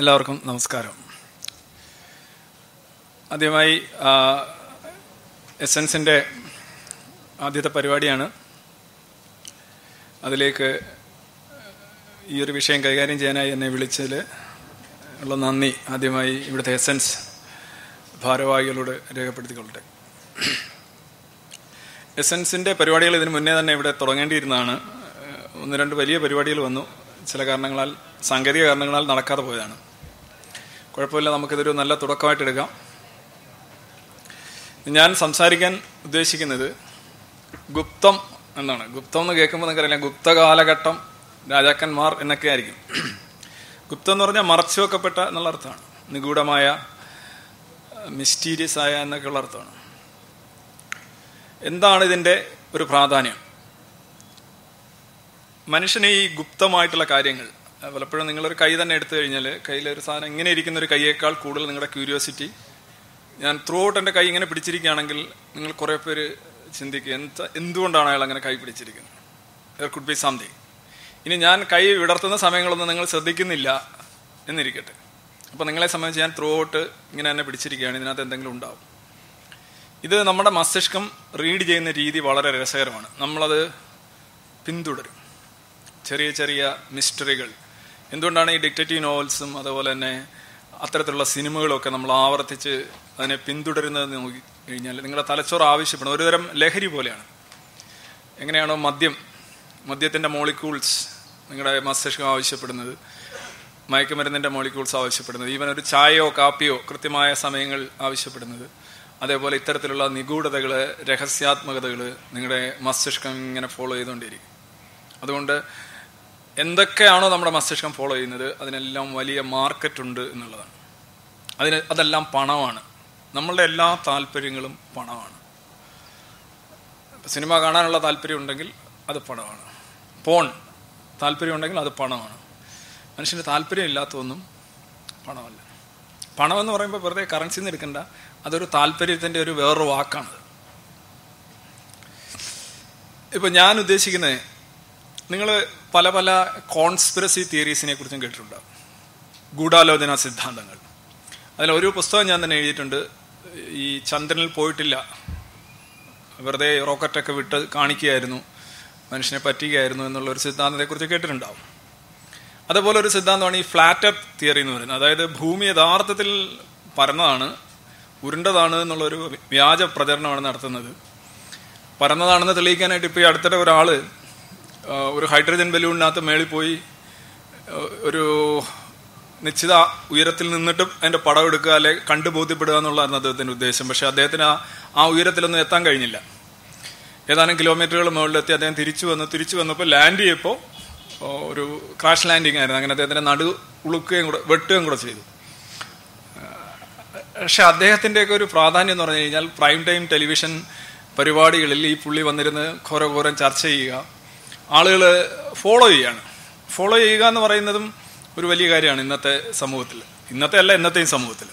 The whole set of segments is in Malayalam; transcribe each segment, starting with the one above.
എല്ലാവർക്കും നമസ്കാരം. ആദ്യമായി എസൻസിന്റെ ആദ്യത്തെ പരിപാടിയാണ്. അതിലേക്ക് ഈ ഒരു വിഷയം കൈകാര്യം ചെയ്യാനായി എന്നെ വിളിച്ചതിൽ ഉള്ള നന്ദി ആദ്യമായി ഇവിടുത്തെ എസൻസ് ഭാരവാഹികളോട് രേഖപ്പെടുത്തിക്കൊള്ളട്ടെ. എസൻസിന്റെ പരിപാടികൾ ഇതിനു മുന്നേ തന്നെ ഇവിടെ തുടങ്ങേണ്ടിയിരുന്നതാണ്. ഒന്ന് രണ്ട് വലിയ പരിപാടികൾ വന്നു. ചില കാരണങ്ങളാൽ സാങ്കേതിക കാരണങ്ങളാൽ നടക്കാതെ പോയതാണ്. കുഴപ്പമില്ല നമുക്കിതൊരു നല്ല തുടക്കമായിട്ട് എടുക്കാം. ഞാൻ സംസാരിക്കാൻ ഉദ്ദേശിക്കുന്നത് ഗുപ്തം എന്നാണ്. ഗുപ്തം എന്ന് കേൾക്കുമ്പോൾ നിങ്ങൾക്കറിയില്ല ഗുപ്ത കാലഘട്ടം രാജാക്കന്മാർ എന്നൊക്കെ ആയിരിക്കും. ഗുപ്തം എന്ന് പറഞ്ഞാൽ മറച്ചു വെക്കപ്പെട്ട എന്നുള്ള അർത്ഥമാണ്. നിഗൂഢമായ മിസ്റ്റീരിയസ് ആയ എന്നൊക്കെയുള്ള അർത്ഥമാണ്. എന്താണ് ഇതിന്റെ ഒരു പ്രാധാന്യം? മനുഷ്യന് ഈ ഗുപ്തമായിട്ടുള്ള കാര്യങ്ങൾ പലപ്പോഴും നിങ്ങളൊരു കൈ തന്നെ എടുത്തു കഴിഞ്ഞാൽ കയ്യിലൊരു സാധനം ഇങ്ങനെ ഇരിക്കുന്ന ഒരു കൈയേക്കാൾ കൂടുതൽ നിങ്ങളുടെ ക്യൂരിയോസിറ്റി. ഞാൻ ത്രൂ ഔട്ട് എന്റെ കൈ ഇങ്ങനെ പിടിച്ചിരിക്കുകയാണെങ്കിൽ നിങ്ങൾ കുറേ പേര് ചിന്തിക്കുക എന്ത് എന്തുകൊണ്ടാണ് അയാൾ അങ്ങനെ കൈ പിടിച്ചിരിക്കുന്നത്? ദർ കുഡ് ബി സംതിങ് ഇനി ഞാൻ കൈ വിടർത്തുന്ന സമയങ്ങളൊന്നും നിങ്ങൾ ശ്രദ്ധിക്കുന്നില്ല എന്നിരിക്കട്ടെ. അപ്പോൾ നിങ്ങളെ സംബന്ധിച്ച് ഞാൻ ത്രൂ ഔട്ട് ഇങ്ങനെ തന്നെ പിടിച്ചിരിക്കുകയാണ് ഇതിനകത്ത് എന്തെങ്കിലും ഉണ്ടാവും. ഇത് നമ്മുടെ മസ്തിഷ്കം റീഡ് ചെയ്യുന്ന രീതി വളരെ രസകരമാണ്. നമ്മളത് പിന്തുടരും. ചെറിയ ചെറിയ മിസ്റ്ററികൾ എന്തുകൊണ്ടാണ് ഈ ഡിക്റ്റേറ്റീവ് നോവൽസും അതുപോലെ തന്നെ അത്തരത്തിലുള്ള സിനിമകളൊക്കെ നമ്മൾ ആവർത്തിച്ച് അതിനെ പിന്തുടരുന്നത് നോക്കി കഴിഞ്ഞാൽ നിങ്ങളുടെ തലച്ചോറ് ആവശ്യപ്പെടുന്നത് ഒരുതരം ലഹരി പോലെയാണ്. എങ്ങനെയാണോ മദ്യം മദ്യത്തിന്റെ മോളിക്യൂൾസ് നിങ്ങളുടെ മസ്തിഷ്കം ആവശ്യപ്പെടുന്നത് മയക്കുമരുന്നിന്റെ മോളിക്യൂൾസ് ആവശ്യപ്പെടുന്നത് ഈവൻ ഒരു ചായയോ കാപ്പിയോ കൃത്യമായ സമയങ്ങൾ ആവശ്യപ്പെടുന്നത് അതേപോലെ ഇത്തരത്തിലുള്ള നിഗൂഢതകൾ രഹസ്യാത്മകതകൾ നിങ്ങളുടെ മസ്തിഷ്കം ഇങ്ങനെ ഫോളോ ചെയ്തുകൊണ്ടിരിക്കും. അതുകൊണ്ട് എന്തൊക്കെയാണോ നമ്മുടെ മസ്തിഷ്കം ഫോളോ ചെയ്യുന്നത് അതിനെല്ലാം വലിയ മാർക്കറ്റ് ഉണ്ട് എന്നുള്ളതാണ്. അതിന് അതെല്ലാം പണമാണ്. നമ്മളുടെ എല്ലാ താല്പര്യങ്ങളും പണമാണ്. സിനിമ കാണാനുള്ള താല്പര്യം ഉണ്ടെങ്കിൽ അത് പണമാണ്. പോൺ താല്പര്യം ഉണ്ടെങ്കിൽ അത് പണമാണ്. മനുഷ്യന്റെ താല്പര്യം ഇല്ലാത്തതൊന്നും പണമല്ല. പണമെന്ന് പറയുമ്പോൾ വെറുതെ കറൻസിന്ന് എടുക്കണ്ട. അതൊരു താല്പര്യത്തിന്റെ ഒരു വേറൊരു വാക്കാണ് ഇപ്പൊ ഞാൻ ഉദ്ദേശിക്കുന്നത് നിങ്ങൾ പല പല കോൺസ്പിറസി തിയറീസിനെ കുറിച്ചും കേട്ടിട്ടുണ്ടാവും ഗൂഢാലോചന സിദ്ധാന്തങ്ങൾ. അതിൽ ഒരു പുസ്തകം ഞാൻ തന്നെ എഴുതിയിട്ടുണ്ട്. ഈ ചന്ദ്രനിൽ പോയിട്ടില്ല. വെറുതെ റോക്കറ്റൊക്കെ വിട്ട് കാണിക്കുകയായിരുന്നു. മനുഷ്യനെ പറ്റുകയായിരുന്നു എന്നുള്ള ഒരു സിദ്ധാന്തത്തെക്കുറിച്ച് കേട്ടിട്ടുണ്ടാവും. അതുപോലെ ഒരു സിദ്ധാന്തമാണ് ഈ ഫ്ലാറ്റ് എർത്ത് തിയറി എന്ന് പറയുന്നത്. അതായത് ഭൂമി യഥാർത്ഥത്തിൽ പരന്നതാണ് ഉരുണ്ടതാണ് എന്നുള്ളൊരു വ്യാജ പ്രചരണമാണ് നടത്തുന്നത്. പരന്നതാണെന്ന് തെളിയിക്കാനായിട്ട് ഇപ്പോൾ ഈ അടുത്തിടെ ഒരാൾ ഒരു ഹൈഡ്രജൻ ബലൂണിനകത്ത് മേളിൽ പോയി ഒരു നിശ്ചിത ഉയരത്തിൽ നിന്നിട്ടും അതിന്റെ പടം എടുക്കുക അല്ലെ കണ്ടു ബോധ്യപ്പെടുക എന്നുള്ളതായിരുന്നു അദ്ദേഹത്തിന്റെ ഉദ്ദേശം. പക്ഷെ അദ്ദേഹത്തിന് ആ ഉയരത്തിലൊന്നും എത്താൻ കഴിഞ്ഞില്ല. ഏതാനും കിലോമീറ്ററുകൾ മുകളിലെത്തി അദ്ദേഹം തിരിച്ചു വന്നു. തിരിച്ചു വന്നപ്പോൾ ലാൻഡ് ചെയ്യപ്പോൾ ഒരു ക്രാഷ് ലാൻഡിങ് ആയിരുന്നു. അങ്ങനെ അദ്ദേഹത്തിന്റെ നടു ഉളുക്കുകയും കൂടെ വെട്ടുകയും കൂടെ ചെയ്തു. പക്ഷെ അദ്ദേഹത്തിന്റെയൊക്കെ ഒരു പ്രാധാന്യം എന്ന് പറഞ്ഞു കഴിഞ്ഞാൽ പ്രൈം ടൈം ടെലിവിഷൻ പരിപാടികളിൽ ഈ പുള്ളി വന്നിരുന്ന് ഘോരഘോരം ചർച്ച ചെയ്യുക ആളുകൾ ഫോളോ ചെയ്യാണ്. ഫോളോ ചെയ്യുക എന്ന് പറയുന്നതും ഒരു വലിയ കാര്യമാണ് ഇന്നത്തെ സമൂഹത്തിൽ. ഇന്നത്തെ അല്ല ഇന്നത്തെയും സമൂഹത്തിൽ.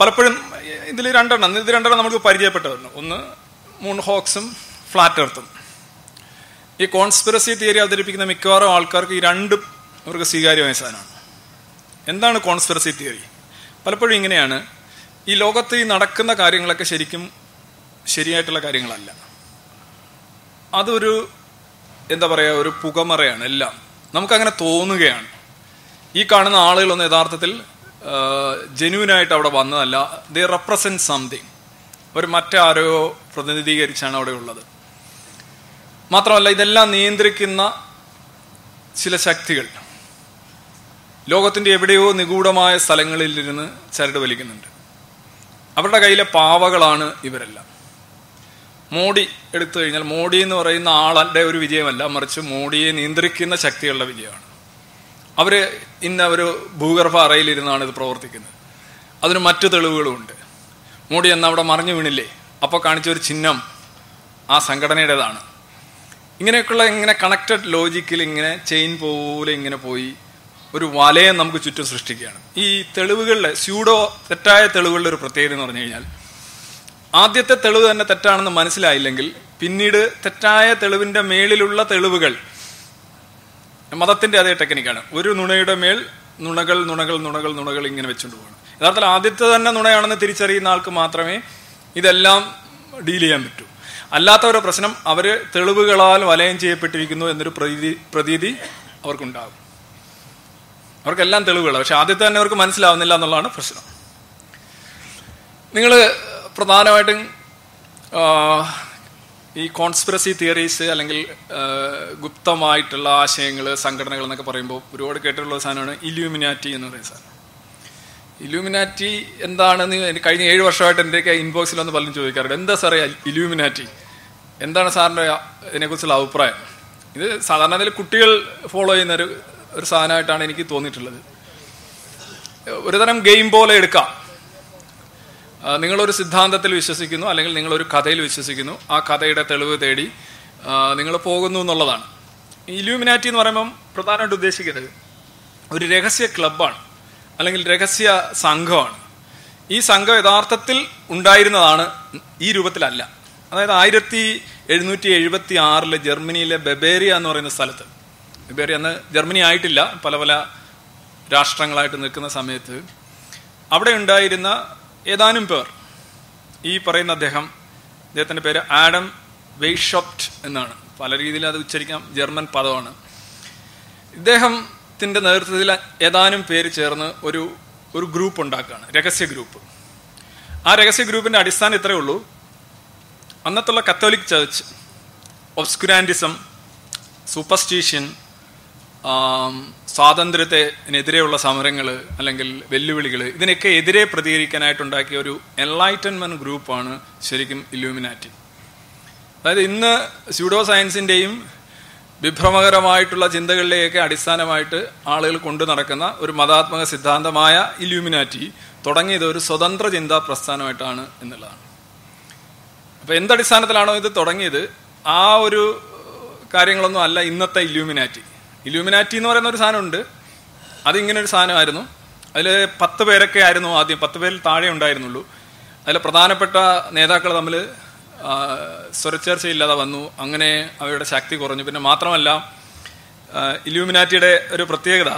പലപ്പോഴും ഇതിൽ രണ്ടെണ്ണം ഇത് രണ്ടെണ്ണം നമുക്ക് പരിചയപ്പെട്ടവരുണ്ട്. ഒന്ന് മൂൺ ഹോക്സും ഫ്ലാറ്റ് എർത്തും ഈ കോൺസ്പിറസി തിയറി അവതരിപ്പിക്കുന്ന മിക്കവാറും ആൾക്കാർക്ക് ഈ രണ്ടും അവർക്ക് സ്വീകാര്യമായ സാധനമാണ്. എന്താണ് കോൺസ്പിറസി തിയറി പലപ്പോഴും ഇങ്ങനെയാണ്. ഈ ലോകത്ത് ഈ നടക്കുന്ന കാര്യങ്ങളൊക്കെ ശരിക്കും ശരിയായിട്ടുള്ള കാര്യങ്ങളല്ല. അതൊരു എന്താ പറയുക ഒരു പുകമറയാണ് എല്ലാം. നമുക്കങ്ങനെ തോന്നുകയാണ്. ഈ കാണുന്ന ആളുകളൊന്നും യഥാർത്ഥത്തിൽ ജെന്യൂനായിട്ട് അവിടെ വന്നതല്ല. ദേ റെപ്രസെന്റ് സംതിങ് ഒരു മറ്റാരോ പ്രതിനിധീകരിച്ചാണ് അവിടെ ഉള്ളത്. മാത്രമല്ല ഇതെല്ലാം നിയന്ത്രിക്കുന്ന ചില ശക്തികൾ ലോകത്തിന്റെ എവിടെയോ നിഗൂഢമായ സ്ഥലങ്ങളിൽ ഇരുന്ന് ചരട് വലിക്കുന്നുണ്ട്. അവരുടെ കയ്യിലെ പാവകളാണ് ഇവരെല്ലാം. മോഡി എടുത്തു കഴിഞ്ഞാൽ മോഡി എന്ന് പറയുന്ന ആളുടെ ഒരു വിജയമല്ല മറിച്ച് മോഡിയെ നിയന്ത്രിക്കുന്ന ശക്തികളുടെ വിജയമാണ്. അവർ ഇന്ന ഒരു ഭൂഗർഭ അറയിലിരുന്നാണ് ഇത് പ്രവർത്തിക്കുന്നത്. അതിന് മറ്റു തെളിവുകളുമുണ്ട് മോഡി എന്ന് അവിടെ മറിഞ്ഞു വീണില്ലേ? അപ്പോൾ കാണിച്ച ഒരു ചിഹ്നം ആ സംഘടനയുടേതാണ്. ഇങ്ങനെയൊക്കെയുള്ള ഇങ്ങനെ കണക്റ്റഡ് ലോജിക്കിൽ ഇങ്ങനെ ചെയിൻ പോലെ ഇങ്ങനെ പോയി ഒരു വലയം നമുക്ക് ചുറ്റും സൃഷ്ടിക്കുകയാണ്. ഈ തെളിവുകളിലെ സ്യൂഡോ തെറ്റായ തെളിവുകളുടെ ഒരു പ്രത്യേകത എന്ന് പറഞ്ഞു കഴിഞ്ഞാൽ ആദ്യത്തെ തെളിവ് തന്നെ തെറ്റാണെന്ന് മനസ്സിലായില്ലെങ്കിൽ പിന്നീട് തെറ്റായ തെളിവിന്റെ മേളിലുള്ള തെളിവുകൾ മതത്തിന്റെ അതേ ടെക്നിക്കാണ്. ഒരു നുണയുടെ മേൽ നുണകൾ നുണകൾ നുണകൾ നുണകൾ ഇങ്ങനെ വെച്ചുകൊണ്ട് പോകണം യഥാർത്ഥത്തിൽ ആദ്യത്തെ തന്നെ നുണയാണെന്ന് തിരിച്ചറിയുന്ന ആൾക്ക് മാത്രമേ ഇതെല്ലാം ഡീൽ ചെയ്യാൻ പറ്റൂ. അല്ലാത്തവരുടെ പ്രശ്നം അവർ തെളിവുകളാൽ വലയം ചെയ്യപ്പെട്ടിരിക്കുന്നു എന്നൊരു പ്രതീതി പ്രതീതി അവർക്കുണ്ടാകും. അവർക്കെല്ലാം തെളിവുകളാണ് പക്ഷെ ആദ്യത്തെ തന്നെ അവർക്ക് മനസ്സിലാവുന്നില്ല എന്നുള്ളതാണ് പ്രശ്നം. നിങ്ങൾ പ്രധാനമായിട്ടും ഈ കോൺസ്പിറസി തിയറീസ് അല്ലെങ്കിൽ ഗുപ്തമായിട്ടുള്ള ആശയങ്ങൾ സംഘടനകൾ എന്നൊക്കെ പറയുമ്പോൾ ഒരുപാട് കേട്ടിട്ടുള്ള സാധനമാണ് ഇലൂമിനാറ്റി എന്ന് പറയുന്ന സാധനം. ഇലൂമിനാറ്റി എന്താണെന്ന് എനിക്ക് കഴിഞ്ഞ ഏഴ് വർഷമായിട്ട് എന്റെയൊക്കെ ഇൻബോക്സിൽ വന്ന് പലരും ചോദിക്കാറുണ്ട്. എന്താ സാറേ ഇലൂമിനാറ്റി എന്താണ് സാറിന്റെ ഇതിനെക്കുറിച്ചുള്ള അഭിപ്രായം? ഇത് സാധാരണ കുട്ടികൾ ഫോളോ ചെയ്യുന്ന ഒരു ഒരു സാധനമായിട്ടാണ് എനിക്ക് തോന്നിയിട്ടുള്ളത്. ഒരുതരം ഗെയിം പോലെ എടുക്കാം. നിങ്ങളൊരു സിദ്ധാന്തത്തിൽ വിശ്വസിക്കുന്നു അല്ലെങ്കിൽ നിങ്ങളൊരു കഥയിൽ വിശ്വസിക്കുന്നു. ആ കഥയുടെ തെളിവ് തേടി നിങ്ങൾ പോകുന്നു എന്നുള്ളതാണ്. ഇലൂമിനാറ്റി എന്ന് പറയുമ്പം പ്രധാനമായിട്ട് ഉദ്ദേശിക്കുന്നത് ഒരു രഹസ്യ ക്ലബ്ബാണ് അല്ലെങ്കിൽ രഹസ്യ സംഘമാണ്. ഈ സംഘം യഥാർത്ഥത്തിൽ ഉണ്ടായിരുന്നതാണ് ഈ രൂപത്തിലല്ല. അതായത് ആയിരത്തി എഴുന്നൂറ്റി എഴുപത്തി ആറിൽ ജർമ്മനിയിലെ ബെബേറിയ എന്ന് പറയുന്ന സ്ഥലത്ത്. ബെബേറിയ അന്ന് ജർമ്മനി ആയിട്ടില്ല പല പല രാഷ്ട്രങ്ങളായിട്ട് നിൽക്കുന്ന സമയത്ത്. അവിടെ ഉണ്ടായിരുന്ന ഏതാനും പേർ. ഈ പറയുന്ന അദ്ദേഹം അദ്ദേഹത്തിന്റെ പേര് ആഡം വെയ്ഷോപ്റ്റ് എന്നാണ്. പല രീതിയിൽ അത് ഉച്ചരിക്കാം. ജർമ്മൻ പദമാണ്. ഇദ്ദേഹത്തിന്റെ നേതൃത്വത്തിൽ ഏതാനും പേര് ചേർന്ന് ഒരു ഒരു ഗ്രൂപ്പ് ഉണ്ടാക്കുകയാണ്. രഹസ്യ ഗ്രൂപ്പ്. ആ രഹസ്യ ഗ്രൂപ്പിന്റെ അടിസ്ഥാനം ഇത്രയേ ഉള്ളൂ. അന്നത്തുള്ള കത്തോലിക് ചർച്ച് ഒബ്സ്കുരാന്റിസം സൂപ്പർസ്റ്റീഷ്യൻ സ്വാതന്ത്ര്യത്തിനെതിരെയുള്ള സമരങ്ങൾ അല്ലെങ്കിൽ വെല്ലുവിളികൾ ഇതിനൊക്കെ എതിരെ പ്രതികരിക്കാനായിട്ടുണ്ടാക്കിയ ഒരു എൻലൈറ്റൻമെന്റ് ഗ്രൂപ്പാണ് ശരിക്കും ഇല്യൂമിനാറ്റി അതായത് ഇന്ന് സ്യൂഡോ സയൻസിന്റെയും വിഭ്രമകരമായിട്ടുള്ള ചിന്തകളിലെയൊക്കെ അടിസ്ഥാനമായിട്ട് ആളുകൾ കൊണ്ടു നടക്കുന്ന ഒരു മതാത്മക സിദ്ധാന്തമായ ഇല്യൂമിനാറ്റി തുടങ്ങിയത് ഒരു സ്വതന്ത്ര ചിന്താ പ്രസ്ഥാനമായിട്ടാണ് എന്നുള്ളതാണ്. അപ്പൊ എന്തടിസ്ഥാനത്തിലാണോ ഇത് തുടങ്ങിയത്? ആ ഒരു കാര്യങ്ങളൊന്നും അല്ല ഇന്നത്തെ ഇല്യൂമിനാറ്റി ഇല്യൂമിനാറ്റി എന്ന് പറയുന്ന ഒരു സാധനമുണ്ട് അതിങ്ങനെ ഒരു സാധനമായിരുന്നു. അതിൽ പത്ത് പേരൊക്കെ ആയിരുന്നു ആദ്യം. പത്ത് പേരിൽ താഴെ ഉണ്ടായിരുന്നുള്ളൂ. അതിൽ പ്രധാനപ്പെട്ട നേതാക്കൾ തമ്മിൽ സ്വരച്ചേർച്ചയില്ലാതെ വന്നു. അങ്ങനെ അവരുടെ ശക്തി കുറഞ്ഞു. പിന്നെ മാത്രമല്ല ഇലൂമിനാറ്റിയുടെ ഒരു പ്രത്യേകത.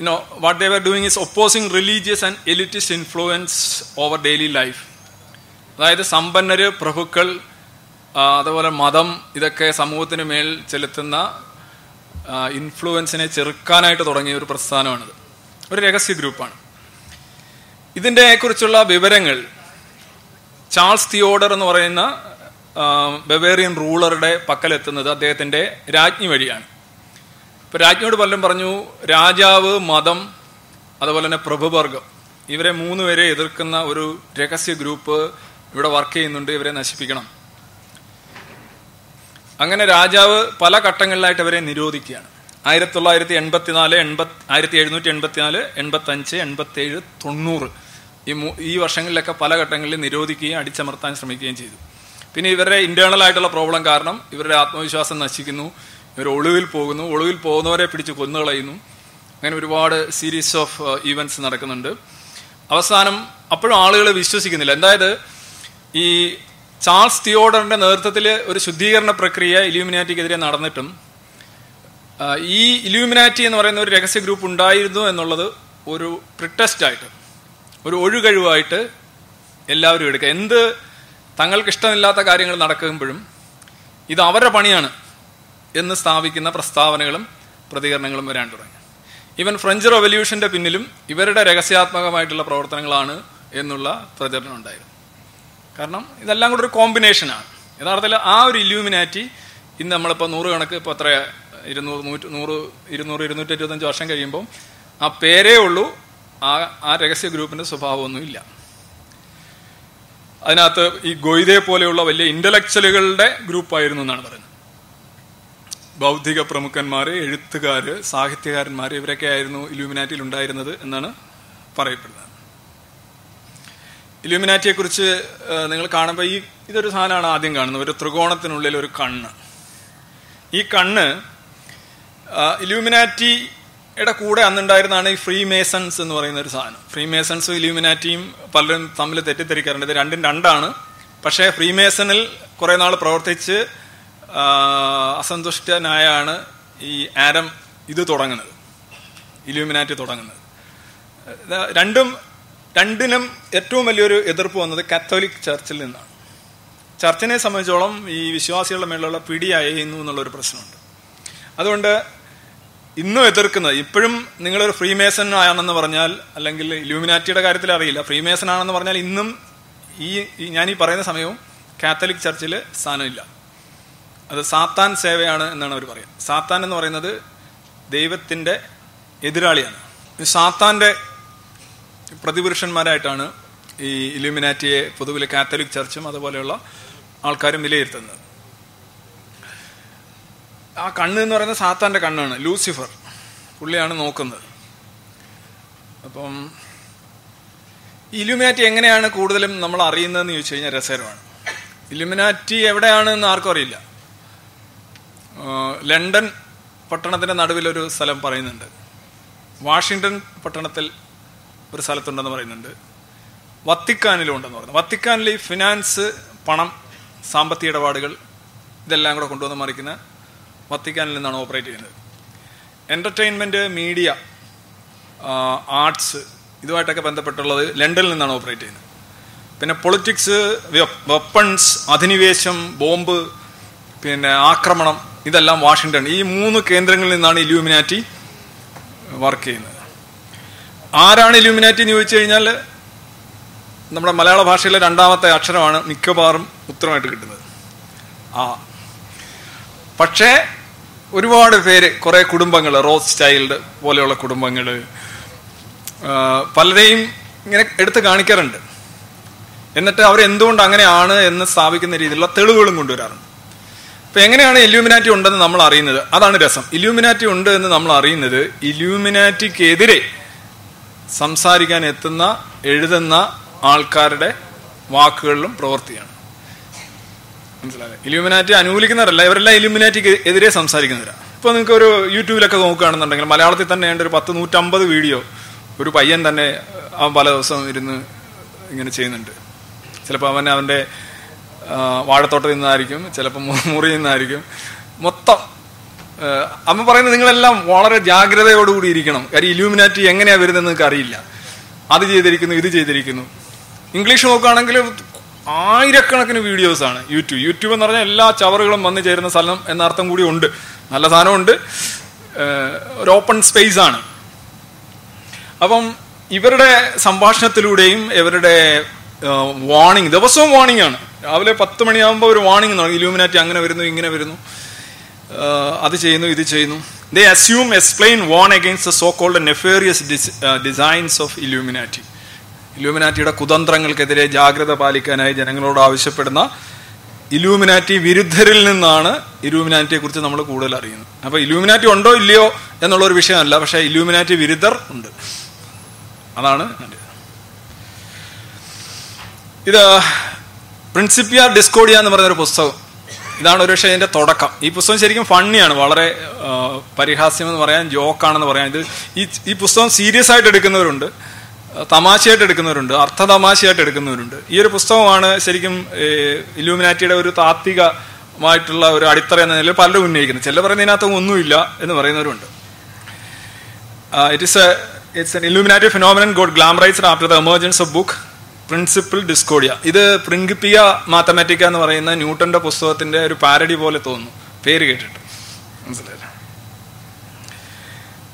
You know what they were doing is opposing religious and elitist influence over daily life അതായത് സമ്പന്നര് പ്രഭുക്കൾ അതുപോലെ മതം ഇതൊക്കെ സമൂഹത്തിന് മേൽ ചെലുത്തുന്ന ഇൻഫ്ലുവൻസിനെ ചെറുക്കാനായിട്ട് തുടങ്ങിയ ഒരു പ്രസ്ഥാനമാണിത്. ഒരു രഹസ്യ ഗ്രൂപ്പാണ്. ഇതിന്റെ കുറിച്ചുള്ള വിവരങ്ങൾ ചാൾസ് തിയോഡർ എന്ന് പറയുന്ന ബവേറിയൻ റൂളറുടെ പക്കലെത്തുന്നത് അദ്ദേഹത്തിന്റെ രാജ്ഞി വഴിയാണ്. ഇപ്പം രാജ്ഞിയോട് പലരും പറഞ്ഞു രാജാവ് മതം അതുപോലെ തന്നെ പ്രഭുവർഗം ഇവരെ മൂന്ന് പേരെ എതിർക്കുന്ന ഒരു രഹസ്യ ഗ്രൂപ്പ് ഇവിടെ വർക്ക് ചെയ്യുന്നുണ്ട് ഇവരെ നശിപ്പിക്കണം. അങ്ങനെ രാജാവ് പല ഘട്ടങ്ങളിലായിട്ട് അവരെ നിരോധിക്കുകയാണ്. ആയിരത്തി തൊള്ളായിരത്തി എൺപത്തിനാല് എൺപത്തി ആയിരത്തി എഴുന്നൂറ്റി എൺപത്തിനാല് എൺപത്തി അഞ്ച് എൺപത്തി ഏഴ് തൊണ്ണൂറ് ഈ ഈ വർഷങ്ങളിലൊക്കെ പല ഘട്ടങ്ങളിൽ നിരോധിക്കുകയും അടിച്ചമർത്താൻ ശ്രമിക്കുകയും ചെയ്തു. പിന്നെ ഇവരുടെ ഇന്റേണൽ ആയിട്ടുള്ള പ്രോബ്ലം കാരണം ഇവരുടെ ആത്മവിശ്വാസം നശിക്കുന്നു ഇവർ ഒളിവിൽ പോകുന്നു ഒളിവിൽ പോകുന്നവരെ പിടിച്ച് കൊന്നുകളയുന്നു. അങ്ങനെ ഒരുപാട് സീരീസ് ഓഫ് ഈവൻസ് നടക്കുന്നുണ്ട്. അവസാനം അപ്പോഴും ആളുകൾ വിശ്വസിക്കുന്നില്ല. എന്തായത് ഈ ചാൾസ് തിയോഡറിന്റെ നേതൃത്വത്തിൽ ഒരു ശുദ്ധീകരണ പ്രക്രിയ ഇലൂമിനാറ്റിക്കെതിരെ നടന്നിട്ടും ഈ ഇലൂമിനാറ്റി എന്ന് പറയുന്ന ഒരു രഹസ്യ ഗ്രൂപ്പ് ഉണ്ടായിരുന്നു എന്നുള്ളത് ഒരു പ്രിട്ടസ്റ്റ് ആയിട്ട് ഒരു ഒഴുകഴിവായിട്ട് എല്ലാവരും എടുക്കുക. എന്ത് തങ്ങൾക്ക് ഇഷ്ടമില്ലാത്ത കാര്യങ്ങൾ നടക്കുമ്പോഴും ഇത് അവരുടെ പണിയാണ് എന്ന് സ്ഥാപിക്കുന്ന പ്രസ്താവനകളും പ്രതികരണങ്ങളും വരാൻ തുടങ്ങി. ഈവൻ ഫ്രഞ്ച് റെവല്യൂഷന്റെ പിന്നിലും ഇവരുടെ രഹസ്യാത്മകമായിട്ടുള്ള പ്രവർത്തനങ്ങളാണ് എന്നുള്ള പ്രചരണം ഉണ്ടായിരുന്നു. കാരണം ഇതെല്ലാം കൂടെ ഒരു കോമ്പിനേഷനാണ് യഥാർത്ഥത്തിൽ ആ ഒരു ഇല്യൂമിനാറ്റി ഇന്ന് നമ്മളിപ്പോൾ നൂറ് കണക്ക് ഇപ്പോൾ എത്ര ഇരുന്നൂറ് നൂറ്റ് നൂറ് ഇരുന്നൂറ് ഇരുന്നൂറ്റി ഇരുപത്തഞ്ച് വർഷം കഴിയുമ്പോൾ ആ പേരേ ഉള്ളൂ. ആ ആ രഹസ്യ ഗ്രൂപ്പിന്റെ സ്വഭാവമൊന്നും ഇല്ല അതിനകത്ത് ഈ ഗൊയ്തെ പോലെയുള്ള വലിയ ഇന്റലക്ച്വലുകളുടെ ഗ്രൂപ്പായിരുന്നു എന്നാണ് പറയുന്നത്. ബൗദ്ധിക പ്രമുഖന്മാർ എഴുത്തുകാർ സാഹിത്യകാരന്മാർ ഇവരൊക്കെ ആയിരുന്നു ഇലൂമിനാറ്റിയിൽ ഉണ്ടായിരുന്നത് എന്നാണ് പറയപ്പെടുന്നത്. ഇലൂമിനാറ്റിയെ കുറിച്ച് നിങ്ങൾ കാണുമ്പോൾ ഈ ഇതൊരു സാധനമാണ് ആദ്യം കാണുന്നത്. ഒരു ത്രികോണത്തിനുള്ളിൽ ഒരു കണ്ണ്. ഈ കണ്ണ് ഇലൂമിനാറ്റിയുടെ കൂടെ അന്നുണ്ടായിരുന്നതാണ് ഈ ഫ്രീ മേസൺസ് എന്ന് പറയുന്ന ഒരു സാധനം. ഫ്രീ മേസൺസും ഇലൂമിനാറ്റിയും പലരും തമ്മിൽ തെറ്റിദ്ധരിക്കാറുണ്ട്. ഇത് രണ്ടും രണ്ടാണ്. പക്ഷേ ഫ്രീ മേസണിൽ കുറേ നാൾ പ്രവർത്തിച്ച് അസന്തുഷ്ടനായാണ് ഈ ആരം ഇത് തുടങ്ങുന്നത്. ഇലൂമിനാറ്റി തുടങ്ങുന്നത്. രണ്ടും രണ്ടിനും ഏറ്റവും വലിയൊരു എതിർപ്പ് വന്നത് കാത്തോലിക് ചർച്ചിൽ നിന്നാണ്. ചർച്ചിനെ സംബന്ധിച്ചോളം ഈ വിശ്വാസികളുടെ മേലുള്ള പിടിയായിരുന്നു എന്നുള്ളൊരു പ്രശ്നമുണ്ട്. അതുകൊണ്ട് ഇന്നും എതിർക്കുന്നത് ഇപ്പോഴും നിങ്ങളൊരു ഫ്രീമേസൺ ആണെന്ന് പറഞ്ഞാൽ അല്ലെങ്കിൽ ഇലൂമിനാറ്റിയുടെ കാര്യത്തിൽ അറിയില്ല ഫ്രീമേസൺ ആണെന്ന് പറഞ്ഞാൽ ഇന്നും ഈ ഞാൻ ഈ പറയുന്ന സമയവും കാത്തലിക് ചർച്ചിൽ സ്ഥാനമില്ല അത് സാത്താൻ സേവയാണ് എന്നാണ് അവർ പറയുക സാത്താൻ എന്ന് പറയുന്നത് ദൈവത്തിന്റെ എതിരാളിയാണ്. ഈ സാത്താന്റെ പ്രതിപുരുഷന്മാരായിട്ടാണ് ഈ ഇലുമിനാറ്റിയെ പൊതുവിലെ കാത്തലിക് ചർച്ചും അതുപോലെയുള്ള ആൾക്കാരും വിലയിരുത്തുന്നത്. ആ കണ്ണ് എന്ന് പറയുന്നത് സാത്താന്റെ കണ്ണാണ് ലൂസിഫർ പുള്ളിയാണ് നോക്കുന്നത്. അപ്പം ഇലുമിനാറ്റി എങ്ങനെയാണ് കൂടുതലും നമ്മൾ അറിയുന്നതെന്ന് ചോദിച്ചു കഴിഞ്ഞാൽ രസകരമാണ്. ഇലുമിനാറ്റി എവിടെയാണ് എന്ന് ആർക്കും അറിയില്ല. ലണ്ടൻ പട്ടണത്തിന്റെ നടുവിലൊരു സ്ഥലം പറയുന്നുണ്ട്. വാഷിങ്ടൺ പട്ടണത്തിൽ ഒരു സ്ഥലത്തുണ്ടെന്ന് പറയുന്നുണ്ട്. വത്തിക്കാനിലും ഉണ്ടെന്ന് പറയുന്നു. വത്തിക്കാനിൽ ഈ ഫിനാൻസ് പണം സാമ്പത്തിക ഇടപാടുകൾ ഇതെല്ലാം കൂടെ കൊണ്ടുവന്ന് മറിക്കുന്ന വത്തിക്കാനിൽ നിന്നാണ് ഓപ്പറേറ്റ് ചെയ്യുന്നത്. എന്റർടൈൻമെന്റ് മീഡിയ ആർട്സ് ഇതുമായിട്ടൊക്കെ ബന്ധപ്പെട്ടുള്ളത് ലണ്ടനിൽ നിന്നാണ് ഓപ്പറേറ്റ് ചെയ്യുന്നത്. പിന്നെ പൊളിറ്റിക്സ് വെപ്പൺസ് അധിനിവേശം ബോംബ് പിന്നെ ആക്രമണം ഇതെല്ലാം വാഷിങ്ടൺ. ഈ മൂന്ന് കേന്ദ്രങ്ങളിൽ നിന്നാണ് ഇലൂമിനാറ്റി വർക്ക് ചെയ്യുന്നത്. ആരാണ് ഇലുമിനാറ്റി എന്ന് ചോദിച്ചു കഴിഞ്ഞാൽ നമ്മുടെ മലയാള ഭാഷയിലെ രണ്ടാമത്തെ അക്ഷരമാണ് മിക്കവാറും ഉത്തരമായിട്ട് കിട്ടുന്നത്. ആ. പക്ഷേ ഒരുപാട് പേര് കുറേ കുടുംബങ്ങൾ റോസ് ചൈൽഡ് പോലെയുള്ള കുടുംബങ്ങൾ പലരെയും ഇങ്ങനെ എടുത്ത് കാണിക്കാറുണ്ട്. എന്നിട്ട് അവർ എന്തുകൊണ്ട് അങ്ങനെയാണ് എന്ന് സ്ഥാപിക്കുന്ന രീതിയിലുള്ള തെളിവുകളും കൊണ്ടുവരാറുണ്ട്. അപ്പൊ എങ്ങനെയാണ് ഇല്യൂമിനാറ്റി ഉണ്ടെന്ന് നമ്മൾ അറിയുന്നത്? അതാണ് രസം. ഇല്യൂമിനാറ്റി ഉണ്ട് എന്ന് നമ്മൾ അറിയുന്നത് ഇല്യൂമിനാറ്റിക്കെതിരെ സംസാരിക്കാൻ എത്തുന്ന എഴുതുന്ന ആൾക്കാരുടെ വാക്കുകളിലും പ്രവൃത്തിയാണ്. മനസ്സിലായത് ഇലുമിനാറ്റി അനുകൂലിക്കുന്നവരല്ല ഇവരെല്ലാം ഇലുമിനാറ്റിക്ക് എതിരെ സംസാരിക്കുന്നവരാണ് ഇപ്പൊ നിങ്ങൾക്ക് ഒരു യൂട്യൂബിലൊക്കെ നോക്കുകയാണെന്നുണ്ടെങ്കിൽ മലയാളത്തിൽ തന്നെ ഉണ്ട് ഒരു പത്ത് നൂറ്റമ്പത് വീഡിയോ ഒരു പയ്യൻ തന്നെ അവൻ പല ദിവസം ഇരുന്ന് ഇങ്ങനെ ചെയ്യുന്നുണ്ട്. ചിലപ്പോൾ അവൻ അവന്റെ ആ, വാഴത്തോട്ടത്തിൽ നിന്നായിരിക്കും ചിലപ്പോൾ മുറിയിൽ നിന്നായിരിക്കും. മൊത്തം അവൻ പറയുന്നത് നിങ്ങളെല്ലാം വളരെ ജാഗ്രതയോടുകൂടി ഇരിക്കണം. കാര്യം ഇലൂമിനാറ്റി എങ്ങനെയാ വരുന്നത് നിങ്ങൾക്ക് അറിയില്ല. അത് ചെയ്തിരിക്കുന്നു ഇത് ചെയ്തിരിക്കുന്നു. ഇംഗ്ലീഷ് നോക്കുകയാണെങ്കിൽ ആയിരക്കണക്കിന് വീഡിയോസ് ആണ് യൂട്യൂബ് യൂട്യൂബ് എന്ന് പറഞ്ഞാൽ എല്ലാ ചവറുകളും വന്നു ചേരുന്ന സ്ഥലം എന്ന അർത്ഥം കൂടി ഉണ്ട്. നല്ല സാധനമുണ്ട്. ഒരു ഓപ്പൺ സ്പേസ് ആണ്. അപ്പം ഇവരുടെ സംഭാഷണത്തിലൂടെയും ഇവരുടെ വാണിംഗ് ദിവസവും വാണിംഗ് ആണ്. രാവിലെ പത്ത് മണിയാകുമ്പോൾ ഒരു വാണിംഗ് ഇലൂമിനാറ്റി അങ്ങനെ വരുന്നു ഇങ്ങനെ വരുന്നു. അത് ചെയ്യുന്നു ഇത് ചെയ്യുന്നു. They assume explain warn against the so called nefarious designs of Illuminati ഇലൂമിനാറ്റിയുടെ കുതന്ത്രങ്ങൾക്കെതിരെ ജാഗ്രത പാലിക്കാനായി ജനങ്ങളോട് ആവശ്യപ്പെടുന്ന ഇലൂമിനാറ്റി വിരുദ്ധരിൽ നിന്നാണ് ഇലൂമിനാറ്റിയെ കുറിച്ച് നമ്മൾ കൂടുതൽ അറിയുന്നത്. അപ്പൊ ഇലൂമിനാറ്റി ഉണ്ടോ ഇല്ലയോ എന്നുള്ള ഒരു വിഷയമല്ല പക്ഷെ ഇലൂമിനാറ്റി വിരുദ്ധർ ഉണ്ട്. അതാണ്. ഇത് പ്രിൻസിപ്പിയ ഡിസ്കോഡിയ എന്ന് പറയുന്ന ഒരു പുസ്തകം. ഇതാണ് ഒരുപക്ഷെ ഇതിന്റെ തുടക്കം. ഈ പുസ്തകം ശരിക്കും ഫണ്ണിയാണ് വളരെ പരിഹാസ്യം എന്ന് പറയാൻ ജോക്കാണെന്ന് പറയാൻ. ഇത് ഈ പുസ്തകം സീരിയസ് ആയിട്ട് എടുക്കുന്നവരുണ്ട്. തമാശയായിട്ട് എടുക്കുന്നവരുണ്ട്. അർത്ഥ തമാശയായിട്ട് എടുക്കുന്നവരുണ്ട്. ഈ ഒരു പുസ്തകമാണ് ശരിക്കും ഇലൂമിനാറ്റിയുടെ ഒരു താത്വികമായിട്ടുള്ള ഒരു അടിത്തറ എന്ന നിലയിൽ പലരും ഉന്നയിക്കുന്നത്. ചില പറയുന്ന ഇതിനകത്ത് ഒന്നുമില്ല എന്ന് പറയുന്നവരുണ്ട്. It is it's an Illuminati phenomenon got glamorised after the emergence of book principle Discordia ഇത് പ്രിങ്കിപ്പിയ മാത്തമാറ്റിക്ക എന്ന് പറയുന്ന ന്യൂട്ടന്റെ പുസ്തകത്തിന്റെ ഒരു പാരഡി പോലെ തോന്നുന്നു. പേര് കേട്ടിട്ട്.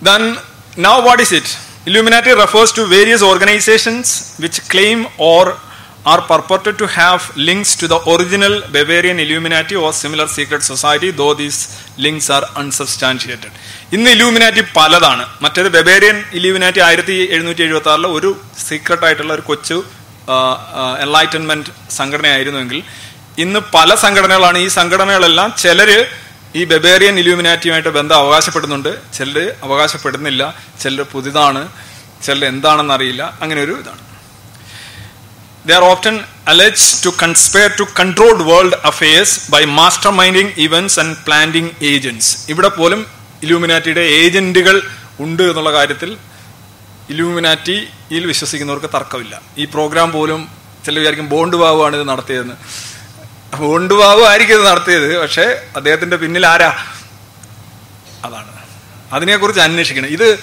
Then now what is it Illuminati refers to various organisations which claim or are purported to have links to the original Bavarian Illuminati or similar secret society though these links are unsubstantiated ഇന്ന് ഇലൂമിനാറ്റി പലതാണ്. മറ്റേത് ബെബേറിയൻ ഇലൂമിനാറ്റി ആയിരത്തി എഴുന്നൂറ്റി എഴുപത്തി ആറിലെ ഒരു സീക്രട്ടായിട്ടുള്ള ഒരു കൊച്ചു എൻലൈറ്റൻമെന്റ് സംഘടനയായിരുന്നുവെങ്കിൽ ഇന്ന് പല സംഘടനകളാണ് ഈ സംഘടനകളെല്ലാം ചിലര് ഈ ബെബേറിയൻ ഇലൂമിനാറ്റിയുമായിട്ട് ബന്ധം അവകാശപ്പെടുന്നുണ്ട് ചിലർ അവകാശപ്പെടുന്നില്ല ചിലർ പുതിയതാണ് ചിലർ എന്താണെന്ന് അറിയില്ല അങ്ങനെ ഒരു ഇതാണ്. They are often alleged to conspire to controlled world affairs by master minding events and planning agents ഇവിടെ പോലും ഇലൂമിനാറ്റിയുടെ ഏജന്റുകൾ ഉണ്ട് എന്നുള്ള കാര്യത്തിൽ ഇലൂമിനാറ്റിയിൽ വിശ്വസിക്കുന്നവർക്ക് തർക്കമില്ല. ഈ പ്രോഗ്രാം പോലും ചില വിചാരിക്കും ബോണ്ട് ബാബുവാണ് ഇത് നടത്തിയതെന്ന്. ബോണ്ട് ബാബു ആയിരിക്കും ഇത് നടത്തിയത് പക്ഷേ അദ്ദേഹത്തിന്റെ പിന്നിൽ ആരാ? അതാണ്. അതിനെക്കുറിച്ച് അന്വേഷിക്കണം. ഇത്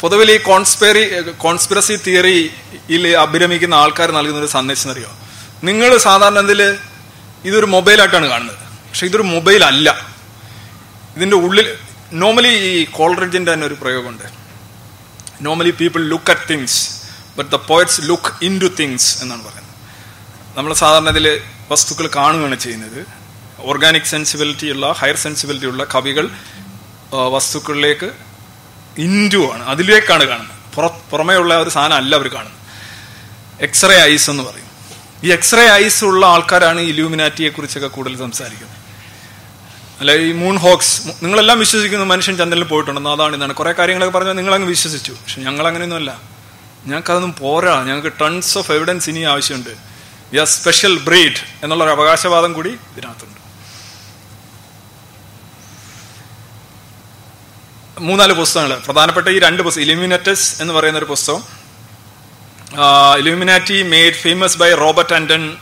പൊതുവിൽ ഈ കോൺസ്പെറി കോൺസ്പിറസി തിയറിയിൽ അഭിരമിക്കുന്ന ആൾക്കാർ നൽകുന്ന ഒരു സന്ദേശം അറിയോ? നിങ്ങൾ സാധാരണ ഇതിൽ ഇതൊരു മൊബൈലായിട്ടാണ് കാണുന്നത്. പക്ഷെ ഇതൊരു മൊബൈൽ അല്ല. ഇതിന്റെ ഉള്ളിൽ നോർമലി ഈ കോൾറിഡ്ജിന്റെ തന്നെ ഒരു പ്രയോഗമുണ്ട്. Normally people look at things but the poets look in to things എന്നാണ് പറയുന്നത്. നമ്മൾ സാധാരണ ഇതിൽ വസ്തുക്കൾ കാണുകയാണ് ചെയ്യുന്നത്. ഓർഗാനിക് സെൻസിബിലിറ്റി ഉള്ള ഹയർ സെൻസിബിലിറ്റി ഉള്ള കവികൾ വസ്തുക്കളിലേക്ക് ഇന്റു ആണ് അതിലേക്കാണ് കാണുന്നത്. പുറ പുറമേ ഉള്ള ഒരു സാധനം അല്ല അവർ കാണുന്നത്. എക്സ്റേ ഐസ് എന്ന് പറയും. ഈ എക്സ്റേ ഐസ് ഉള്ള ആൾക്കാരാണ് ഇലൂമിനാറ്റിയെ കുറിച്ചൊക്കെ കൂടുതൽ സംസാരിക്കുന്നത്. അല്ല ഈ മൂൺ ഹോക്സ് നിങ്ങളെല്ലാം വിശ്വസിക്കുന്നു മനുഷ്യൻ ചന്ദ്രനിൽ പോയിട്ടുണ്ടെന്ന്. അതാണ് ഇതാണ്. കുറെ കാര്യങ്ങളൊക്കെ പറഞ്ഞാൽ നിങ്ങൾ അങ്ങ് വിശ്വസിച്ചു. പക്ഷെ ഞങ്ങൾ അങ്ങനെയൊന്നുമല്ല ഞങ്ങൾക്കതൊന്നും പോരാ. ഞങ്ങൾക്ക് ടൺസ് ഓഫ് എവിഡൻസ് ഇനി ആവശ്യമുണ്ട്. വി ആർ സ്പെഷ്യൽ ബ്രീഡ് എന്നുള്ളൊരു അവകാശവാദം കൂടി ഇതിനകത്തുണ്ട്. മൂന്നാൽ പുസ്തകങ്ങൾ. പ്രധാനപ്പെട്ട ഈ രണ്ട് പുസ്തകം ഇലിമിനറ്റസ് എന്ന് പറയുന്ന ഒരു പുസ്തകം Illuminati made famous by Robert Anton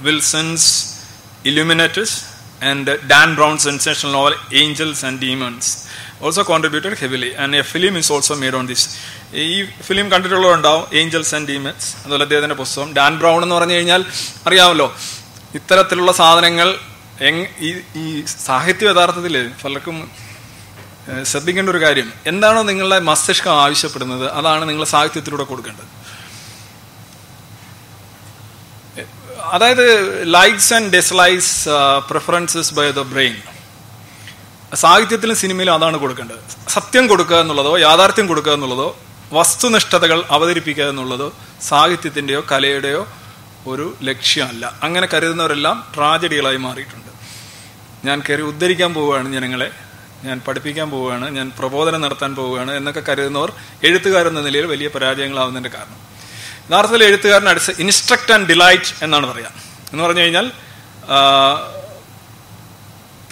Wilson's Illuminatus and Dan Brown's sensational novel Angels and Demons also contributed heavily. And a film is also made on this. ഈ ഫിലിം കണ്ടിട്ടുള്ളതുണ്ടാവും ഏഞ്ചൽസ് ആൻഡ് ഡീമൻസ് അതുപോലെ അദ്ദേഹത്തിന്റെ പുസ്തകം ഡാൻ ബ്രൗൺ എന്ന് പറഞ്ഞു കഴിഞ്ഞാൽ അറിയാമല്ലോ ഇത്തരത്തിലുള്ള സാധനങ്ങൾ എങ് ഈ ഈ സാഹിത്യ യഥാർത്ഥത്തിൽ പലർക്കും ശ്രദ്ധിക്കേണ്ട ഒരു കാര്യം എന്താണോ നിങ്ങളുടെ മസ്തിഷ്കം ആവശ്യപ്പെടുന്നത് അതാണ് നിങ്ങൾ സാഹിത്യത്തിലൂടെ കൊടുക്കേണ്ടത് അതായത് likes and dislikes preferences by the brain സാഹിത്യത്തിലും സിനിമയിലും അതാണ് കൊടുക്കേണ്ടത്. സത്യം കൊടുക്കുക എന്നുള്ളതോ യാഥാർത്ഥ്യം കൊടുക്കുക എന്നുള്ളതോ വസ്തുനിഷ്ഠതകൾ അവതരിപ്പിക്കുക എന്നുള്ളതോ സാഹിത്യത്തിന്റെയോ കലയുടെയോ ഒരു ലക്ഷ്യമല്ല. അങ്ങനെ കരുതുന്നവരെല്ലാം ട്രാജഡികളായി മാറിയിട്ടുണ്ട്. ഞാൻ കയറി ഉദ്ധരിക്കാൻ പോവുകയാണ് ജനങ്ങളെ. ഞാൻ പഠിപ്പിക്കാൻ പോവുകയാണ്. ഞാൻ പ്രബോധനം നടത്താൻ പോവുകയാണ്. എന്നൊക്കെ കരുതുന്നവർ എഴുത്തുകാരെന്ന നിലയിൽ വലിയ പരാജയങ്ങളാവുന്നതിന്റെ കാരണം. യഥാർത്ഥത്തിൽ എഴുത്തുകാരൻ അടുത്ത് ഇൻസ്ട്രക്ട് ആൻഡ് ഡിലൈറ്റ് എന്നാണ് പറയുക എന്ന് പറഞ്ഞു കഴിഞ്ഞാൽ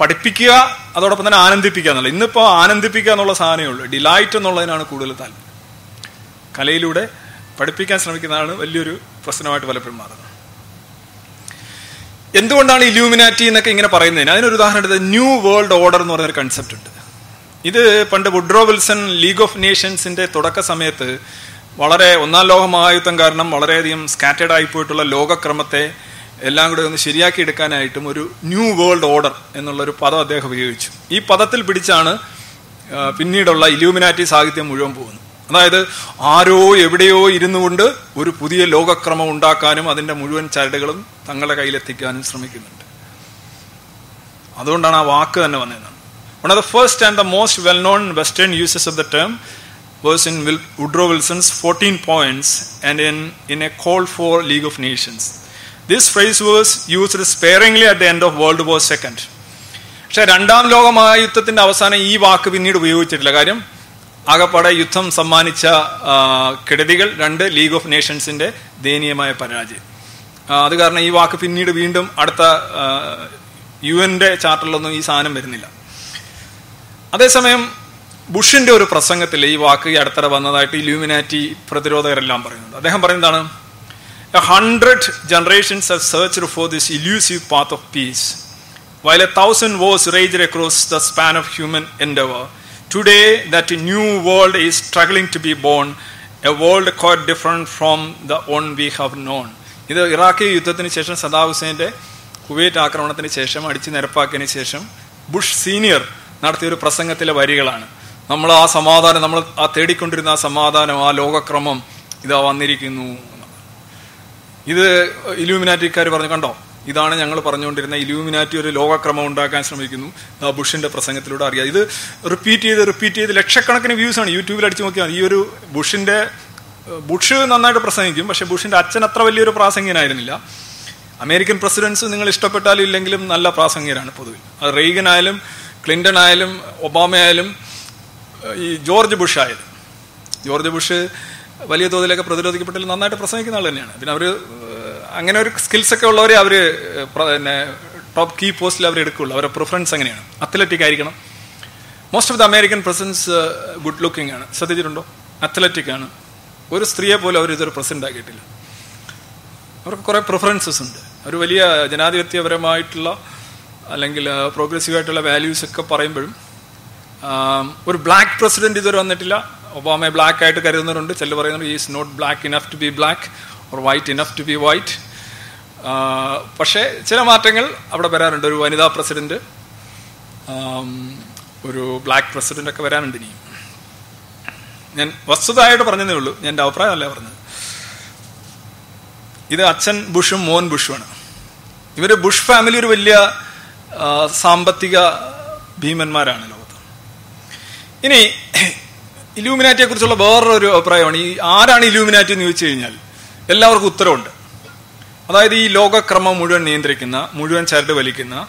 പഠിപ്പിക്കുക അതോടൊപ്പം തന്നെ ആനന്ദിപ്പിക്കുക എന്നുള്ളത് ഇന്നിപ്പോൾ ആനന്ദിപ്പിക്കുക എന്നുള്ള സാധനമേ ഉള്ളൂ. ഡിലൈറ്റ് എന്നുള്ളതിനാണ് കൂടുതൽ താല്പര്യം. കലയിലൂടെ പഠിപ്പിക്കാൻ ശ്രമിക്കുന്നതാണ് വലിയൊരു പ്രശ്നമായിട്ട് പലപ്പോഴും മാറുന്നത്. എന്തുകൊണ്ടാണ് ഇലൂമിനാറ്റി എന്നൊക്കെ ഇങ്ങനെ പറയുന്നതിന്? അതിനൊരു ഉദാഹരണം എടുത്തത് ന്യൂ വേൾഡ് ഓർഡർ എന്ന് പറയുന്ന ഒരു കൺസെപ്റ്റ് ഉണ്ട്. ഇത് പണ്ട് വുഡ്രോ വിൽസൺ ലീഗ് ഓഫ് നേഷൻസിന്റെ തുടക്ക സമയത്ത് വളരെ ഒന്നാം ലോക മഹായുദ്ധം കാരണം വളരെയധികം സ്കാറ്റേഡ് ആയി പോയിട്ടുള്ള ലോകക്രമത്തെ എല്ലാം കൂടെ ഒന്ന് ശരിയാക്കി എടുക്കാനായിട്ടും ഒരു ന്യൂ വേൾഡ് ഓർഡർ എന്നുള്ളൊരു പദം അദ്ദേഹം ഉപയോഗിച്ചു. ഈ പദത്തിൽ പിടിച്ചാണ് പിന്നീടുള്ള ഇലൂമിനാറ്റി സാഹിത്യം മുഴുവൻ പോകുന്നത്. അതായത് ആരോ എവിടെയോ ഇരുന്നു കൊണ്ട് ഒരു പുതിയ ലോകക്രമം ഉണ്ടാക്കാനും അതിന്റെ മുഴുവൻ ചരടുകളും തങ്ങളുടെ കയ്യിലെത്തിക്കാനും ശ്രമിക്കുന്നുണ്ട്. അതുകൊണ്ടാണ് ആ വാക്ക് തന്നെ വന്നത്. One of the first and the most well known western uses of the term were in Woodrow Wilson's fourteen points and in in a call for League of Nations this phrase were used sparingly at the end of World War second പക്ഷെ രണ്ടാം ലോക മഹായുദ്ധത്തിന്റെ അവസാനം ഈ വാക്ക് പിന്നീട് ഉപയോഗിച്ചിട്ടില്ല. കാര്യം ആകപ്പാടെ യുദ്ധം സമ്മാനിച്ച കെടുതികൾ രണ്ട് ലീഗ് ഓഫ് നേഷൻസിന്റെ ദയനീയമായ പരാജയം. അത് കാരണം ഈ വാക്ക് പിന്നീട് വീണ്ടും അടുത്ത യു എന്റെ ചാർട്ടറിലൊന്നും ഈ സാധനം വരുന്നില്ല. അതേസമയം ബുഷിന്റെ ഒരു പ്രസംഗത്തിൽ ഈ വാക്ക് ഈ അടുത്തിടെ വന്നതായിട്ട് ഇലൂമിനാറ്റി പ്രതിരോധകരെല്ലാം പറയുന്നുണ്ട് അദ്ദേഹം പറയുന്നതാണ് hundred generations searched for this elusive path of peace while a thousand wars raged across the span of human endeavor today that new world is struggling to be born a world quite different from the one we have known ഇത് ഇറാഖി യുദ്ധത്തിന് ശേഷം സദാം ഹുസൈന്റെ കുവൈറ്റ് ആക്രമണത്തിന് ശേഷം അടിച്ചു നിരപ്പാക്കിയതിന് ശേഷം ബുഷ് സീനിയർ നടത്തിയ ഒരു പ്രസംഗത്തിലെ വരികളാണ് നമ്മൾ ആ സമാധാനം നമ്മൾ ആ തേടിക്കൊണ്ടിരുന്ന ആ സമാധാനം ആ ലോകക്രമം ഇതാ വന്നിരിക്കുന്നു. ഇത് ഇലൂമിനാറ്റിക്കാർ പറഞ്ഞു കണ്ടോ? ഇതാണ് ഞങ്ങൾ പറഞ്ഞുകൊണ്ടിരുന്ന ഇലൂമിനാറ്റി ഒരു ലോകക്രമം ഉണ്ടാക്കാൻ ശ്രമിക്കുന്നു. ആ ബുഷിന്റെ പ്രസംഗത്തിലൂടെ അറിയാം. ഇത് റിപ്പീറ്റ് ചെയ്ത് റിപ്പീറ്റ് ചെയ്ത് ലക്ഷക്കണക്കിന് വ്യൂസ് ആണ്. യൂട്യൂബിൽ അടിച്ചു നോക്കിയാൽ ഈ ഒരു ബുഷിന്റെ ബുഷ് നന്നായിട്ട് പ്രസംഗിക്കും പക്ഷെ ബുഷിന്റെ അച്ഛൻ അത്ര വലിയൊരു പ്രാസംഗികനായിരുന്നില്ല. അമേരിക്കൻ പ്രസിഡൻസ് നിങ്ങൾ ഇഷ്ടപ്പെട്ടാലും ഇല്ലെങ്കിലും നല്ല പ്രാസംഗികരാണ് പൊതുവിൽ. അത് റെയ്ഗൻ ആയാലും ക്ലിന്റൺ ആയാലും ഒബാമ ആയാലും ഈ ജോർജ് ബുഷ് ആയത്. ജോർജ് ബുഷ് വലിയ തോതിലൊക്കെ പ്രതിരോധിക്കപ്പെട്ടാലും നന്നായിട്ട് പ്രസംഗിക്കുന്ന ആൾ തന്നെയാണ്. പിന്നെ അവർ അങ്ങനെ ഒരു സ്കിൽസ് ഒക്കെ ഉള്ളവരെ അവർ പിന്നെ ടോപ്പ് കീ പോസ്റ്റിൽ അവർ എടുക്കുള്ളൂ. അവരുടെ പ്രിഫറൻസ് അങ്ങനെയാണ്. അത്ലറ്റിക് ആയിരിക്കണം. Most of the American presidents good looking ആണ്. ശ്രദ്ധിച്ചിട്ടുണ്ടോ? അത്ലറ്റിക് ആണ്. ഒരു സ്ത്രീയെ പോലും അവർ ഇതൊരു പ്രസിഡന്റ് ആക്കിയിട്ടില്ല. അവർക്ക് കുറെ പ്രിഫറൻസസ് ഉണ്ട്. ഒരു വലിയ ജനാധിപത്യപരമായിട്ടുള്ള അല്ലെങ്കിൽ പ്രോഗ്രസീവായിട്ടുള്ള വാല്യൂസ് ഒക്കെ പറയുമ്പോഴും ഒരു ബ്ലാക്ക് പ്രസിഡന്റ് ഇതുവരെ വന്നിട്ടില്ല. ഒബാമയെ ബ്ലാക്ക് ആയിട്ട് കരുതുന്നവരുണ്ട്. ചില പറയുന്നുണ്ട് is not black enough to be black or white enough to be white പക്ഷേ ചില മാറ്റങ്ങൾ അവിടെ വരാറുണ്ട്. ഒരു വനിതാ പ്രസിഡന്റ് ഒരു ബ്ലാക്ക് പ്രസിഡന്റ് ഒക്കെ വരാനുണ്ട് ഇനിയും. ഞാൻ വസ്തുതായിട്ട് പറഞ്ഞതേ ഉള്ളൂ. ഞാൻ എന്റെ അഭിപ്രായമല്ല പറഞ്ഞത്? ഇത് അച്ഛൻ ബുഷും മോൻ ബുഷുമാണ് ഇവർ ബുഷ് ഫാമിലി ഒരു വലിയ സാമ്പത്തിക ഭീമന്മാരാണ് ലോകത്ത് ഇനി ഇലൂമിനാറ്റിയെ കുറിച്ചുള്ള വേറൊരു അഭിപ്രായമാണ്. ഈ ആരാണ് ഇലൂമിനാറ്റി എന്ന് ചോദിച്ചു കഴിഞ്ഞാൽ എല്ലാവർക്കും ഉത്തരവുണ്ട്. അതായത് ഈ ലോകക്രമം മുഴുവൻ നിയന്ത്രിക്കുന്ന മുഴുവൻ ചരട് വലിക്കുന്ന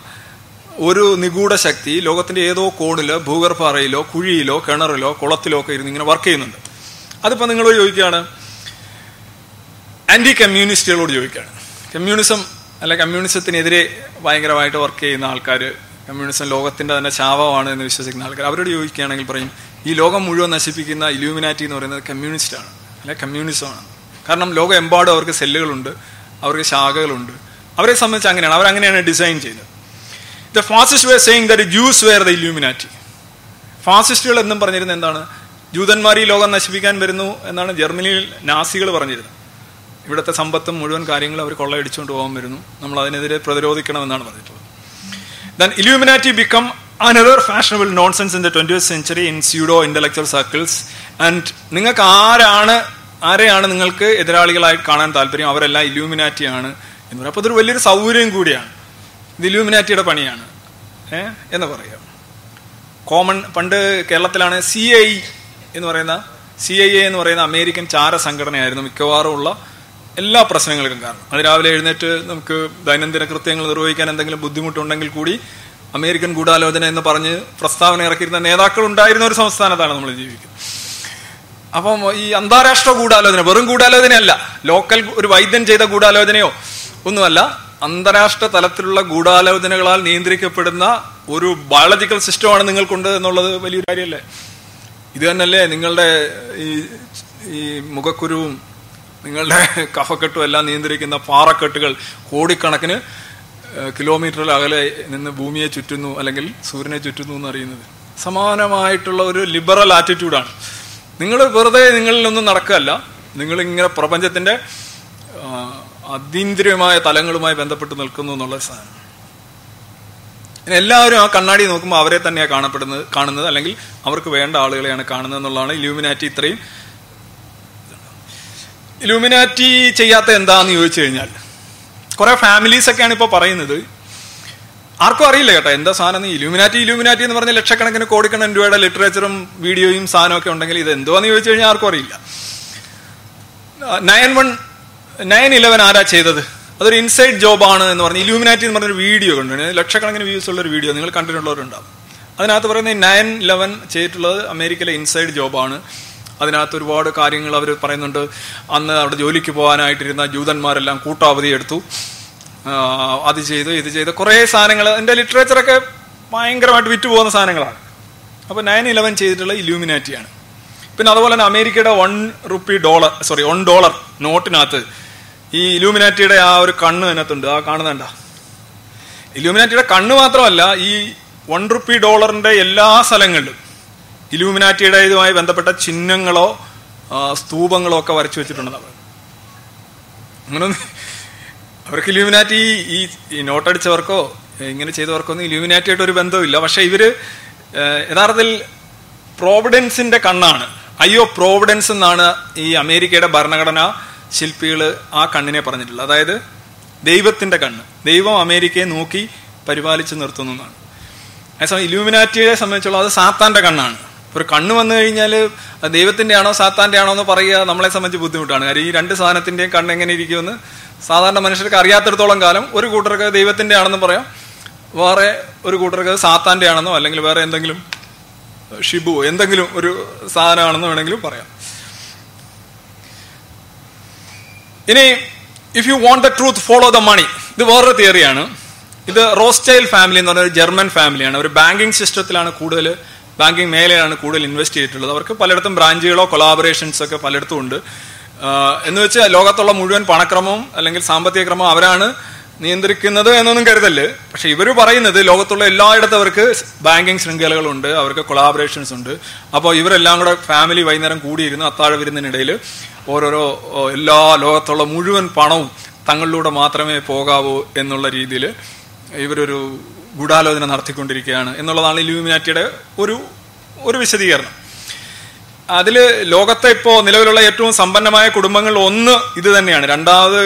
ഒരു നിഗൂഢ ശക്തി ലോകത്തിന്റെ ഏതോ കോണിലോ ഭൂഗർഭ അറയിലോ കുഴിയിലോ കിണറിലോ കുളത്തിലോ ഒക്കെ ഇരുന്ന് ഇങ്ങനെ വർക്ക് ചെയ്യുന്നുണ്ട്. അതിപ്പോ നിങ്ങൾ ചോദിക്കുകയാണ്. ആന്റി കമ്മ്യൂണിസ്റ്റുകളോട് ചോദിക്കുകയാണ്. കമ്മ്യൂണിസം അല്ല കമ്മ്യൂണിസത്തിനെതിരെ ഭയങ്കരമായിട്ട് വർക്ക് ചെയ്യുന്ന ആൾക്കാർ കമ്മ്യൂണിസം ലോകത്തിന്റെ തന്നെ ശാപമാണ് എന്ന് വിശ്വസിക്കുന്ന ആൾക്കാർ അവരോട് ചോദിക്കുകയാണെങ്കിൽ പറയും ഈ ലോകം മുഴുവൻ നശിപ്പിക്കുന്ന ഇലൂമിനാറ്റി എന്ന് പറയുന്നത് കമ്മ്യൂണിസ്റ്റാണ് അല്ലെ? കമ്മ്യൂണിസമാണ് കാരണം ലോകമെമ്പാടും അവർക്ക് സെല്ലുകളുണ്ട് അവർക്ക് ശാഖകളുണ്ട്. അവരെ സംബന്ധിച്ച് അങ്ങനെയാണ്. അവരങ്ങനെയാണ് ഡിസൈൻ ചെയ്തത് the fascist were saying that Jews were the Illuminati ഫാസിസ്റ്റുകൾ എന്നും പറഞ്ഞിരുന്നത് എന്താണ്? ജൂതന്മാർ ഈ ലോകം നശിപ്പിക്കാൻ വരുന്നു എന്നാണ് ജർമ്മനിയിൽ നാസികൾ പറഞ്ഞിരുന്നത്. ഇവിടുത്തെ സമ്പത്തും മുഴുവൻ കാര്യങ്ങളും അവർ കൊള്ളയടിച്ചുകൊണ്ട് പോകാൻ വരുന്നു. നമ്മൾ അതിനെതിരെ പ്രതിരോധിക്കണമെന്നാണ് പറഞ്ഞിട്ടുള്ളത്. Then Illuminati become another fashionable nonsense in the twenty century in pseudo intellectual circles and നിങ്ങൾക്ക് ആരാണ് ആരെയാണ് നിങ്ങൾക്ക് എതിരാളികളായി കാണാൻ താല്പര്യം? അവരെല്ലാം ഇലൂമിനാറ്റി ആണ് എന്ന് പറയും. അപ്പോൾ ഇതൊരു വലിയൊരു സൗകര്യം കൂടിയാണ്. ഇത് ഇലൂമിനാറ്റിയുടെ പണിയാണ്. ഏ? എന്ന് പറയുക കോമൺ പണ്ട് കേരളത്തിലാണ് സി ഐ എന്ന് പറയുന്ന സി ഐ എ എന്ന് പറയുന്ന അമേരിക്കൻ ചാര സംഘടനയായിരുന്നു മിക്കവാറും ഉള്ള എല്ലാ പ്രശ്നങ്ങൾക്കും കാരണം. അത് രാവിലെ എഴുന്നേറ്റ് നമുക്ക് ദൈനംദിന കൃത്യങ്ങൾ നിർവഹിക്കാൻ എന്തെങ്കിലും ബുദ്ധിമുട്ടുണ്ടെങ്കിൽ കൂടി അമേരിക്കൻ ഗൂഢാലോചന എന്ന് പറഞ്ഞ് പ്രസ്താവന ഇറക്കിയിരുന്ന നേതാക്കൾ ഉണ്ടായിരുന്ന ഒരു സംസ്ഥാനത്താണ് നമ്മൾ ജീവിക്കുന്നത്. അപ്പം ഈ അന്താരാഷ്ട്ര ഗൂഢാലോചന വെറും ഗൂഢാലോചനയല്ല ലോക്കൽ ഒരു വൈദ്യൻ ചെയ്ത ഗൂഢാലോചനയോ ഒന്നുമല്ല അന്താരാഷ്ട്ര തലത്തിലുള്ള ഗൂഢാലോചനകളാൽ നിയന്ത്രിക്കപ്പെടുന്ന ഒരു ബയോളജിക്കൽ സിസ്റ്റമാണ് നിങ്ങൾക്കുണ്ട് എന്നുള്ളത് വലിയൊരു കാര്യമല്ലേ? ഇത് തന്നെയല്ലേ നിങ്ങളുടെ ഈ ഈ മുഖക്കുരുവും നിങ്ങളുടെ കഫക്കെട്ടും എല്ലാം നിയന്ത്രിക്കുന്ന പാറക്കെട്ടുകൾ കോടിക്കണക്കിന് കിലോമീറ്ററിൽ അകലെ നിന്ന് ഭൂമിയെ ചുറ്റുന്നു അല്ലെങ്കിൽ സൂര്യനെ ചുറ്റുന്നു എന്നറിയുന്നത്. സമാനമായിട്ടുള്ള ഒരു ലിബറൽ ആറ്റിറ്റ്യൂഡാണ്. നിങ്ങൾ വെറുതെ നിങ്ങളിലൊന്നും നടക്കുകയല്ല. നിങ്ങളിങ്ങനെ പ്രപഞ്ചത്തിന്റെ അതീന്ദ്രിയമായ തലങ്ങളുമായി ബന്ധപ്പെട്ട് നിൽക്കുന്നു എന്നുള്ള സാധനം. എല്ലാവരും ആ കണ്ണാടി നോക്കുമ്പോൾ അവരെ തന്നെയാണ് കാണപ്പെടുന്നത് കാണുന്നത്. അല്ലെങ്കിൽ അവർക്ക് വേണ്ട ആളുകളെയാണ് കാണുന്നത് എന്നുള്ളതാണ് ഇലൂമിനാറ്റി ഇത്രയും ഇലൂമിനാറ്റി ചെയ്യാത്ത എന്താന്ന് ചോദിച്ചു കഴിഞ്ഞാൽ കുറെ ഫാമിലീസ് ഒക്കെയാണ് ഇപ്പൊ പറയുന്നത്. ആർക്കും അറിയില്ല കേട്ടോ എന്താ സാധനം ഇലൂമിനാറ്റി ഇലൂമിനാറ്റി എന്ന് പറഞ്ഞ ലക്ഷക്കണക്കിന് കോടിക്കണക്കിന് രൂപയുടെ ലിറ്ററേച്ചറും വീഡിയോയും സാധനവും ഒക്കെ ഉണ്ടെങ്കിൽ ഇത് എന്തുവാന്ന് ചോദിച്ചു കഴിഞ്ഞാൽ ആർക്കും അറിയില്ല. നയൻ വൺ നയൻ ഇലവൻ ആരാ ചെയ്തത്? അതൊരു ഇൻസൈഡ് ജോബ് ആണ് എന്ന് പറഞ്ഞ് ഇലൂമിനാറ്റി എന്ന് പറഞ്ഞൊരു വീഡിയോ കണ്ടു ലക്ഷക്കണക്കിന് വ്യൂസ് ഉള്ള ഒരു വീഡിയോ നിങ്ങൾ കണ്ടിട്ടുള്ളവരുണ്ടാവും. അതിനകത്ത് പറയുന്നത് നയൻ ഇലവൻ ചെയ്തിട്ടുള്ളത് അമേരിക്കയിലെ ഇൻസൈഡ് ജോബാണ് അതിനകത്ത് ഒരുപാട് കാര്യങ്ങൾ അവർ പറയുന്നുണ്ട്. അന്ന് അവിടെ ജോലിക്ക് പോകാനായിട്ടിരുന്ന ജൂതന്മാരെല്ലാം കൂട്ടാവധി എടുത്തു. അത് ചെയ്തു ഇത് ചെയ്ത് കുറേ സാധനങ്ങൾ എന്റെ ലിറ്ററേച്ചറൊക്കെ ഭയങ്കരമായിട്ട് വിറ്റ് പോകുന്ന സാധനങ്ങളാണ്. അപ്പോൾ നയൻ ഇലവൻ ചെയ്തിട്ടുള്ള ഇലൂമിനാറ്റിയാണ് പിന്നെ അതുപോലെ തന്നെ അമേരിക്കയുടെ one rupee dollar sorry one dollar നോട്ടിനകത്ത് ഈ ഇലൂമിനാറ്റിയുടെ ആ ഒരു കണ്ണ് അതിനകത്തുണ്ട്. ആ കാണുന്നുണ്ട ഇലൂമിനാറ്റിയുടെ കണ്ണ് മാത്രമല്ല ഈ വൺ റുപ്പി ഡോളറിന്റെ എല്ലാ സ്ഥലങ്ങളിലും ഇലൂമിനാറ്റിയുടെ ഇതുമായി ബന്ധപ്പെട്ട ചിഹ്നങ്ങളോ സ്തൂപങ്ങളോ ഒക്കെ വരച്ചു വെച്ചിട്ടുണ്ട് അങ്ങനെ അവർക്ക് ഇലൂമിനാറ്റി ഈ നോട്ടടിച്ചവർക്കോ ഇങ്ങനെ ചെയ്തവർക്കോ ഒന്നും ഇലൂമിനാറ്റി ആയിട്ട് ഒരു ബന്ധവുമില്ല. പക്ഷെ ഇവർ യഥാർത്ഥത്തിൽ പ്രോവിഡൻസിന്റെ കണ്ണാണ്. അയ്യോ പ്രോവിഡൻസ് എന്നാണ് ഈ അമേരിക്കയുടെ ഭരണഘടന ശില്പികൾ ആ കണ്ണിനെ പറഞ്ഞിട്ടുള്ളത്. അതായത് ദൈവത്തിന്റെ കണ്ണ്. ദൈവം അമേരിക്കയെ നോക്കി പരിപാലിച്ചു നിർത്തുന്നു എന്നാണ്. അതേസമയം ഇലൂമിനാറ്റിയെ സംബന്ധിച്ചുള്ള അത് സാത്താന്റെ കണ്ണാണ്. ഒരു കണ്ണ് വന്നു കഴിഞ്ഞാൽ ദൈവത്തിന്റെ ആണോ സാത്താന്റെ ആണോ എന്ന് പറയുക നമ്മളെ സംബന്ധിച്ച് ബുദ്ധിമുട്ടാണ്. കാര്യം ഈ രണ്ട് സാധനത്തിന്റെയും കണ്ണ് എങ്ങനെ ഇരിക്കുമെന്ന് സാധാരണ മനുഷ്യർക്ക് അറിയാത്തിടത്തോളം കാലം ഒരു കൂട്ടർക്ക് ദൈവത്തിന്റെ ആണെന്ന് പറയാം. വേറെ ഒരു കൂട്ടർക്ക് സാത്താന്റെ ആണെന്നോ അല്ലെങ്കിൽ വേറെ എന്തെങ്കിലും ഷിബു എന്തെങ്കിലും ഒരു സാധനമാണെന്ന് വേണമെങ്കിലും പറയാം. ഇനി if you want the truth follow the money ഇത് വേറൊരു തിയറിയാണ് ഇത് റോസ്റ്റൈൽ ഫാമിലി എന്ന് പറഞ്ഞ ഒരു ജർമ്മൻ ഫാമിലിയാണ്. ഒരു ബാങ്കിങ് സിസ്റ്റത്തിലാണ് കൂടുതൽ ബാങ്കിങ് മേഖലയാണ് കൂടുതൽ ഇൻവെസ്റ്റ് ചെയ്തിട്ടുള്ളത്. അവർക്ക് പലയിടത്തും ബ്രാഞ്ചുകളോ കൊളാബറേഷൻസ് ഒക്കെ പലയിടത്തും ഉണ്ട്. എന്ന് വെച്ചാൽ ലോകത്തുള്ള മുഴുവൻ പണക്രമവും അല്ലെങ്കിൽ സാമ്പത്തിക ക്രമവും അവരാണ് നിയന്ത്രിക്കുന്നത് എന്നൊന്നും കരുതല്ല് പക്ഷെ ഇവർ പറയുന്നത് ലോകത്തുള്ള എല്ലായിടത്തും അവർക്ക് ബാങ്കിങ് ശൃംഖലകളുണ്ട് അവർക്ക് കൊളാബറേഷൻസ് ഉണ്ട്. അപ്പോൾ ഇവരെല്ലാം കൂടെ ഫാമിലി വൈകുന്നേരം കൂടിയിരുന്ന് അത്താഴ വിരുന്നിനിടയിൽ ഓരോരോ എല്ലാ ലോകത്തുള്ള മുഴുവൻ പണവും തങ്ങളിലൂടെ മാത്രമേ പോകാവൂ എന്നുള്ള രീതിയിൽ ഇവരൊരു ഗൂഢാലോചന നടത്തിക്കൊണ്ടിരിക്കുകയാണ് എന്നുള്ളതാണ് ഇലൂമിനാറ്റിയുടെ ഒരു ഒരു വിശദീകരണം. അതിൽ ലോകത്തെ ഇപ്പോൾ നിലവിലുള്ള ഏറ്റവും സമ്പന്നമായ കുടുംബങ്ങളിൽ ഒന്ന് ഇത് തന്നെയാണ്. രണ്ടാമത്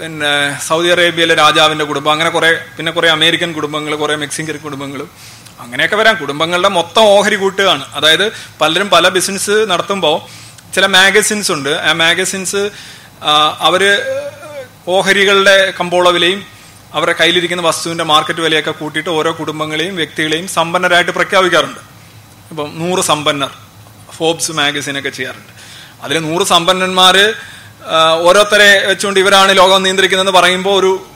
പിന്നെ സൗദി അറേബ്യയിലെ രാജാവിന്റെ കുടുംബം അങ്ങനെ കുറെ പിന്നെ കുറെ അമേരിക്കൻ കുടുംബങ്ങൾ കുറെ മെക്സിക്കൻ കുടുംബങ്ങളും. അങ്ങനെയൊക്കെ വരാം. കുടുംബങ്ങളുടെ മൊത്തം ഓഹരി കൂട്ടുകയാണ്. അതായത് പലരും പല ബിസിനസ് നടത്തുമ്പോൾ ചില മാഗസിൻസ് ഉണ്ട്. ആ മാഗസിൻസ് അവർ ഓഹരികളുടെ കമ്പോള വിലയും അവരുടെ കയ്യിലിരിക്കുന്ന വസ്തുവിന്റെ മാർക്കറ്റ് വിലയൊക്കെ കൂട്ടിയിട്ട് ഓരോ കുടുംബങ്ങളെയും വ്യക്തികളെയും സമ്പന്നരായിട്ട് പ്രഖ്യാപിക്കാറുണ്ട്. ഇപ്പം നൂറ് സമ്പന്നർ ഫോബ്സ് മാഗസിനൊക്കെ ചെയ്യാറുണ്ട്. അതിൽ നൂറ് സമ്പന്നന്മാര് ആ, ഓരോരുത്തരെ വെച്ചുകൊണ്ട് ഇവരാണ് ലോകം നിയന്ത്രിക്കുന്നതെന്ന് പറയുമ്പോൾ ഒരു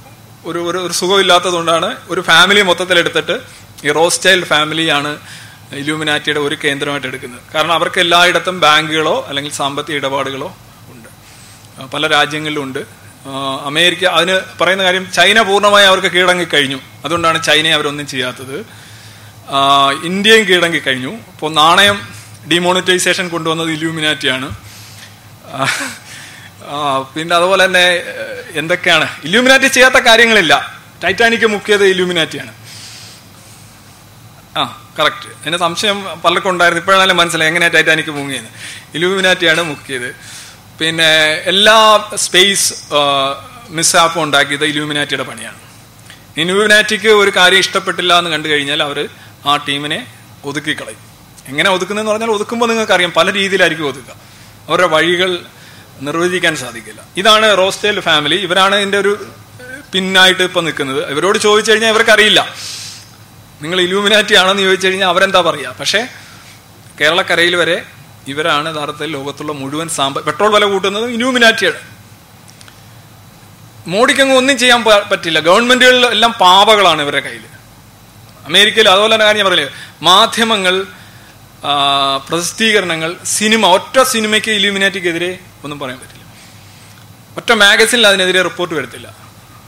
ഒരു ഒരു ഒരു സുഖമില്ലാത്തതുകൊണ്ടാണ് ഒരു ഫാമിലി മൊത്തത്തിലെടുത്തിട്ട് ഈ റോസ്റ്റൈൽ ഫാമിലിയാണ് ഇലൂമിനാറ്റിയുടെ ഒരു കേന്ദ്രമായിട്ട് എടുക്കുന്നത്. കാരണം അവർക്ക് എല്ലായിടത്തും ബാങ്കുകളോ അല്ലെങ്കിൽ സാമ്പത്തിക ഇടപാടുകളോ ഉണ്ട്. പല രാജ്യങ്ങളിലും ഉണ്ട്. അമേരിക്ക അതിന് പറയുന്ന കാര്യം ചൈന പൂർണമായി അവർക്ക് കീഴടങ്ങി കഴിഞ്ഞു അതുകൊണ്ടാണ് ചൈനയെ അവരൊന്നും ചെയ്യാത്തത്. ഇന്ത്യയും കീഴടങ്ങി കഴിഞ്ഞു ഇപ്പോൾ നാണയം ഡിമോണിറ്റൈസേഷൻ കൊണ്ടുവന്നത് ഇലൂമിനാറ്റിയാണ് പിന്നെ അതുപോലെ തന്നെ എന്തൊക്കെയാണ്? ഇലൂമിനാറ്റി ചെയ്യാത്ത കാര്യങ്ങളില്ല. ടൈറ്റാനിക് മുക്കിയത് ഇലൂമിനാറ്റിയാണ് ആ കറക്റ്റ് എന്നെ സംശയം പലർക്കും ഉണ്ടായിരുന്നു. ഇപ്പോഴാണല്ലോ മനസ്സിലായി എങ്ങനെയാണ് ടൈറ്റാനിക് മുങ്ങിയത്? ഇലൂമിനാറ്റിയാണ് മുക്കിയത്. പിന്നെ എല്ലാ സ്പേസ് മിസ്സാപ്പും ഉണ്ടാക്കിയത് ഇലൂമിനാറ്റിയുടെ പണിയാണ്. ഇലൂമിനാറ്റിക്ക് ഒരു കാര്യം ഇഷ്ടപ്പെട്ടില്ല എന്ന് കണ്ടു കഴിഞ്ഞാൽ അവർ ആ ടീമിനെ ഒതുക്കി കളയും എങ്ങനെ ഒതുക്കുന്നതെന്ന് പറഞ്ഞാൽ ഒതുക്കുമ്പോൾ നിങ്ങൾക്കറിയാം പല രീതിയിലായിരിക്കും ഒതുക്കുക. അവരുടെ വഴികൾ നിർവചിക്കാൻ സാധിക്കില്ല. ഇതാണ് റോസ്റ്റേൽ ഫാമിലി ഇവരാണ് ഇതിന്റെ ഒരു പിന്നായിട്ട് ഇപ്പം നിൽക്കുന്നത്. ഇവരോട് ചോദിച്ചു കഴിഞ്ഞാൽ ഇവർക്കറിയില്ല. നിങ്ങൾ ഇലൂമിനാറ്റി ആണെന്ന് ചോദിച്ചു കഴിഞ്ഞാൽ അവരെന്താ പറയുക പക്ഷേ കേരളക്കരയിൽ വരെ ഇവരാണ് യഥാർത്ഥത്തിൽ ലോകത്തുള്ള മുഴുവൻ സാമ്പ പെട്രോൾ വില കൂട്ടുന്നത് ഇന്യൂമിനാറ്റിയാണ് മോഡിക്കങ്ങ് ഒന്നും ചെയ്യാൻ പറ്റില്ല. ഗവൺമെന്റുകളിൽ എല്ലാം പാവകളാണ് ഇവരുടെ കയ്യിൽ അമേരിക്കയിൽ അതുപോലെ തന്നെ കാര്യം പറയില്ലേ മാധ്യമങ്ങൾ പ്രസിദ്ധീകരണങ്ങൾ സിനിമ ഒറ്റ സിനിമയ്ക്ക് ഇലൂമിനാറ്റിക്കെതിരെ ഒന്നും പറയാൻ പറ്റില്ല. ഒറ്റ മാഗസിനിൽ അതിനെതിരെ റിപ്പോർട്ട് വരത്തില്ല.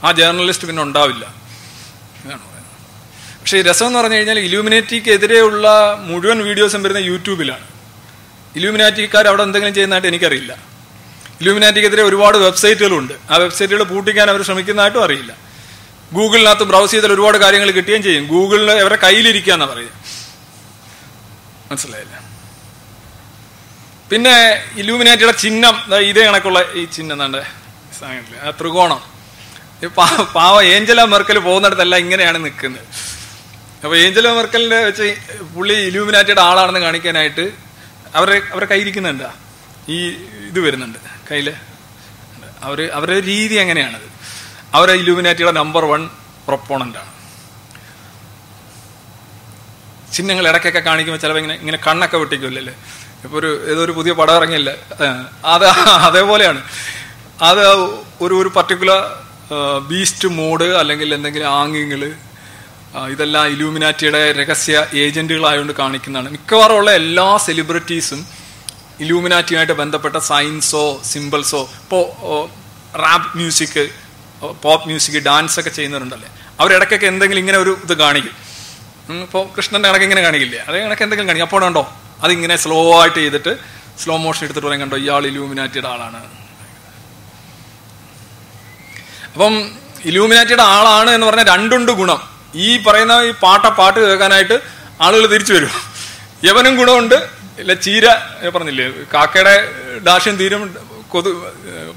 ആ ജേർണലിസ്റ്റ് പിന്നെ ഉണ്ടാവില്ല. പക്ഷേ രസം എന്ന് പറഞ്ഞു കഴിഞ്ഞാൽ ഇലൂമിനാറ്റിക്കെതിരെയുള്ള മുഴുവൻ വീഡിയോസും വരുന്ന യൂട്യൂബിലാണ്. ഇലൂമിനാറ്റിക്കാർ അവിടെ എന്തെങ്കിലും ചെയ്യുന്നതായിട്ട് എനിക്കറിയില്ല. ഇലൂമിനാറ്റിക്കെതിരെ ഒരുപാട് വെബ്സൈറ്റുകളുണ്ട്. ആ വെബ്സൈറ്റുകൾ പൂട്ടിക്കാൻ അവർ ശ്രമിക്കുന്നതായിട്ടും അറിയില്ല. ഗൂഗിളിനകത്ത് ബ്രൗസ് ചെയ്താൽ ഒരുപാട് കാര്യങ്ങൾ കിട്ടുകയും ചെയ്യും. ഗൂഗിളിൽ അവരെ കയ്യിലിരിക്കുക പറയുക. മനസ്സിലായില്ല? പിന്നെ ഇലൂമിനാറ്റിയുടെ ചിഹ്നം ഇതേ കണക്കുള്ള ഈ ചിഹ്നം എന്താണ്ട്? ആ ത്രികോണം. പാവ ഏഞ്ചല മെർക്കൽ പോകുന്നിടത്തല്ല ഇങ്ങനെയാണ് നിൽക്കുന്നത്. അപ്പൊ ഏഞ്ചല മെർക്കലിന്റെ വെച്ച് പുള്ളി ഇലൂമിനാറ്റിയുടെ ആളാണെന്ന് കാണിക്കാനായിട്ട് അവരെ അവരുടെ കയ്യിരിക്കുന്നുണ്ട് ഈ ഇത് വരുന്നുണ്ട്. കയ്യിൽ. അവർ അവരുടെ രീതി എങ്ങനെയാണത്? അവരെ ഇലൂമിനാറ്റിയുടെ നമ്പർ വൺ പ്രൊപ്പോണന്റ് ആണ്. ചിഹ്നങ്ങൾ ഇടയ്ക്കൊക്കെ കാണിക്കുമ്പോൾ ചിലപ്പോൾ ഇങ്ങനെ ഇങ്ങനെ കണ്ണൊക്കെ വെട്ടിക്കുമല്ലേ ഇപ്പൊ ഒരു ഏതോ ഒരു പുതിയ പടം ഇറങ്ങിയില്ല? അത് അതേപോലെയാണ്. അത് ഒരു ഒരു പർട്ടിക്കുലർ ബീസ്റ്റ് മോഡ് അല്ലെങ്കിൽ എന്തെങ്കിലും ആംഗിങ്ങൾ ഇതെല്ലാം ഇലൂമിനാറ്റിയുടെ രഹസ്യ ഏജന്റുകളായതുകൊണ്ട് കാണിക്കുന്നതാണ്. മിക്കവാറും ഉള്ള എല്ലാ സെലിബ്രിറ്റീസും ഇലൂമിനാറ്റിയുമായിട്ട് ബന്ധപ്പെട്ട സയൻസോ സിമ്പിൾസോ ഇപ്പോൾ rap music pop music dance ഒക്കെ ചെയ്യുന്നവരുണ്ടല്ലേ? അവരിടയ്ക്കൊക്കെ എന്തെങ്കിലും ഇങ്ങനെ ഒരു ഇത് കാണിക്കും. ഇപ്പോൾ കൃഷ്ണന്റെ കണക്ക് ഇങ്ങനെ കാണിക്കില്ലേ? അതേ കണക്ക് എന്തെങ്കിലും കാണിക്കും. അപ്പോൾ ഉണ്ടോ അതിങ്ങനെ സ്ലോ ആയിട്ട് ചെയ്തിട്ട് സ്ലോ മോഷൻ എടുത്തിട്ട് പറയാൻ കണ്ടോ? ഇയാൾ ഇലൂമിനാറ്റിയുടെ ആളാണ്. അപ്പം ഇലൂമിനാറ്റിയുടെ ആളാണ് എന്ന് പറഞ്ഞാൽ രണ്ടുണ്ട് ഗുണം. ഈ പറയുന്ന ഈ പാട്ട പാട്ട് കേൾക്കാനായിട്ട് ആളുകൾ തിരിച്ചു വരും. യവനും ഗുണമുണ്ട് ഇല്ല ചീര പറഞ്ഞില്ലേ കാക്കയുടെ ഡാഷ്യം തീരും കൊതു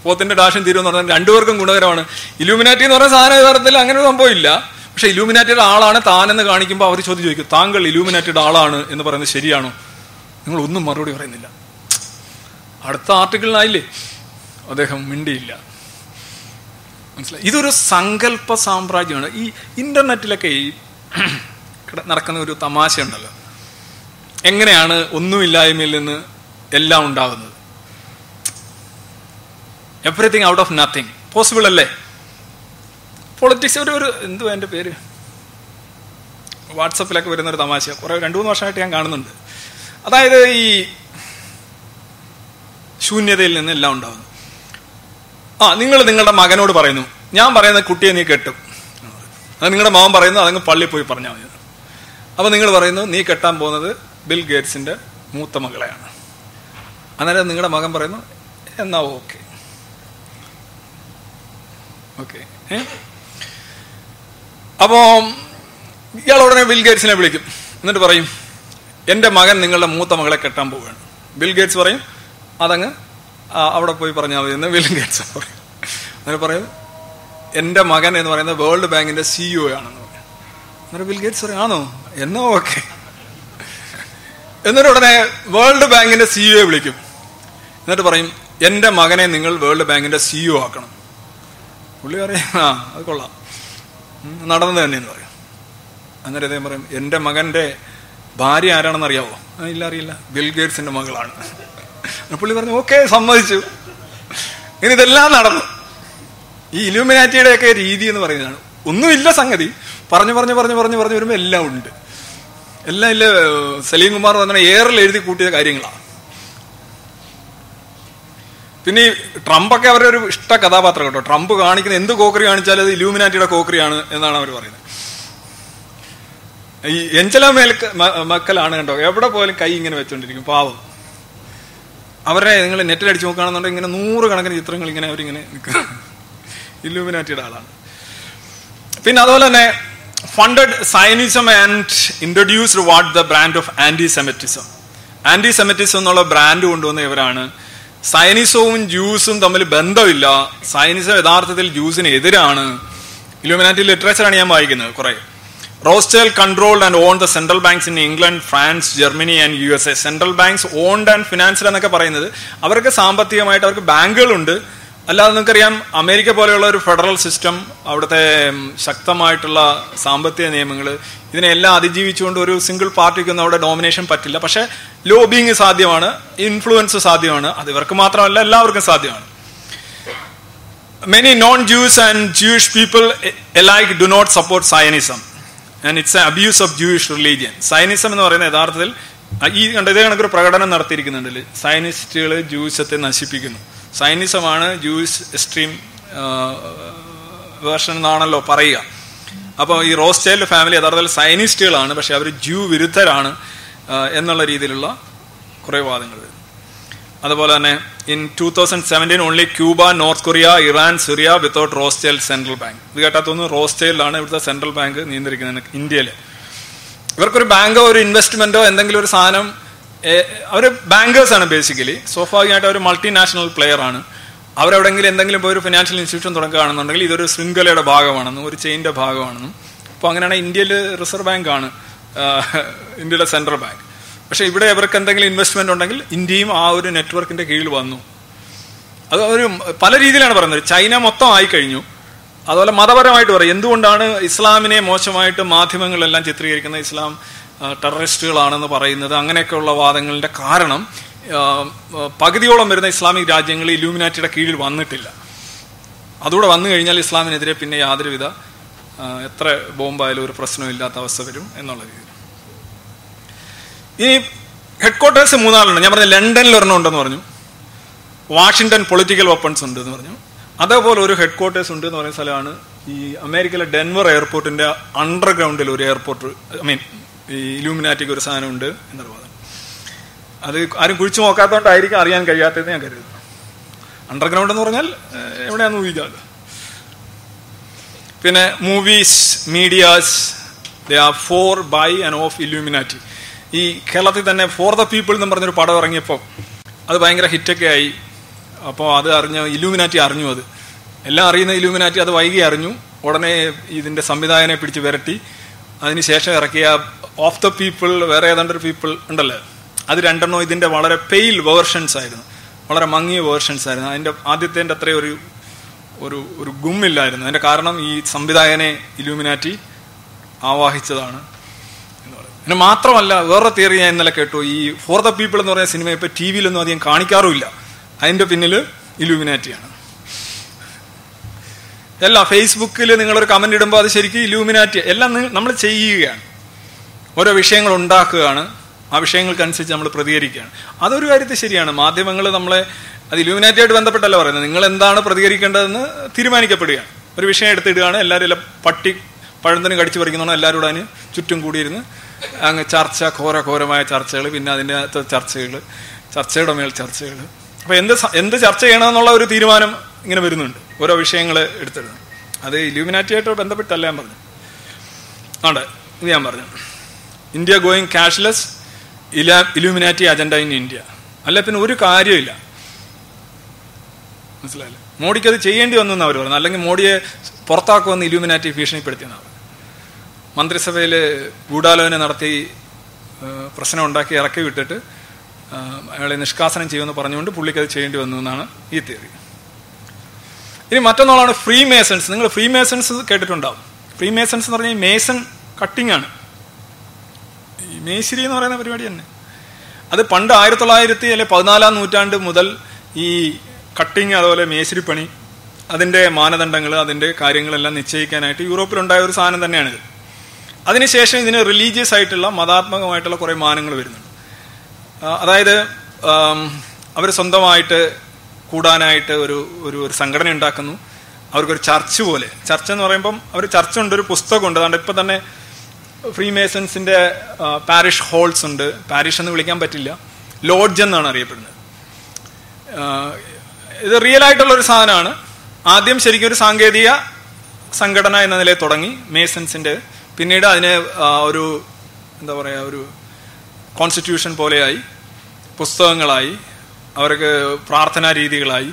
പോത്തിന്റെ ഡാഷ്യം തീരും എന്ന് പറഞ്ഞാൽ രണ്ടുപേർക്കും ഗുണകരമാണ്. ഇലൂമിനാറ്റി എന്ന് പറഞ്ഞ സാധന യഥാർത്ഥത്തിൽ അങ്ങനെ ഒരു സംഭവം ഇല്ല പക്ഷെ ഇലൂമിനാറ്റിയുടെ ആളാണ് താനെന്ന് കാണിക്കുമ്പോൾ അവർ ചോദ്യം ചോദിക്കും താങ്കൾ ഇലൂമിനാറ്റിയുടെ ആളാണ് എന്ന് പറയുന്നത് ശരിയാണോ? നിങ്ങൾ ഒന്നും മറുപടി പറയുന്നില്ല. അടുത്ത ആർട്ടിക്കിളിനായില്ലേ? അദ്ദേഹം മിണ്ടിയില്ല. മനസ്സിലായി? ഇതൊരു സങ്കല്പ സാമ്രാജ്യമാണ്. ഈ ഇന്റർനെറ്റിലൊക്കെ ഈ നടക്കുന്ന ഒരു തമാശ ഉണ്ടല്ലോ എങ്ങനെയാണ് ഒന്നുമില്ലായ്മയിൽ നിന്ന് എല്ലാം ഉണ്ടാകുന്നത് everything out of nothing possible അല്ലേ? പൊളിറ്റിക്സ് ഒരു ഒരു എന്തുവാ എന്റെ പേര്? വാട്സപ്പിലൊക്കെ വരുന്ന ഒരു തമാശ കുറെ രണ്ടു മൂന്ന് വർഷമായിട്ട് ഞാൻ കാണുന്നുണ്ട്. അതായത് ഈ ശൂന്യതയിൽ നിന്ന് എല്ലാം ഉണ്ടാകുന്നു ആ നിങ്ങൾ നിങ്ങളുടെ മകനോട് പറയുന്നു ഞാൻ പറയുന്ന കുട്ടിയെ നീ കെട്ടും. അത് നിങ്ങളുടെ മാവൻ പറയുന്നു അതങ്ങ് പള്ളി പോയി പറഞ്ഞാൽ മതി. അപ്പൊ നിങ്ങൾ പറയുന്നു നീ കെട്ടാൻ പോകുന്നത് ബിൽ ഗേറ്റ്സിന്റെ മൂത്ത മകളെയാണ്. അന്നേരം നിങ്ങളുടെ മകൻ പറയുന്നു എന്നാ ഓക്കെ. ഓക്കെ അപ്പോ ഇയാൾ ഉടനെ ബിൽ ഗേറ്റ്സിനെ വിളിക്കും. എന്നിട്ട് പറയും എന്റെ മകൻ നിങ്ങളുടെ മൂത്ത മകളെ കെട്ടാൻ പോവുകയാണ്. ബിൽ ഗേറ്റ്സ് പറയും അതങ്ങ് അവിടെ പോയി പറഞ്ഞാൽ മതി. എന്ന് വില്യം ഗേറ്റ്സ് പറയും. അങ്ങനെ പറയും എന്റെ മകൻ എന്ന് പറയുന്നത് വേൾഡ് ബാങ്കിന്റെ സിഇഒ ആണെന്ന് പറയും. അങ്ങനെ ബിൽ ഗേറ്റ്സ് പറയും ആണോ? എന്നോ ഓക്കെ. എന്നിട്ട് ഉടനെ വേൾഡ് ബാങ്കിന്റെ സിഇഒയെ വിളിക്കും. എന്നിട്ട് പറയും എന്റെ മകനെ നിങ്ങൾ വേൾഡ് ബാങ്കിന്റെ സിഇഒ ആക്കണം. പുള്ളി പറയും ആ അത് കൊള്ളാം. നടന്നത് തന്നെയെന്ന് പറയും. അന്നേരം അദ്ദേഹം പറയും എന്റെ മകന്റെ ഭാര്യ ആരാണെന്ന് അറിയാവോ? "ആ, ഇല്ല അറിയില്ല. ബിൽ ഗേറ്റ്സിന്റെ മകളാണ്. പുള്ളി പറഞ്ഞു ഓക്കെ സമ്മതിച്ചു. ഇനി ഇതെല്ലാം നടന്നു. ഈ ഇലുമിനാറ്റിയുടെ ഒക്കെ രീതി എന്ന് പറയുന്നതാണ്. ഒന്നുമില്ല സംഗതി. പറഞ്ഞു പറഞ്ഞു പറഞ്ഞു പറഞ്ഞു പറഞ്ഞു വരുമ്പോൾ എല്ലാം ഉണ്ട്. എല്ലാം ഇല്ല സലീം കുമാർ പറഞ്ഞ ഏറിൽ എഴുതി കൂട്ടിയ കാര്യങ്ങളാണ് പിന്നെ ഈ ട്രംപൊക്കെ അവരുടെ ഒരു ഇഷ്ട കഥാപാത്രം കേട്ടോ. ട്രംപ് കാണിക്കുന്ന എന്ത് കോക്കറി കാണിച്ചാലും അത് ഇലൂമിനാറ്റിയുടെ കോക്കറിയാണ് എന്നാണ് അവർ പറയുന്നത്. ഈ എഞ്ചല മേൽക്ക മ- മക്കലാണ് കണ്ടോ? എവിടെ പോലും കൈ ഇങ്ങനെ വെച്ചോണ്ടിരിക്കും. പാവം. അവരെ നിങ്ങൾ നെറ്റിൽ അടിച്ചു നോക്കുകയാണെന്നുണ്ടെങ്കിൽ ഇങ്ങനെ നൂറുകണക്കിന് ചിത്രങ്ങൾ ഇങ്ങനെ അവരിങ്ങനെ നിൽക്കുക. ഇല്ലൂമിനാറ്റിയുടെ ആളാണ്. പിന്നെ അതുപോലെ തന്നെ funded Zionism and introduced what the brand of anti semitism anti semitism എന്നുള്ള ബ്രാൻഡ് കൊണ്ടുവന്ന ഇവരാണ്. സൈനിസവും ജ്യൂസും തമ്മിൽ ബന്ധമില്ല. സൈനിസം യഥാർത്ഥത്തിൽ ജ്യൂസിന് എതിരാണ്. ഇലുമിനാറ്റി ലിറ്ററേച്ചറാണ് ഞാൻ വായിക്കുന്നത് കുറെ. Rothschild controlled and own the central banks in England France Germany and U S A central banks owned and financed എന്നൊക്കെ പറയുന്നത് അവർക്ക് സാമ്പത്തികമായിട്ട് അവർക്ക് ബാങ്കുകളുണ്ട്. അല്ലാതെ നിങ്ങൾക്കറിയാം അമേരിക്ക പോലെയുള്ള ഒരു ഫെഡറൽ സിസ്റ്റം അവിടുത്തെ ശക്തമായിട്ടുള്ള സാമ്പത്തിക നിയമങ്ങൾ ഇതിനെല്ലാം അതിജീവിച്ചുകൊണ്ട് ഒരു സിംഗിൾ പാർട്ടിക്കൊന്നും അവിടെ ഡോമിനേഷൻ പറ്റില്ല. പക്ഷേ ലോബിങ് സാധ്യമാണ് ഇൻഫ്ലുവൻസ് സാധ്യമാണ് അത് ഇവർക്ക് മാത്രമല്ല എല്ലാവർക്കും സാധ്യമാണ്. Many non-Jews and Jewish people alike do not support Zionism. And it's a abuse of Jewish religion Zionism എന്ന് പറയുന്ന യഥാർത്ഥത്തിൽ ഈ കണ്ട ഇതേ കണക്കൊരു പ്രകടനം നടത്തിയിരിക്കുന്നുണ്ട് സയനിസ്റ്റുകൾ ജൂയിസത്തെ നശിപ്പിക്കുന്നു. സയനിസമാണ് ജൂസ് എക്സ്ട്രീം വേർഷൻ എന്നാണല്ലോ പറയുക. അപ്പോൾ ഈ റോസ്റ്റൈൽഡ് ഫാമിലി യഥാർത്ഥത്തിൽ സയനിസ്റ്റുകളാണ് പക്ഷെ അവർ ജൂ വിരുദ്ധരാണ് എന്നുള്ള രീതിയിലുള്ള കുറേ വാദങ്ങൾ അതുപോലെ തന്നെ in two thousand seventeen only Cuba North Korea Iran Syria without Rothschild central bank ഇത് കേട്ടാത്തൊന്ന് റോസ്റ്റൈലാണ് ഇവിടുത്തെ സെൻട്രൽ ബാങ്ക് നിയന്ത്രിക്കുന്നത് ഇന്ത്യയിൽ. ഇവർക്കൊരു ബാങ്കോ ഒരു ഇൻവെസ്റ്റ്മെന്റോ എന്തെങ്കിലും ഒരു സാധനം അവർ ബാങ്കേഴ്സ് ആണ് ബേസിക്കലി സ്വാഭാവികമായിട്ട് അവർ മൾട്ടിനാഷണൽ പ്ലെയർ ആണ്. അവരെവിടെങ്കിലും എന്തെങ്കിലും ഒരു ഫിനാൻഷ്യൽ ഇൻസ്റ്റിറ്റ്യൂഷൻ തുടങ്ങുകയാണെന്നുണ്ടെങ്കിൽ ഇതൊരു ശൃംഖലയുടെ ഭാഗമാണെന്നും ഒരു ചെയിന്റെ ഭാഗമാണെന്നും. അപ്പോൾ അങ്ങനെയാണ് ഇന്ത്യയിൽ റിസർവ് ബാങ്ക് ആണ് ഇന്ത്യയുടെ സെൻട്രൽ ബാങ്ക് പക്ഷെ ഇവിടെ ഇവർക്ക് എന്തെങ്കിലും ഇൻവെസ്റ്റ്മെന്റ് ഉണ്ടെങ്കിൽ ഇന്ത്യയും ആ ഒരു നെറ്റ്വർക്കിന്റെ കീഴിൽ വന്നു. അത് ഒരു പല രീതിയിലാണ് പറയുന്നത്. ചൈന മൊത്തം ആയി കഴിഞ്ഞു അതുപോലെ മതപരമായിട്ട് പറയും. എന്തുകൊണ്ടാണ് ഇസ്ലാമിനെ മോശമായിട്ട് മാധ്യമങ്ങളെല്ലാം ചിത്രീകരിക്കുന്ന ഇസ്ലാം ടെററിസ്റ്റുകളാണെന്ന് പറയുന്നത്? അങ്ങനെയൊക്കെയുള്ള വാദങ്ങളുടെ കാരണം പകുതിയോളം വരുന്ന ഇസ്ലാമിക് രാജ്യങ്ങൾ ഇലൂമിനാറ്റിയുടെ കീഴിൽ വന്നിട്ടില്ല. അതുകൂടെ വന്നു കഴിഞ്ഞാൽ ഇസ്ലാമിനെതിരെ പിന്നെ യാതൊരുവിധ എത്ര ബോംബായാലും ഒരു പ്രശ്നമില്ലാത്ത അവസ്ഥ വരും എന്നുള്ള രീതിയിൽ. ഇനി ഹെഡ് ക്വാർട്ടേഴ്സ് മൂന്നാളുണ്ട്. ഞാൻ പറഞ്ഞ ലണ്ടനിൽ ഒരെണ്ണം ഉണ്ടെന്ന് പറഞ്ഞു. വാഷിംഗ്ടൺ പൊളിറ്റിക്കൽ വെപ്പൺസ് ഉണ്ട് എന്ന് പറഞ്ഞു. അതേപോലെ ഒരു ഹെഡ് ക്വാർട്ടേഴ്സ് ഉണ്ട് എന്ന് പറയുന്ന സ്ഥലമാണ് ഈ അമേരിക്കയിലെ ഡെൻവർ എയർപോർട്ടിന്റെ അണ്ടർഗ്രൗണ്ടിൽ ഒരു എയർപോർട്ട് ഐ മീൻ ഈ ഇലൂമിനാറ്റിക്ക് ഒരു സാധനം ഉണ്ട് എന്നുള്ള അത് ആരും കുഴിച്ചു നോക്കാത്തതുകൊണ്ടായിരിക്കും അറിയാൻ കഴിയാത്തത് ഞാൻ കരുതുന്നു. അണ്ടർഗ്രൗണ്ട് എന്ന് പറഞ്ഞാൽ എവിടെയാണ് ഊഹിക്കാമല്ലോ പിന്നെ movies medias the are for by and of Illuminati ഈ കേരളത്തിൽ തന്നെ ഫോർ ദ പീപ്പിൾ എന്ന് പറഞ്ഞൊരു പടം ഇറങ്ങിയപ്പോൾ അത് ഭയങ്കര ഹിറ്റൊക്കെ ആയി. അപ്പോൾ അത് അറിഞ്ഞ ഇലൂമിനാറ്റി അറിഞ്ഞു അത്. എല്ലാം അറിയുന്ന ഇലൂമിനാറ്റി അത് വൈകി അറിഞ്ഞു. ഉടനെ ഇതിന്റെ സംവിധായകനെ പിടിച്ച് വിരട്ടി. അതിനുശേഷം ഇറക്കിയ ഓഫ് ദ പീപ്പിൾ വേറെ ഏതാണ്ട് ഒരു പീപ്പിൾ ഉണ്ടല്ലോ. അത് രണ്ടെണ്ണം ഇതിന്റെ വളരെ പെയിൽ വേർഷൻസ് ആയിരുന്നു. വളരെ മങ്ങിയ വേർഷൻസ് ആയിരുന്നു. അതിന്റെ ആദ്യത്തെ അത്രയും ഒരു ഒരു ഒരു ഗുമ്മില്ലായിരുന്നു. അതിന്റെ കാരണം ഈ സംവിധായകനെ ഇലൂമിനാറ്റി ആവാഹിച്ചതാണ്. പിന്നെ മാത്രമല്ല വേറെ തിയറി ഞാൻ ഇന്നലെ കേട്ടു. ഈ ഫോർ ദ പീപ്പിൾ എന്ന് പറയുന്ന സിനിമ ഇപ്പൊ ടി വിയിലൊന്നും അധികം കാണിക്കാറുമില്ല. അതിന്റെ പിന്നിൽ ഇലൂമിനാറ്റിയാണ്. അല്ല ഫേസ്ബുക്കിൽ നിങ്ങളൊരു കമന്റ് ഇടുമ്പോൾ അത് ശരിക്കും ഇലൂമിനാറ്റി എല്ലാം നമ്മൾ ചെയ്യുകയാണ്. ഓരോ വിഷയങ്ങൾ ഉണ്ടാക്കുകയാണ്. ആ വിഷയങ്ങൾക്കനുസരിച്ച് നമ്മൾ പ്രതികരിക്കുകയാണ്. അതൊരു കാര്യത്തിൽ ശരിയാണ്. മാധ്യമങ്ങൾ നമ്മളെ അത് ഇലൂമിനാറ്റിയായിട്ട് ബന്ധപ്പെട്ടല്ല പറയുന്നത്. നിങ്ങൾ എന്താണ് പ്രതികരിക്കേണ്ടതെന്ന് തീരുമാനിക്കപ്പെടുകയാണ്. ഒരു വിഷയം എടുത്തിടുകയാണ്. എല്ലാവരും എല്ലാം പട്ടി പഴന്തനും കടിച്ചു പറിക്കുന്നതാണ്. എല്ലാവരും അതിന് ചുറ്റും കൂടിയിരുന്ന് അങ്ങ് ചർച്ച ഘോര ഘോരമായ ചർച്ചകൾ പിന്നെ അതിന്റെ അകത്ത് ചർച്ചകൾ ചർച്ചയുടെ മേൽ ചർച്ചകൾ അപ്പോൾ എന്ത് എന്ത് ചർച്ച ചെയ്യണമെന്നുള്ള ഒരു തീരുമാനം ഇങ്ങനെ വരുന്നുണ്ട്. ഓരോ വിഷയങ്ങൾ എടുത്തിടുന്നു. അത് ഇലൂമിനാറ്റിയായിട്ട് ബന്ധപ്പെട്ടല്ല ഞാൻ പറഞ്ഞു ആണ്ട് ഇത് ഞാൻ പറഞ്ഞു. ഇന്ത്യ ഗോയിങ് ക്യാഷ്ലെസ് ഇല ഇലുമിനാറ്റി അജണ്ട ഇൻ ഇന്ത്യ. അല്ല പിന്നെ ഒരു കാര്യമില്ല മനസ്സിലായില്ലേ? മോഡിക്ക് അത് ചെയ്യേണ്ടി വന്നു എന്ന് അവർ പറഞ്ഞു അല്ലെങ്കിൽ മോഡിയെ പുറത്താക്കുമെന്ന് ഇലൂമിനാറ്റി ഭീഷണിപ്പെടുത്തിയെന്നാണ് മന്ത്രിസഭയിൽ ഗൂഢാലോചന നടത്തി പ്രശ്നമുണ്ടാക്കി ഇറക്കി വിട്ടിട്ട് അയാളെ നിഷ്കാസനം ചെയ്യുമെന്ന് പറഞ്ഞുകൊണ്ട് പുള്ളിക്ക് അത് ചെയ്യേണ്ടി വന്നു എന്നാണ് ഈ തിയറി. ഇനി മറ്റൊന്നാളാണ് ഫ്രീ മേസൺസ്. നിങ്ങൾ ഫ്രീ മേസൺസ് കേട്ടിട്ടുണ്ടാവും. ഫ്രീ മേസൺസ് എന്ന് പറഞ്ഞാൽ മേസൺ കട്ടിംഗ് ആണ്. ഈ മേശിരി എന്ന് പറയുന്ന പരിപാടി തന്നെ. അത് പണ്ട് ആയിരത്തി തൊള്ളായിരത്തി അല്ലെ പതിനാലാം നൂറ്റാണ്ട് മുതൽ ഈ കട്ടിങ് അതുപോലെ മേശിരിപ്പണി അതിന്റെ മാനദണ്ഡങ്ങൾ അതിന്റെ കാര്യങ്ങളെല്ലാം നിശ്ചയിക്കാനായിട്ട് യൂറോപ്പിലുണ്ടായ ഒരു സാധനം തന്നെയാണിത്. അതിനുശേഷം ഇതിന് റിലീജിയസ് ആയിട്ടുള്ള മതാത്മകമായിട്ടുള്ള കുറേ മാനങ്ങൾ വരുന്നുണ്ട്. അതായത് അവർ സ്വന്തമായിട്ട് കൂടാനായിട്ട് ഒരു ഒരു ഒരു സംഘടന ഉണ്ടാക്കുന്നു. അവർക്കൊരു ചർച്ച് പോലെ. ചർച്ച് എന്ന് പറയുമ്പം അവർ ചർച്ച ഉണ്ട് ഒരു പുസ്തകമുണ്ട്. അതുകൊണ്ട് ഇപ്പം തന്നെ ഫ്രീ മേസൺസിന്റെ പാരിഷ് ഹോൾസ് ഉണ്ട്. പാരിഷ് എന്ന് വിളിക്കാൻ പറ്റില്ല. ലോഡ്ജ് എന്നാണ് അറിയപ്പെടുന്നത്. ഇത് റിയൽ ആയിട്ടുള്ള ഒരു സാധനമാണ്. ആദ്യം ശരിക്കും ഒരു സാങ്കേതിക സംഘടന എന്ന നിലയിൽ തുടങ്ങി. മേസൺസിന്റെ പിന്നീട് അതിനെ ഒരു എന്താ പറയുക ഒരു കോൺസ്റ്റിറ്റ്യൂഷൻ പോലെയായി പുസ്തകങ്ങളായി അവർക്ക് പ്രാർത്ഥനാ രീതികളായി.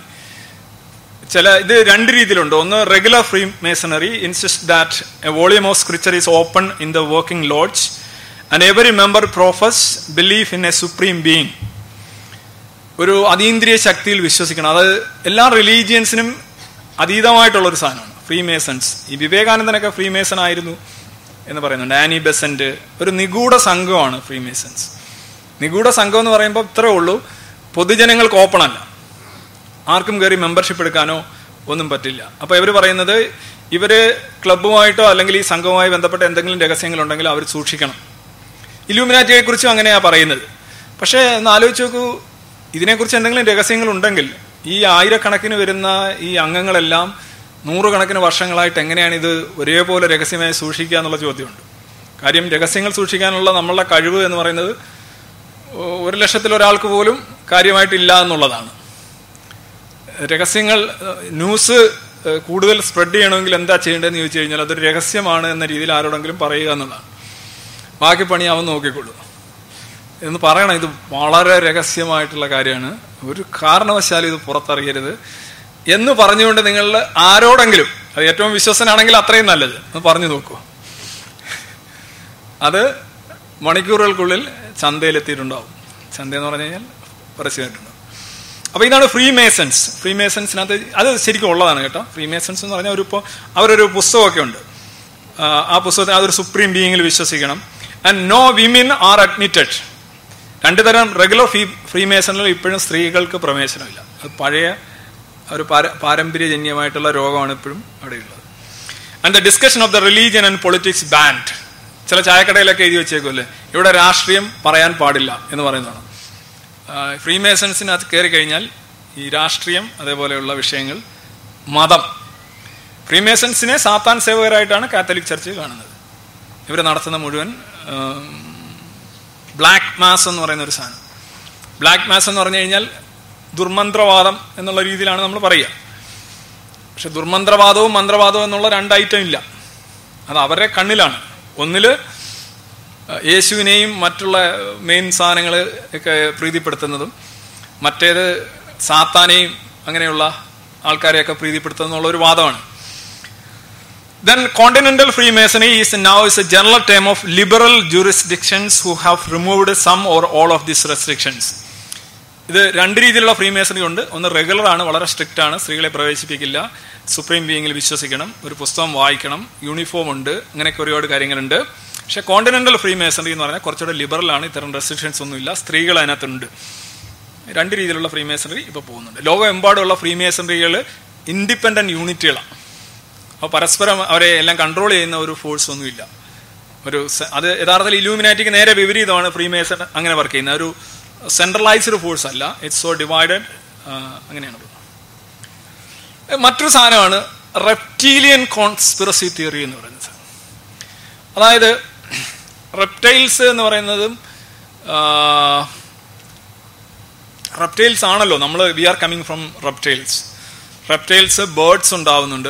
ചില ഇത് രണ്ട് രീതിയിലുണ്ട്. ഒന്ന് regular free masonry insist that a volume of scripture is open in the working lodge and every member profess belief in a supreme being ഒരു അതീന്ദ്രിയ ശക്തിയിൽ വിശ്വസിക്കണം. അത് എല്ലാ റിലീജിയൻസിനും അതീതമായിട്ടുള്ള ഒരു സാധനമാണ്. ഫ്രീ മേസൺസ് ഈ വിവേകാനന്ദനൊക്കെ ഫ്രീ മേസൺ ആയിരുന്നു. എന്ന് പറയുന്നുണ്ട്. ആനി ബെസന്റ് ഒരു നിഗൂഢ സംഘമാണ് ഫ്രീ മേസൺസ് നിഗൂഢ സംഘം എന്ന് പറയുമ്പോൾ ഇത്രേ ഉള്ളൂ. പൊതുജനങ്ങൾക്ക് ഓപ്പൺ അല്ല. ആർക്കും കയറി മെമ്പർഷിപ്പ് എടുക്കാനോ ഒന്നും പറ്റില്ല. അപ്പൊ ഇവർ പറയുന്നത് ഇവർ ക്ലബ്ബുമായിട്ടോ അല്ലെങ്കിൽ ഈ സംഘവുമായി ബന്ധപ്പെട്ട എന്തെങ്കിലും രഹസ്യങ്ങൾ ഉണ്ടെങ്കിൽ അവർ സൂക്ഷിക്കണം. ഇലൂമിനാറ്റിയെ കുറിച്ചും അങ്ങനെയാ പറയുന്നത്. പക്ഷേ ഒന്ന് ആലോചിച്ച് നോക്കൂ. ഇതിനെക്കുറിച്ച് എന്തെങ്കിലും രഹസ്യങ്ങൾ ഉണ്ടെങ്കിൽ ഈ ആയിരക്കണക്കിന് വരുന്ന ഈ അംഗങ്ങളെല്ലാം നൂറുകണക്കിന് വർഷങ്ങളായിട്ട് എങ്ങനെയാണ് ഇത് ഒരേപോലെ രഹസ്യമായി സൂക്ഷിക്കുക എന്നുള്ള ചോദ്യമുണ്ട്. കാര്യം രഹസ്യങ്ങൾ സൂക്ഷിക്കാനുള്ള നമ്മളുടെ കഴിവ് എന്ന് പറയുന്നത് ഒരു ലക്ഷത്തിൽ ഒരാൾക്ക് പോലും കാര്യമായിട്ടില്ല എന്നുള്ളതാണ്. രഹസ്യങ്ങൾ ന്യൂസ് കൂടുതൽ സ്പ്രെഡ് ചെയ്യണമെങ്കിൽ എന്താ ചെയ്യേണ്ടതെന്ന് ചോദിച്ചു കഴിഞ്ഞാൽ അതൊരു രഹസ്യമാണ് എന്ന രീതിയിൽ ആരോടെങ്കിലും പറയുക എന്നുള്ളതാണ്. ബാക്കി പണി അവൻ നോക്കിക്കൊള്ളു. എന്ന് പറയണം ഇത് വളരെ രഹസ്യമായിട്ടുള്ള കാര്യമാണ്. ഒരു കാരണവശാലും ഇത് പുറത്തറിയരുത്. എന്ന് പറഞ്ഞുകൊണ്ട് നിങ്ങൾ ആരോടെങ്കിലും അത് ഏറ്റവും വിശ്വസനാണെങ്കിൽ അത്രയും നല്ലത്. എന്ന് പറഞ്ഞു നോക്കൂ. അത് മണിക്കൂറുകൾക്കുള്ളിൽ ചന്തയിലെത്തിയിട്ടുണ്ടാവും. ചന്ത എന്ന് പറഞ്ഞു കഴിഞ്ഞാൽ പരസ്യമായിട്ടുണ്ടാവും. അപ്പൊ ഇതാണ് ഫ്രീ മേസൺസ് ഫ്രീ മേസൺസിനകത്ത് അത് ശരിക്കും ഉള്ളതാണ് കേട്ടോ. ഫ്രീ മേസൺസ് എന്ന് പറഞ്ഞാൽ ഒരു ഇപ്പോൾ അവരൊരു പുസ്തകമൊക്കെ ഉണ്ട്. ആ, പുസ്തകത്തിന് അതൊരു സുപ്രീം ബീയിങ്ങിൽ വിശ്വസിക്കണം. And no women are admitted രണ്ടു തരം റെഗുലർ ഫ്രീ ഫ്രീ മേസണിൽ ഇപ്പോഴും സ്ത്രീകൾക്ക് പ്രവേശനമില്ല. അത് പഴയ ഒരു പാര- പാരമ്പര്യജന്യമായിട്ടുള്ള രോഗമാണ് ഇപ്പോഴും അവിടെയുള്ളത്. And the discussion of the religion and politics banned ചില ചായക്കടയിലൊക്കെ എഴുതി വെച്ചേക്കുമല്ലേ ഇവിടെ രാഷ്ട്രീയം പറയാൻ പാടില്ല എന്ന് പറയുന്നതാണ്. ഫ്രീ മേസൺസിനകത്ത് കയറി കഴിഞ്ഞാൽ ഈ രാഷ്ട്രീയം അതേപോലെയുള്ള വിഷയങ്ങൾ മതം. ഫ്രീ മേസൺസിനെ സാത്താൻ സേവകരായിട്ടാണ് കാത്തലിക് ചർച്ച് കാണുന്നത്. ഇവർ നടത്തുന്ന മുഴുവൻ ബ്ലാക്ക് മാസ് എന്ന് പറയുന്ന ഒരു സാധനം. ബ്ലാക്ക് മാസ് എന്ന് പറഞ്ഞു കഴിഞ്ഞാൽ ദുർമന്ത്രവാദം എന്നുള്ള രീതിയിലാണ് നമ്മൾ പറയുക. പക്ഷെ ദുർമന്ത്രവാദവും മന്ത്രവാദവും എന്നുള്ള രണ്ട് ഐറ്റം ഇല്ല. അത് അവരുടെ കണ്ണിലാണ്. ഒന്നിൽ യേശുവിനെയും മറ്റുള്ള മെയിൻ സാധനങ്ങൾ ഒക്കെ പ്രീതിപ്പെടുത്തുന്നതും മറ്റേത് സാത്താനെയും അങ്ങനെയുള്ള ആൾക്കാരെയൊക്കെ പ്രീതിപ്പെടുത്തുന്നുള്ള ഒരു വാദമാണ്. Then continental free masonry is now is a general term of liberal jurisdictions who have removed some or all of these restrictions. ഇത് രണ്ട് രീതിയിലുള്ള ഫ്രീമേസണറി ഉണ്ട്. ഒന്ന് റെഗുലർ ആണ് വളരെ സ്ട്രിക്റ്റ് ആണ്. സ്ത്രീകളെ പ്രവേശിപ്പിക്കില്ല. സുപ്രീം ബീയിങ്ങിൽ വിശ്വസിക്കണം. ഒരു പുസ്തകം വായിക്കണം. യൂണിഫോം ഉണ്ട്. അങ്ങനെയൊക്കെ ഒരുപാട് കാര്യങ്ങളുണ്ട്. പക്ഷേ കോണ്ടിനെന്റൽ ഫ്രീമേസണറി എന്ന് പറഞ്ഞാൽ കുറച്ചുകൂടെ ലിബറൽ ആണ്. ഇത്തരം റെസ്ട്രിക്ഷൻസ് ഒന്നുമില്ല സ്ത്രീകൾ അതിനകത്തുണ്ട്. രണ്ട് രീതിയിലുള്ള ഫ്രീമേസണറി ഇപ്പോൾ പോകുന്നുണ്ട്. ലോകമെമ്പാടുമുള്ള ഫ്രീമേസണറികൾ ഇൻഡിപെൻഡന്റ് യൂണിറ്റുകളാണ് അപ്പോൾ പരസ്പരം അവരെ എല്ലാം കൺട്രോൾ ചെയ്യുന്ന ഒരു ഫോഴ്സ് ഒന്നുമില്ല ഒരു അത് യഥാർത്ഥത്തിൽ ഇലൂമിനാറ്റിക്ക് നേരെ വിപരീതമാണ് ഫ്രീമേസൺ അങ്ങനെ വർക്ക് ചെയ്യുന്നത്. ഒരു സെൻട്രലൈസ്ഡ് ഫോഴ്സ് അല്ല. ഇറ്റ്സ് സോ ഡിവൈഡഡ് അങ്ങനെയാണ്. മറ്റൊരു സാധനമാണ് റെപ്റ്റീലിയൻ കോൺസ്പിറസി തിയറി എന്ന് പറയുന്നത്. അതായത് റെപ്റ്റൈൽസ് എന്ന് പറയുന്നതും റെപ്റ്റൈൽസ് ആണല്ലോ. നമ്മൾ we are coming from reptiles reptiles birds ഉണ്ടാവുന്നുണ്ട്.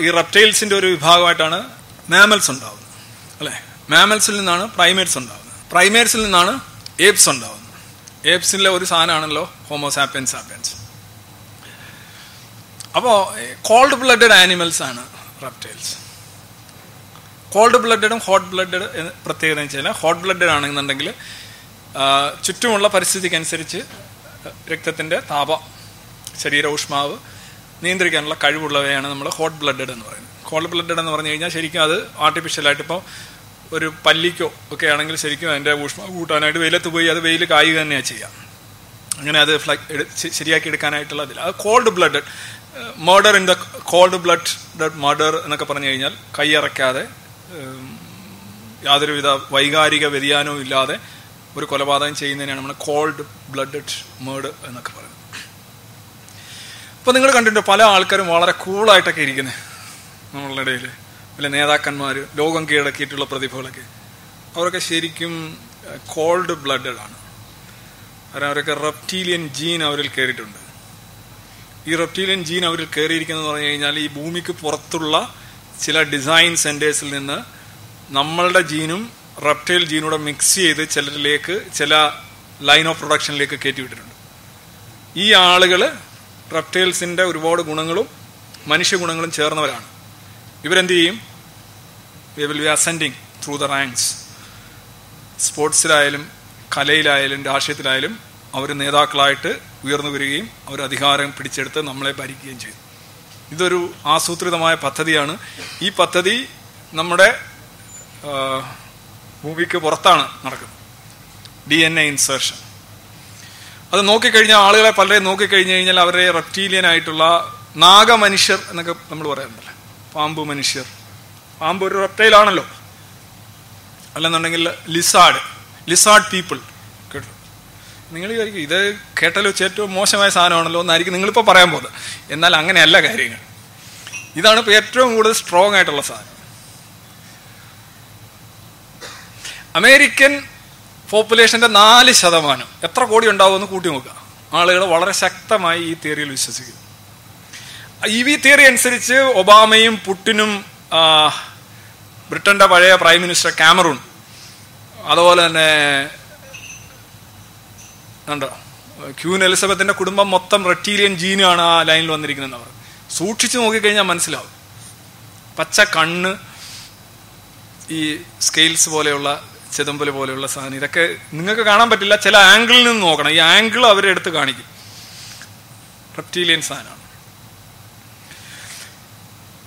ഈ റെപ്റ്റൈൽസിന്റെ ഒരു വിഭാഗമായിട്ടാണ് മാമൽസ് ഉണ്ടാവുന്നത്. അല്ലേ? മാമൽസിൽ നിന്നാണ് പ്രൈമേറ്റ്സ് ഉണ്ടാവുന്നത്. പ്രൈമേറ്റ്സിൽ നിന്നാണ് ഏപ്സ് ഉണ്ടാവുന്നത്. ഏപ്സിലെ ഒരു സാധനമാണല്ലോ ഹോമോസാപ്പിയൻ സാപ്പിയൻസ് അപ്പോൾ കോൾഡ് ബ്ലഡഡ് ആനിമൽസ് ആണ് റെപ്റ്റൈൽസ് കോൾഡ് ബ്ലഡഡും ഹോട്ട് ബ്ലഡഡ് പ്രത്യേകത എന്ന് വെച്ചാൽ ഹോട്ട് ബ്ലഡഡ് ആണെന്നുണ്ടെങ്കിൽ ചുറ്റുമുള്ള ചുറ്റുമുള്ള പരിസ്ഥിതിക്കനുസരിച്ച് രക്തത്തിന്റെ താപ ശരീര ഊഷ്മാവ് നിയന്ത്രിക്കാനുള്ള കഴിവുള്ളവയാണ് നമ്മൾ ഹോട്ട് ബ്ലഡഡ് എന്ന് പറയുന്നത്. കോൾഡ് ബ്ലഡഡ് എന്ന് പറഞ്ഞു കഴിഞ്ഞാൽ ശരിക്കും അത് ആർട്ടിഫിഷ്യലായിട്ട് ഇപ്പോൾ ഒരു പല്ലിക്കോ ഒക്കെ ആണെങ്കിൽ ശരിക്കും അതിന്റെ ഊഷ്മാവ് കൂട്ടാനായിട്ട് വെയിലത്ത് പോയി അത് വെയിൽ കായുക തന്നെയാണ് ചെയ്യുക അങ്ങനെ അത് ശരിയാക്കി എടുക്കാനായിട്ടുള്ള അതിൽ അത് cold blood murder in the cold blood murder എന്നൊക്കെ പറഞ്ഞു കഴിഞ്ഞാൽ കൈയറക്കാതെ യാതൊരുവിധ വൈകാരിക വ്യതിയാനവും ഇല്ലാതെ ഒരു കൊലപാതകം ചെയ്യുന്നതിനാണ് നമ്മൾ കോൾഡ് ബ്ലഡഡ് മേർഡ് എന്നൊക്കെ പറയുന്നത്. അപ്പൊ നിങ്ങൾ കണ്ടിട്ടുണ്ട് പല ആൾക്കാരും വളരെ കൂളായിട്ടൊക്കെ ഇരിക്കുന്നത് നമ്മളുടെ ഇടയിൽ വല്ല നേതാക്കന്മാർ ലോകം കീഴടക്കിയിട്ടുള്ള പ്രതിഭകളൊക്കെ. അവരൊക്കെ ശരിക്കും കോൾഡ് ബ്ലഡഡ് ആണ്. കാരണം അവരൊക്കെ റെപ്റ്റീലിയൻ ജീൻ അവരിൽ കയറിയിട്ടുണ്ട് ഈ റെപ്റ്റീലിയൻ ജീൻ അവരിൽ കയറിയിരിക്കുന്നത് പറഞ്ഞു കഴിഞ്ഞാൽ ഈ ഭൂമിക്ക് പുറത്തുള്ള ചില ഡിസൈൻ സെന്റേഴ്സിൽ നിന്ന് നമ്മളുടെ ജീനും റെപ്റ്റൈൽ ജീനൂടെ മിക്സ് ചെയ്ത് ചിലരിലേക്ക് ചില ലൈൻ ഓഫ് പ്രൊഡക്ഷനിലേക്ക് കയറ്റിവിട്ടിട്ടുണ്ട്. ഈ ആളുകൾ റെപ്റ്റൈൽസിന്റെ ഒരുപാട് ഗുണങ്ങളും മനുഷ്യ ഗുണങ്ങളും ചേർന്നവരാണ്. ഇവരെന്ത് ചെയ്യും? We will be ascending through the ranks സ്പോർട്സിലായാലും കലയിലായാലും രാഷ്ട്രീയത്തിലായാലും അവർ നേതാക്കളായിട്ട് ഉയർന്നു വരികയും അവർ അധികാരം പിടിച്ചെടുത്ത് നമ്മളെ ഭരിക്കുകയും ചെയ്തു. ഇതൊരു ആസൂത്രിതമായ പദ്ധതിയാണ്. ഈ പദ്ധതി നമ്മുടെ ഭൂമിക്ക് പുറത്താണ് നടക്കുന്നത്. ഡി എൻ എ ഇൻസേർഷൻ അത് നോക്കിക്കഴിഞ്ഞാൽ ആളുകളെ പലരെയും നോക്കിക്കഴിഞ്ഞു കഴിഞ്ഞാൽ അവരെ റെപ്റ്റീലിയൻ ആയിട്ടുള്ള നാഗമനുഷ്യർ എന്നൊക്കെ നമ്മൾ പറയാറുണ്ടല്ലോ പാമ്പ് മനുഷ്യർ. പാമ്പ് ഒരു റെപ്റ്റൈലാണല്ലോ അല്ലെന്നുണ്ടെങ്കിൽ ലിസാഡ് ലിസാഡ് പീപ്പിൾ കേട്ടോ? നിങ്ങൾ വിചാരിക്കും ഇത് കേട്ടാൽ വെച്ച് ഏറ്റവും മോശമായ സാധനമാണല്ലോ എന്നായിരിക്കും നിങ്ങളിപ്പോൾ പറയാൻ പോകുന്നത്. എന്നാൽ അങ്ങനെയല്ല കാര്യങ്ങൾ. ഇതാണ് ഇപ്പോൾ ഏറ്റവും കൂടുതൽ സ്ട്രോങ് ആയിട്ടുള്ള സാധനം. അമേരിക്കൻ പോപ്പുലേഷന്റെ നാല് ശതമാനം എത്ര കോടി ഉണ്ടാവുമെന്ന് കൂട്ടി നോക്കുക. ആളുകൾ വളരെ ശക്തമായി ഈ തിയറിയിൽ വിശ്വസിക്കുന്നു. ഈ വി തിയറി അനുസരിച്ച് ഒബാമയും പുട്ടിനും ബ്രിട്ടന്റെ പഴയ പ്രൈം മിനിസ്റ്റർ കാമറൂൺ അതുപോലെ തന്നെ ഉണ്ടോ ക്യൂൻ എലിസബത്തിന്റെ കുടുംബം മൊത്തം റെറ്റീലിയൻ ജീനാണ് ആ ലൈനിൽ വന്നിരിക്കുന്നത് അവർ. സൂക്ഷിച്ചു നോക്കിക്കഴിഞ്ഞാൽ മനസ്സിലാവും. പച്ച കണ്ണ് ഈ സ്കെയിൽസ് പോലെയുള്ള ചെതമ്പൽ പോലെയുള്ള സാധനം. ഇതൊക്കെ നിങ്ങൾക്ക് കാണാൻ പറ്റില്ല. ചില ആംഗിളിൽ നിന്ന് നോക്കണം. ഈ ആംഗിൾ അവരെടുത്ത് കാണിക്കും. റെപ്റ്റീലിയൻ സാധനമാണ്.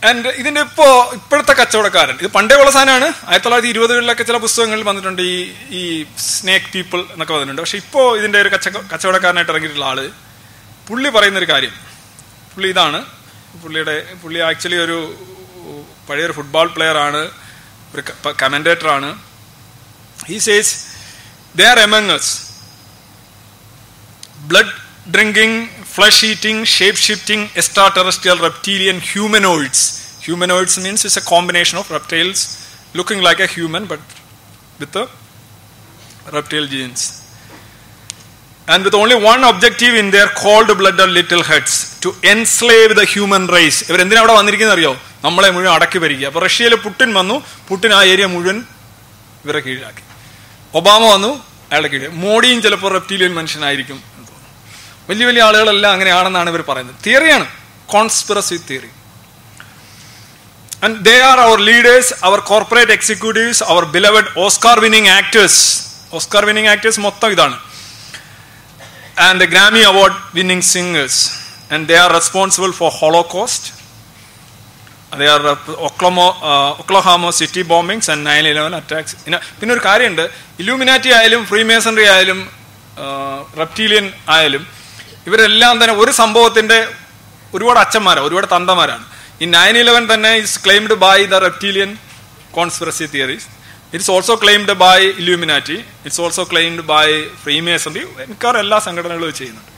ആൻഡ് ഇതിന്റെ ഇപ്പോ ഇപ്പോഴത്തെ കച്ചവടക്കാരൻ. ഇത് പണ്ടേ ഉള്ള സാധനമാണ്. ആയിരത്തി തൊള്ളായിരത്തി ഇരുപതുകളിലൊക്കെ ചില പുസ്തകങ്ങളിൽ വന്നിട്ടുണ്ട് ഈ ഈ സ്നേക്ക് പീപ്പിൾ എന്നൊക്കെ വന്നിട്ടുണ്ട്. പക്ഷെ ഇപ്പോ ഇതിന്റെ ഒരു കച്ച കച്ചവടക്കാരനായിട്ട് ഇറങ്ങിയിട്ടുള്ള ആൾ പുള്ളി പറയുന്ന ഒരു കാര്യം. പുള്ളി ഇതാണ്. പുള്ളിയുടെ പുള്ളി ആക്ച്വലി ഒരു പഴയൊരു ഫുട്ബോൾ പ്ലെയർ ആണ്. ഒരു കമന്റേറ്റർ ആണ്. ഈ says there amongst blood drinking flesh eating shape shifting extraterrestrial reptilian humanoids humanoids means it's a combination of reptiles looking like a human but with the reptile genes and with only one objective in their cold blooded little heads to enslave the human race ഇവർ എന്തിനാ അവിടെ വന്നിരിക്കുന്നത് അറിയോ നമ്മളെ മുഴുവൻ അടക്കി ഭരിക്കുക അപ്പൊ റഷ്യയിൽ പുട്ടിൻ വന്നു പുട്ടിൻ ആ ഏരിയ മുഴുവൻ ഇവരെ കീഴാക്കി ഒബാമ വന്നു അയാളുടെ കീഴിൽ മോഡിയും ചിലപ്പോൾ റെപ്റ്റീലിയൻ മനുഷ്യനായിരിക്കും എന്ന് തോന്നുന്നു വലിയ വലിയ ആളുകളെല്ലാം അങ്ങനെയാണെന്നാണ് ഇവർ പറയുന്നത്. തിയറിയാണ് conspiracy theory and they are our leaders അവർ കോർപ്പറേറ്റ് എക്സിക്യൂട്ടീവ്സ് അവർ beloved Oscar winning actors Oscar winning actors മൊത്തം ഇതാണ്. And Grammy award winning singers and they are responsible for holocaust cost they are Oklahoma Oklahoma City bombings and nine 9-11 attacks. പിന്നെ ഒരു കാര്യമുണ്ട്. ഇലൂമിനാറ്റി ആയാലും ഫ്രീമേസണറി ആയാലും റെപ്റ്റീലിയൻ ആയാലും ഇവരെല്ലാം തന്നെ ഒരു സംഭവത്തിന്റെ ഒരുപാട് അച്ഛന്മാരാണ് ഒരുപാട് തന്തമാരാണ്. ഈ നയൻ ഇലവൻ തന്നെ is claimed by the reptilian conspiracy theories it's also claimed by Illuminati it's also claimed by freemasonry മിക്കവാറും എല്ലാ സംഘടനകളും ചെയ്യുന്നുണ്ട്.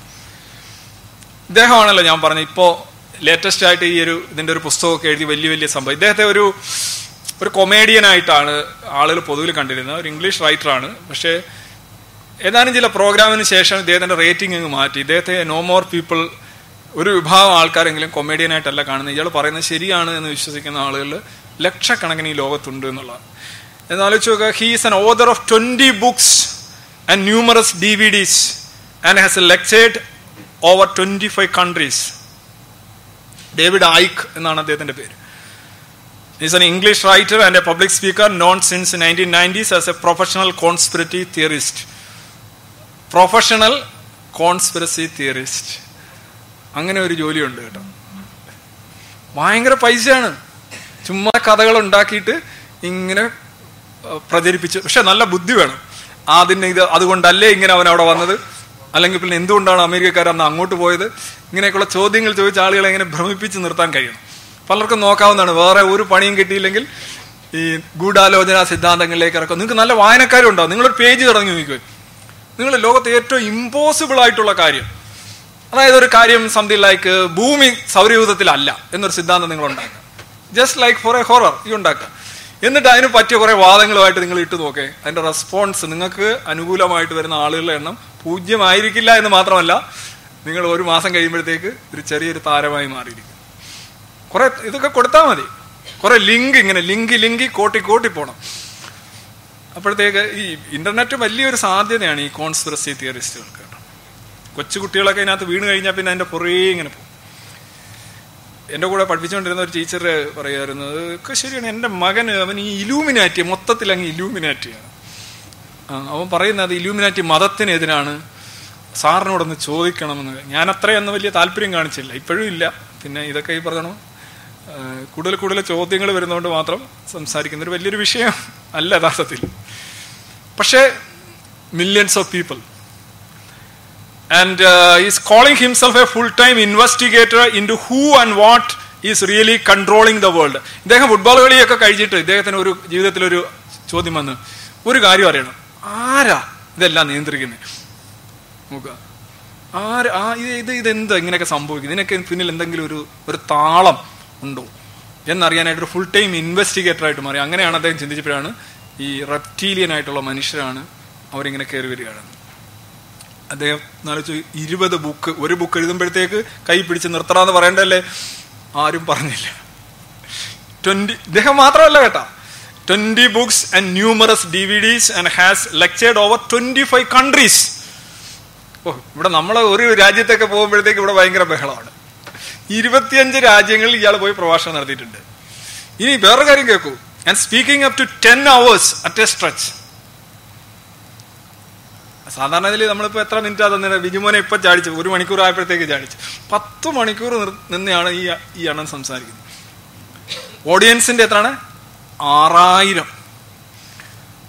ഇദ്ദേഹമാണല്ലോ ഞാൻ പറഞ്ഞത്. ഇപ്പോ ലേറ്റസ്റ്റ് ആയിട്ട് ഈ ഒരു ഇതിന്റെ ഒരു പുസ്തകമൊക്കെ എഴുതി വലിയ വലിയ സംഭവം. ഇദ്ദേഹത്തെ ഒരു ഒരു കൊമേഡിയൻ ആയിട്ടാണ് ആളുകൾ പൊതുവിൽ കണ്ടിരുന്നത്. ഒരു ഇംഗ്ലീഷ് റൈറ്റർ ആണ്. പക്ഷേ ഏതാനും ചില പ്രോഗ്രാമിന് ശേഷം ഇദ്ദേഹത്തിന്റെ റേറ്റിംഗ് അങ്ങ് മാറ്റി. ഇദ്ദേഹത്തെ നോ മോർ പീപ്പിൾ ഒരു വിഭാഗം ആൾക്കാരെങ്കിലും കൊമേഡിയൻ ആയിട്ടല്ല കാണുന്നത്. ഇയാൾ പറയുന്നത് ശരിയാണ് എന്ന് വിശ്വസിക്കുന്ന ആളുകൾ ലക്ഷക്കണക്കിന് ഈ ലോകത്തുണ്ട് എന്നുള്ളതാണ്. എന്നാലോചിച്ച് നോക്കുക he's an author of twenty books and numerous DVDs and has a lectured over twenty five countries David Icke എന്നാണ് അദ്ദേഹത്തിന്റെ പേര്. Is an English writer and a public speaker known since nineteen nineties as a professional conspiracy theorist professional conspiracy theorist അങ്ങനെ ഒരു ജോലിയുണ്ട് കേട്ടോ. ഭയങ്കര പൈസയാണ്. ചുമ്മാ കഥകൾ ഉണ്ടാക്കിയിട്ട് ഇങ്ങനെ പ്രചരിപ്പിച്ച് പക്ഷെ നല്ല ബുദ്ധി വേണം. അതിന് ഇത് അതുകൊണ്ടല്ലേ ഇങ്ങനെ അവൻ അവിടെ വന്നത്? അല്ലെങ്കിൽ പിന്നെ എന്തുകൊണ്ടാണ് അമേരിക്കക്കാർ അന്ന് അങ്ങോട്ട് പോയത്? ഇങ്ങനെയൊക്കെയുള്ള ചോദ്യങ്ങൾ ചോദിച്ച ആളുകളെ എങ്ങനെ ഭ്രമിപ്പിച്ച് നിർത്താൻ കഴിയണം. പലർക്കും നോക്കാവുന്നതാണ്. വേറെ ഒരു പണിയും കിട്ടിയില്ലെങ്കിൽ ഈ ഗൂഢാലോചന സിദ്ധാന്തങ്ങളിലേക്ക് ഇറക്കും. നിങ്ങൾക്ക് നല്ല വായനക്കാരും ഉണ്ടാവും നിങ്ങളൊരു പേജ് തുടങ്ങി നോക്കുക നിങ്ങൾ ലോകത്തെ ഏറ്റവും ഇമ്പോസിബിൾ ആയിട്ടുള്ള കാര്യം. അതായത് ഒരു കാര്യം സംതിങ് ലൈക്ക് ഭൂമി സൗരയൂഥത്തിലല്ല എന്നൊരു സിദ്ധാന്തം നിങ്ങൾ ഉണ്ടാക്കുക just like for a horror ഈ ഉണ്ടാക്കുക. എന്നിട്ട് അതിന് പറ്റിയ കുറെ വാദങ്ങളുമായിട്ട് നിങ്ങൾ ഇട്ട് നോക്കേ. അതിന്റെ റെസ്പോൺസ് നിങ്ങൾക്ക് അനുകൂലമായിട്ട് വരുന്ന ആളുകളുടെ എണ്ണം പൂജ്യമായിരിക്കില്ല എന്ന് മാത്രമല്ല നിങ്ങൾ ഒരു മാസം കഴിയുമ്പോഴത്തേക്ക് ഒരു ചെറിയൊരു താരമായി മാറിയിരിക്കും. കുറെ ഇതൊക്കെ കൊടുത്താൽ മതി. കുറെ ലിങ്ക് ഇങ്ങനെ ലിങ്കി ലിങ്കി കോട്ടി കോട്ടി പോണം. അപ്പോഴത്തേക്ക് ഈ ഇന്റർനെറ്റ് വലിയൊരു സാധ്യതയാണ് ഈ കോൺസ്പിറസി തിയറിസ്റ്റുകൾക്ക് കൊച്ചു കുട്ടികളൊക്കെ ഇതിനകത്ത് വീണ് കഴിഞ്ഞാൽ പിന്നെ അതിന്റെ പുറകെ ഇങ്ങനെ പോകും. എന്റെ കൂടെ പഠിപ്പിച്ചുകൊണ്ടിരുന്ന ഒരു ടീച്ചർ പറയുമായിരുന്നു ഒക്കെ ശരിയാണ് എന്റെ മകൻ അവൻ ഈ ഇലൂമിനാറ്റി മൊത്തത്തിൽ അങ്ങ് ഇലൂമിനാറ്റിയാണ് അവൻ പറയുന്നത് ഇലൂമിനാറ്റി മതത്തിനെതിരാണ് സാറിനോടൊന്ന് ചോദിക്കണമെന്ന്. ഞാൻ അത്രയൊന്നും വലിയ താല്പര്യം കാണിച്ചില്ല. ഇപ്പോഴും ഇല്ല. പിന്നെ ഇതൊക്കെ ഈ പറഞ്ഞോ കൂടുതൽ കൂടുതൽ ചോദ്യങ്ങൾ വരുന്നതുകൊണ്ട് മാത്രം സംസാരിക്കുന്ന ഒരു വലിയൊരു വിഷയം അല്ല യഥാർത്ഥത്തിൽ. പക്ഷേ millions of people and is calling himself a full time investigator in to who and what is really controlling the world ഇദ്ദേഹം ഫുട്ബോൾ കളിയൊക്കെ കഴിഞ്ഞിട്ട് ഇദ്ദേഹത്തിന് ഒരു ജീവിതത്തിൽ ഒരു ചോദ്യം വന്ന്. ഒരു കാര്യം അറിയണം. ആരാ ഇതെല്ലാം നിയന്ത്രിക്കുന്നത് നോക്കുക. ആര് ആ ഇത് ഇത് ഇതെന്താ ഇങ്ങനെയൊക്കെ സംഭവിക്കുന്നത് ഇതിനൊക്കെ പിന്നിൽ എന്തെങ്കിലും ഒരു ഒരു താളം ഉണ്ടോ എന്നറിയാനായിട്ടൊരു ഫുൾ ടൈം ഇൻവെസ്റ്റിഗേറ്റർ ആയിട്ട് മാറി. അങ്ങനെയാണ് അദ്ദേഹം ചിന്തിച്ചപ്പോഴാണ് ഈ റെപ്റ്റീലിയൻ ആയിട്ടുള്ള മനുഷ്യരാണ് അവരിങ്ങനെ കയറി വരികയാണ്. അദ്ദേഹം നാളെ ഇരുപത് ബുക്ക് ഒരു ബുക്ക് എഴുതുമ്പോഴത്തേക്ക് കൈ പിടിച്ച് നിർത്തണമെന്ന് പറയണ്ടല്ലേ? ആരും പറഞ്ഞില്ല. ട്വന്റി ഇദ്ദേഹം മാത്രമല്ല കേട്ടാ. Twenty books and numerous D V Ds and has lectured over twenty five countries ഓ ഇവിടെ നമ്മൾ ഒരു രാജ്യത്തൊക്കെ പോകുമ്പോഴത്തേക്ക് ഇവിടെ ഭയങ്കര ബഹളമാണ്. ഇരുപത്തിയഞ്ച് രാജ്യങ്ങളിൽ ഇയാൾ പോയി പ്രഭാഷണം നടത്തിയിട്ടുണ്ട്. ഇനി വേറൊരു കാര്യം കേൾക്കൂ. And speaking up to ten hours at a stretch സാധാരണ ഇതിൽ നമ്മളിപ്പോ എത്ര മിനിറ്റ് തന്നെ ബിജുമോനെ ഇപ്പൊ ചാടിച്ചു ഒരു മണിക്കൂർ ആയപ്പോഴത്തേക്ക് ചാടിച്ചു പത്ത് മണിക്കൂർ നിന്നെയാണ് ഈ ഈ അണ്ണൻ സംസാരിക്കുന്നത്. ഓഡിയൻസിന്റെ എത്രയാണ്? ആറായിരം.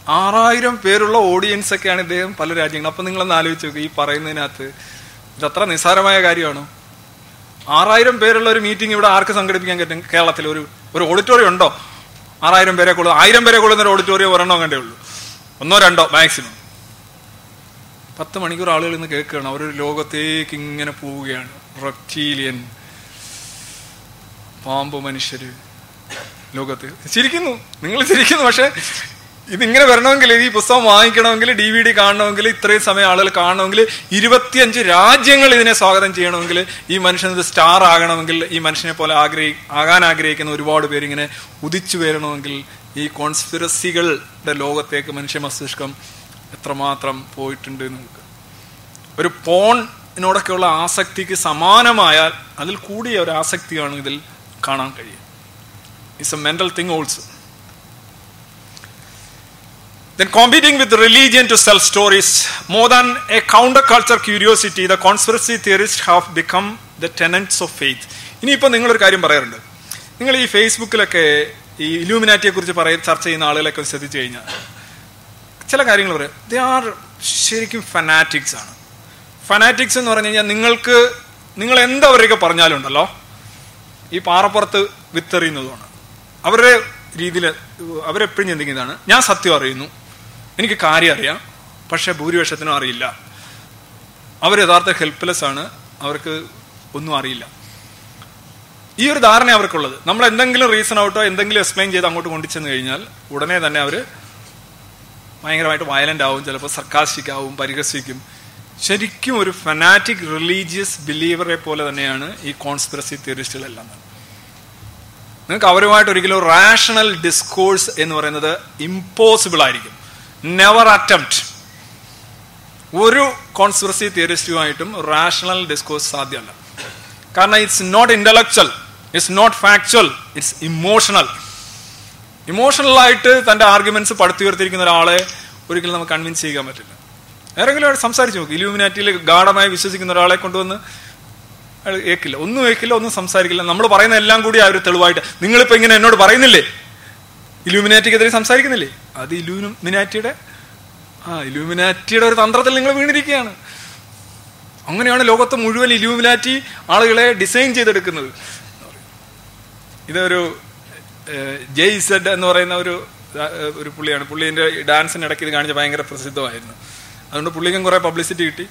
ആറായിരം പേരുള്ള ഓഡിയൻസ് ഒക്കെയാണ് ഇദ്ദേഹം പല രാജ്യങ്ങളും. അപ്പൊ നിങ്ങളൊന്ന് ആലോചിച്ച് നോക്കുക ഈ പറയുന്നതിനകത്ത് ഇതത്ര നിസ്സാരമായ കാര്യമാണോ? ആറായിരം പേരുള്ള ഒരു മീറ്റിംഗ് ഇവിടെ ആർക്ക് സംഘടിപ്പിക്കാൻ പറ്റും? കേരളത്തിൽ ഒരു ഒരു ഓഡിറ്റോറിയം ഉണ്ടോ? ആറായിരം പേരെ കൊള്ളും ആയിരം പേരെ കൊള്ളുന്ന ഒരു ഓഡിറ്റോറിയം ഒരെണ്ണോ കണ്ടേ ഉള്ളൂ. ഒന്നോ രണ്ടോ മാക്സിമം പത്ത് മണിക്കൂർ ആളുകൾ ഇന്ന് കേൾക്കുകയാണ്. അവരൊരു ലോകത്തേക്ക് ഇങ്ങനെ പോവുകയാണ്. റെപ്റ്റീലിയൻ പാമ്പ് മനുഷ്യര് ലോകത്ത്. ചിരിക്കുന്നു. നിങ്ങൾ ചിരിക്കുന്നു പക്ഷെ ഇതിങ്ങനെ വരണമെങ്കിൽ ഈ പുസ്തകം വാങ്ങിക്കണമെങ്കിൽ ഡി വി ഡി കാണണമെങ്കിൽ ഇത്രയും സമയം ആളുകൾ കാണണമെങ്കിൽ ഇരുപത്തിയഞ്ച് രാജ്യങ്ങൾ ഇതിനെ സ്വാഗതം ചെയ്യണമെങ്കിൽ ഈ മനുഷ്യൻ ഇത് സ്റ്റാർ ആകണമെങ്കിൽ ഈ മനുഷ്യനെ പോലെ ആഗ്രഹി ആകാൻ ആഗ്രഹിക്കുന്ന ഒരുപാട് പേരിങ്ങനെ ഉദിച്ചു വരണമെങ്കിൽ ഈ കോൺസ്പിറസികളുടെ ലോകത്തേക്ക് മനുഷ്യ മസ്തിഷ്കം എത്രമാത്രം പോയിട്ടുണ്ട് നമുക്ക്. ഒരു പോണിനോടൊക്കെയുള്ള ആസക്തിക്ക് സമാനമായാൽ അതിൽ കൂടിയ ഒരു ആസക്തിയാണ് ഇതിൽ കാണാൻ കഴിയുക. It's a mental thing also Then competing with religion to sell stories, more than a counterculture curiosity, the conspiracy theorists have become the tenants of faith. ഇനിയിപ്പോൾ നിങ്ങളൊരു കാര്യം പറയാറുണ്ട്. നിങ്ങൾ ഈ ഫേസ്ബുക്കിലൊക്കെ ഈ ഇലൂമിനാറ്റിയെ കുറിച്ച് പറയ ചർച്ച ചെയ്യുന്ന ആളുകളൊക്കെ ശ്രദ്ധിച്ചു കഴിഞ്ഞാൽ ചില കാര്യങ്ങൾ പറയാം. ദേ ആർ ശരിക്കും ഫനാറ്റിക്സ് ആണ്. ഫനാറ്റിക്സ് എന്ന് പറഞ്ഞു കഴിഞ്ഞാൽ നിങ്ങൾക്ക് നിങ്ങൾ എന്തവരൊക്കെ പറഞ്ഞാലുണ്ടല്ലോ ഈ പാറപ്പുറത്ത് വിത്തെറിയുന്നതുമാണ്. അവരുടെ രീതിയിൽ അവരെപ്പോഴും ചിന്തിക്കുന്നതാണ്. ഞാൻ സത്യം അറിയുന്നു. എനിക്ക് കാര്യം അറിയാം. പക്ഷെ ഭൂരിപക്ഷത്തിനും അറിയില്ല. അവർ യഥാർത്ഥ ഹെൽപ്ലെസ് ആണ്. അവർക്ക് ഒന്നും അറിയില്ല. ഈ ഒരു ധാരണ അവർക്കുള്ളത്. നമ്മൾ എന്തെങ്കിലും റീസൺ ഔട്ടോ എന്തെങ്കിലും എക്സ്പ്ലെയിൻ ചെയ്ത് അങ്ങോട്ട് കൊണ്ടുചെന്ന് കഴിഞ്ഞാൽ ഉടനെ തന്നെ അവർ ഭയങ്കരമായിട്ട് വയലന്റ് ആവും. ചിലപ്പോൾ സർക്കാസ്റ്റിക് ആവും പരിഹസിക്കും. ശരിക്കും ഒരു ഫനാറ്റിക് റിലീജിയസ് ബിലീവറെ പോലെ തന്നെയാണ് ഈ കോൺസ്പിറസി തിയറിസ്റ്റുകളെല്ലാം നിങ്ങൾക്ക് അവരുമായിട്ട് ഒരിക്കലും റാഷണൽ ഡിസ്കോഴ്സ് എന്ന് പറയുന്നത് ഇമ്പോസിബിൾ ആയിരിക്കും. നെവർ അറ്റംപ്റ്റ് ഒരു കോൺസ്പിറസി തിയറിസ്റ്റുമായിട്ടും റാഷണൽ ഡിസ്കോഴ്സ് സാധ്യമല്ല. കാരണം it's not intellectual it's not factual it's emotional ആയിട്ട് തന്റെ ആർഗ്യുമെന്റ്സ് പടുത്തുയർത്തിയിരിക്കുന്ന ഒരാളെ ഒരിക്കലും നമുക്ക് കൺവിൻസ് ചെയ്യാൻ പറ്റില്ല. ആരെങ്കിലും അവിടെ സംസാരിച്ചു നോക്കും. ഇലൂമിനാറ്റിയിൽ ഗാഠമായി വിശ്വസിക്കുന്ന ഒരാളെ കൊണ്ടുവന്ന് കേൾക്കില്ല ഒന്നും ഏക്കില്ല ഒന്നും സംസാരിക്കില്ല. നമ്മൾ പറയുന്ന എല്ലാം കൂടി ആ ഒരു തെളിവായിട്ട്. നിങ്ങളിപ്പോ ഇങ്ങനെ എന്നോട് പറയുന്നില്ലേ? ഇലൂമിനാറ്റിക്കെതിരെ സംസാരിക്കുന്നില്ലേ? അത് ഇലൂമിനാറ്റിയുടെ ആ ഇലൂമിനാറ്റിയുടെ ഒരു തന്ത്രത്തിൽ നിങ്ങൾ വീണിരിക്കുകയാണ്. അങ്ങനെയാണ് ലോകത്ത് മുഴുവൻ ഇലൂമിനാറ്റി ആളുകളെ ഡിസൈൻ ചെയ്തെടുക്കുന്നത്. ഇതൊരു ജെയ് സെഡ് എന്ന് പറയുന്ന ഒരു ഒരു പുള്ളിയാണ്. പുള്ളിന്റെ ഡാൻസിന് ഇടയ്ക്ക് ഇത് കാണിച്ച ഭയങ്കര പ്രസിദ്ധമായിരുന്നു. അതുകൊണ്ട് പുള്ളിക്കും കുറെ പബ്ലിസിറ്റി കിട്ടി.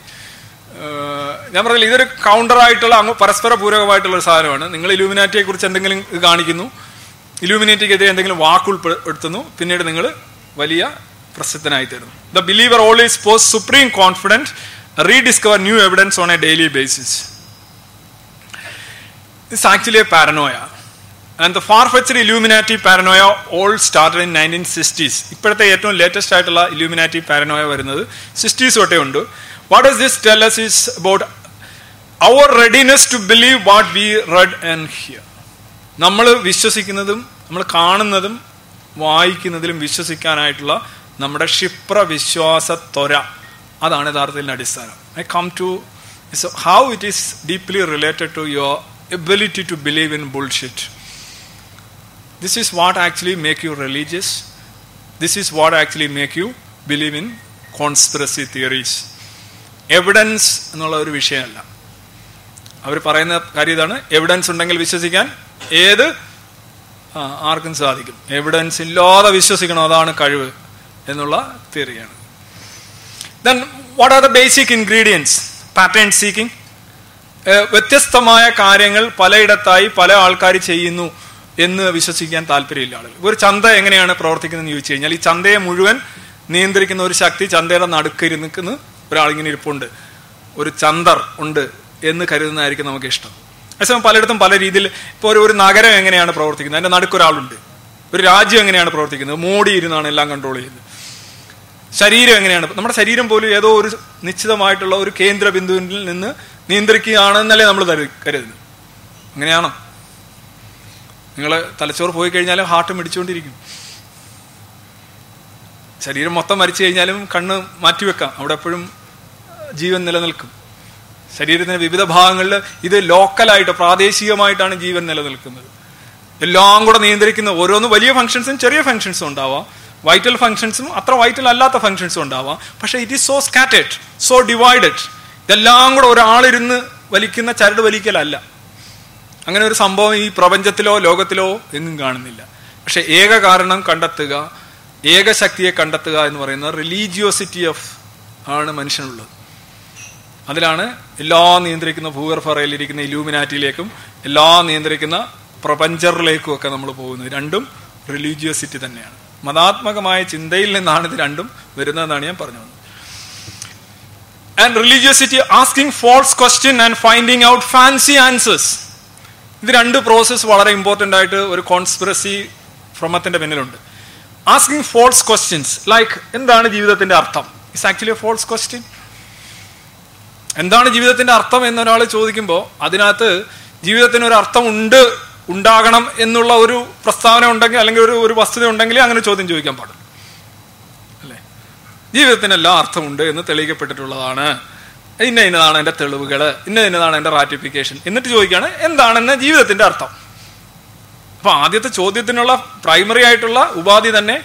ഞാൻ പറഞ്ഞില്ല ഇതൊരു കൗണ്ടറായിട്ടുള്ള അങ്ങ് പരസ്പര പൂരകമായിട്ടുള്ള ഒരു സാധനമാണ്. നിങ്ങൾ ഇലൂമിനാറ്റിയെ കുറിച്ച് എന്തെങ്കിലും ഇത് കാണിക്കുന്നു. ഇലൂമിനാറ്റിക്കെതിരെ എന്തെങ്കിലും വാക്ക് ഉൾപ്പെടുത്തുന്നു. പിന്നീട് നിങ്ങൾ വലിയ പ്രസിദ്ധനായി തീരുന്നു. The believer always pose supreme confident rediscover new evidence on a daily basis it's actually a paranoia and the far fetched Illuminati paranoia all started in nineteen sixties ഇപ്പോഴത്തെ ഏറ്റവും ലേറ്റസ്റ്റ് ആയിട്ടുള്ള ഇലൂമിനാറ്റി പാരനോയ വരുന്നത് സിക്സ്റ്റീസ് തൊട്ടേ ഉണ്ട്. What is this tells is about our readiness to believe what we read and hear നമ്മൾ വിശ്വസിക്കുന്നതും നമ്മൾ കാണുന്നതും വായിക്കുന്നതിലും വിശ്വസിക്കാനായിട്ടുള്ള നമ്മുടെ ക്ഷിപ്ര വിശ്വാസ ത്വര. അതാണ് യഥാർത്ഥത്തിന്റെ അടിസ്ഥാനം. I come to how it is deeply related to your ability to believe in bullshit this is what actually make you religious this is what actually make you believe in conspiracy theories evidence എന്നുള്ള ഒരു വിഷയമല്ല. അവർ പറയുന്ന കാര്യം ഇതാണ്. എവിഡൻസ് ഉണ്ടെങ്കിൽ വിശ്വസിക്കാൻ ഏത്? ആർക്കും സാധിക്കും. എവിഡൻസ് ഇല്ലാതെ വിശ്വസിക്കണം അതാണ് കഴിവ് എന്നുള്ള തിയറിയാണ് then what are the basic ingredients pattern seeking വ്യത്യസ്തമായ കാര്യങ്ങൾ പലയിടത്തായി പല ആൾക്കാർ ചെയ്യുന്നു എന്ന് വിശ്വസിക്കാൻ താല്പര്യമില്ല ആളുകൾ. ഒരു ചന്ത എങ്ങനെയാണ് പ്രവർത്തിക്കുന്നതെന്ന് ചോദിച്ചു കഴിഞ്ഞാൽ ഈ ചന്തയെ മുഴുവൻ നിയന്ത്രിക്കുന്ന ഒരു ശക്തി ചന്തയുടെ നടുക്ക് നിൽക്കുന്ന ഒരാളിങ്ങനെ ഇരിപ്പുണ്ട്. ഒരു ചന്തർ ഉണ്ട് എന്ന് കരുതുന്നതായിരിക്കും നമുക്ക് ഇഷ്ടം അതേസമയം പലയിടത്തും പല രീതിയിൽ ഇപ്പോൾ ഒരു ഒരു നഗരം എങ്ങനെയാണ് പ്രവർത്തിക്കുന്നത്? അതിന്റെ നടുക്കൊരാളുണ്ട് ഒരു രാജ്യം എങ്ങനെയാണ് പ്രവർത്തിക്കുന്നത്? മോഡി ഇരുന്നാണ് എല്ലാം കൺട്രോൾ ചെയ്യുന്നത്. ശരീരം എങ്ങനെയാണ്? നമ്മുടെ ശരീരം പോലും ഏതോ ഒരു നിശ്ചിതമായിട്ടുള്ള ഒരു കേന്ദ്ര ബിന്ദുവിൽ നിന്ന് നിയന്ത്രിക്കുകയാണെന്നല്ലേ നമ്മൾ കരുതുന്നു കരുതുന്നത്. അങ്ങനെയാണോ? നിങ്ങൾ തലച്ചോറ് പോയി കഴിഞ്ഞാലും ഹാർട്ട് മിടിച്ചുകൊണ്ടിരിക്കും. ശരീരം മൊത്തം മരിച്ചു കഴിഞ്ഞാലും കണ്ണ് മാറ്റിവെക്കാം. അവിടെ എപ്പോഴും ജീവൻ നിലനിൽക്കും. ശരീരത്തിന്റെ വിവിധ ഭാഗങ്ങളിൽ ഇത് ലോക്കലായിട്ട് പ്രാദേശികമായിട്ടാണ് ജീവൻ നിലനിൽക്കുന്നത്. എല്ലാം കൂടെ നിയന്ത്രിക്കുന്ന ഓരോന്ന് വലിയ ഫംഗ്ഷൻസും ചെറിയ ഫംഗ്ഷൻസും ഉണ്ടാവാം. വൈറ്റൽ ഫംഗ്ഷൻസും അത്ര വൈറ്റൽ അല്ലാത്ത ഫംഗ്ഷൻസും ഉണ്ടാവാം. പക്ഷെ it is so scattered so divided ഇതെല്ലാം കൂടെ ഒരാളിരുന്ന് വലിക്കുന്ന ചരട് വലിക്കലല്ല. അങ്ങനെ ഒരു സംഭവം ഈ പ്രപഞ്ചത്തിലോ ലോകത്തിലോ എങ്ങും കാണുന്നില്ല. പക്ഷെ ഏക കാരണം കണ്ടെത്തുക ഏകശക്തിയെ കണ്ടെത്തുക എന്ന് പറയുന്ന റിലീജിയോസിറ്റി ഓഫ് ആണ് മനുഷ്യനുള്ളത്. അതിലാണ് എല്ലാ നിയന്ത്രിക്കുന്ന ഭൂഗർഭറയിലിരിക്കുന്ന ഇലൂമിനാറ്റിയിലേക്കും എല്ലാ നിയന്ത്രിക്കുന്ന പ്രപഞ്ചറിലേക്കും ഒക്കെ നമ്മൾ പോകുന്നത്. രണ്ടും റിലീജിയോസിറ്റി തന്നെയാണ്. മതാത്മകമായ ചിന്തയിൽ നിന്നാണ് ഇത് രണ്ടും വരുന്നതെന്നാണ് ഞാൻ പറഞ്ഞു വന്നത്. And religiosity asking false question and finding out fancy answers ഇത് രണ്ട് പ്രോസസ്സ് വളരെ ഇമ്പോർട്ടന്റ് ആയിട്ട് ഒരു കോൺസ്പിറസി ഫ്രമത്തിന്റെ പിന്നിലുണ്ട്. ആസ്കിങ് ഫോൾസ് ക്വസ്റ്റ്യൻസ് ലൈക്ക് എന്താണ് ജീവിതത്തിന്റെ അർത്ഥം? ഇറ്റ്സ് ആക്ച്വലി ഫോൾസ് ക്വസ്റ്റ്യൻ എന്താണ് ജീവിതത്തിന്റെ അർത്ഥം എന്നൊരാൾ ചോദിക്കുമ്പോൾ അതിനകത്ത് ജീവിതത്തിന് ഒരു അർത്ഥം ഉണ്ട് ഉണ്ടാകണം എന്നുള്ള ഒരു പ്രസ്താവന ഉണ്ടെങ്കിൽ അല്ലെങ്കിൽ ഒരു ഒരു വസ്തുത ഉണ്ടെങ്കിൽ അങ്ങനെ ചോദ്യം ചോദിക്കാൻ പാടില്ല അല്ലേ? ജീവിതത്തിന് എല്ലാ അർത്ഥമുണ്ട് എന്ന് തെളിയിക്കപ്പെട്ടിട്ടുള്ളതാണ്. ഇന്ന ഇന്നതാണ് എന്റെ തെളിവുകൾ ഇന്ന ഇന്നതാണ് എന്റെ റാറ്റിഫിക്കേഷൻ എന്നിട്ട് ചോദിക്കുകയാണ് എന്താണെന്ന് ജീവിതത്തിന്റെ അർത്ഥം? അപ്പൊ ആദ്യത്തെ ചോദ്യത്തിനുള്ള പ്രൈമറി ആയിട്ടുള്ള ഉപാധി തന്നെ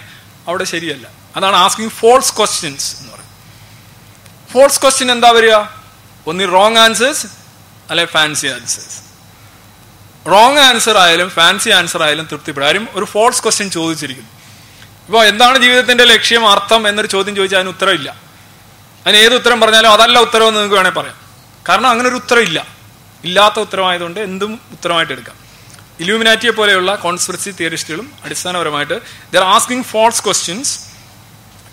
അവിടെ ശരിയല്ല. അതാണ് ആസ്കിങ് ഫോൾസ് ക്വസ്റ്റ്യൻസ് എന്ന് പറയുന്നത്. ഫോൾസ് ക്വസ്റ്റ്യൻ എന്താ വരിക? ഒന്ന് റോങ് ആൻസേഴ്സ് അല്ലെ ഫാൻസി ആൻസേഴ്സ് റോങ് ആൻസർ ആയാലും ഫാൻസി ആൻസർ ആയാലും തൃപ്തിപ്പെടും. ആരും ഒരു ഫോൾസ് ക്വസ്റ്റ്യൻ ചോദിച്ചിരിക്കുന്നു. ഇപ്പോൾ എന്താണ് ജീവിതത്തിന്റെ ലക്ഷ്യം അർത്ഥം എന്നൊരു ചോദ്യം ചോദിച്ചാൽ അതിന് ഉത്തരവില്ല അതിന് ഏത് ഉത്തരം പറഞ്ഞാലും അതല്ല ഉത്തരവെന്ന് നിങ്ങൾക്ക് വേണേൽ പറയാം. കാരണം അങ്ങനെ ഒരു ഉത്തരം ഇല്ല. ഇല്ലാത്ത ഉത്തരമായതുകൊണ്ട് എന്തും ഉത്തരമായിട്ട് എടുക്കാം. ഇലൂമിനാറ്റിയെ പോലെയുള്ള കോൺസ്പിറസി തിയറിസ്റ്റുകളും അടിസ്ഥാനപരമായിട്ട് they're asking false questions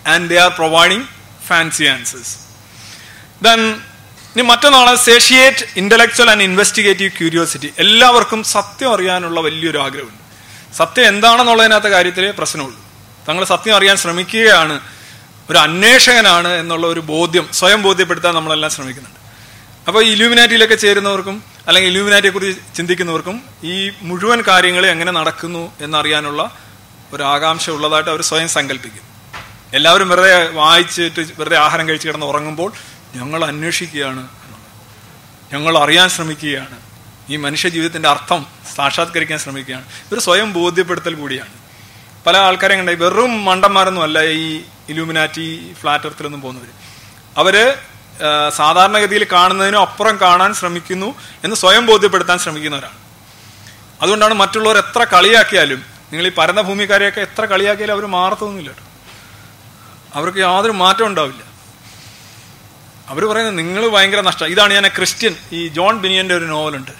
and they are providing fancy answers then ഇനി മറ്റൊന്നാണ് satiate intellectual and investigative curiosity എല്ലാവർക്കും സത്യം അറിയാനുള്ള വലിയൊരു ആഗ്രഹമുണ്ട്. സത്യം എന്താണെന്നുള്ളതിനകത്ത് കാര്യത്തിലേ പ്രശ്നമുള്ളൂ. തങ്ങൾ സത്യം അറിയാൻ ശ്രമിക്കുകയാണ്. ഒരു അന്വേഷകനാണ് എന്നുള്ള ഒരു ബോധ്യം സ്വയം ബോധ്യപ്പെടുത്താൻ നമ്മളെല്ലാം ശ്രമിക്കുന്നുണ്ട്. അപ്പോൾ ഈ ഇലൂമിനാറ്റിയിലൊക്കെ ചേരുന്നവർക്കും അല്ലെങ്കിൽ ഇലൂമിനാറ്റിയെ കുറിച്ച് ചിന്തിക്കുന്നവർക്കും ഈ മുഴുവൻ കാര്യങ്ങൾ എങ്ങനെ നടക്കുന്നു എന്നറിയാനുള്ള ഒരു ആകാംക്ഷ ഉള്ളതായിട്ട് അവർ സ്വയം സങ്കല്പിക്കും എല്ലാവരും വെറുതെ വായിച്ചിട്ട് വെറുതെ ആഹാരം കഴിച്ച് കിടന്ന് ഉറങ്ങുമ്പോൾ ഞങ്ങൾ അന്വേഷിക്കുകയാണ് ഞങ്ങൾ അറിയാൻ ശ്രമിക്കുകയാണ്. ഈ മനുഷ്യ ജീവിതത്തിന്റെ അർത്ഥം സാക്ഷാത്കരിക്കാൻ ശ്രമിക്കുകയാണ്. ഇവർ സ്വയം ബോധ്യപ്പെടുത്തൽ കൂടിയാണ്. പല ആൾക്കാരെ കണ്ട വെറും മണ്ടന്മാരൊന്നും അല്ല ഈ ഇലൂമിനാറ്റി ഫ്ലാറ്റ് എർത്തിലൊന്നും പോകുന്നവർ അവർ സാധാരണഗതിയിൽ കാണുന്നതിനും അപ്പുറം കാണാൻ ശ്രമിക്കുന്നു എന്ന് സ്വയം ബോധ്യപ്പെടുത്താൻ ശ്രമിക്കുന്നവരാണ്. അതുകൊണ്ടാണ് മറ്റുള്ളവർ എത്ര കളിയാക്കിയാലും നിങ്ങൾ ഈ പരന്ന ഭൂമിക്കാരെയൊക്കെ എത്ര കളിയാക്കിയാലും അവർ മാറത്തൊന്നുമില്ല അവർക്ക് യാതൊരു മാറ്റം ഉണ്ടാവില്ല. അവർ പറയുന്നത് നിങ്ങൾ ഭയങ്കര നഷ്ടം. ഇതാണ് ഞാൻ ക്രിസ്ത്യൻ. ഈ ജോൺ ബിനിയന്റെ ഒരു നോവലുണ്ട്.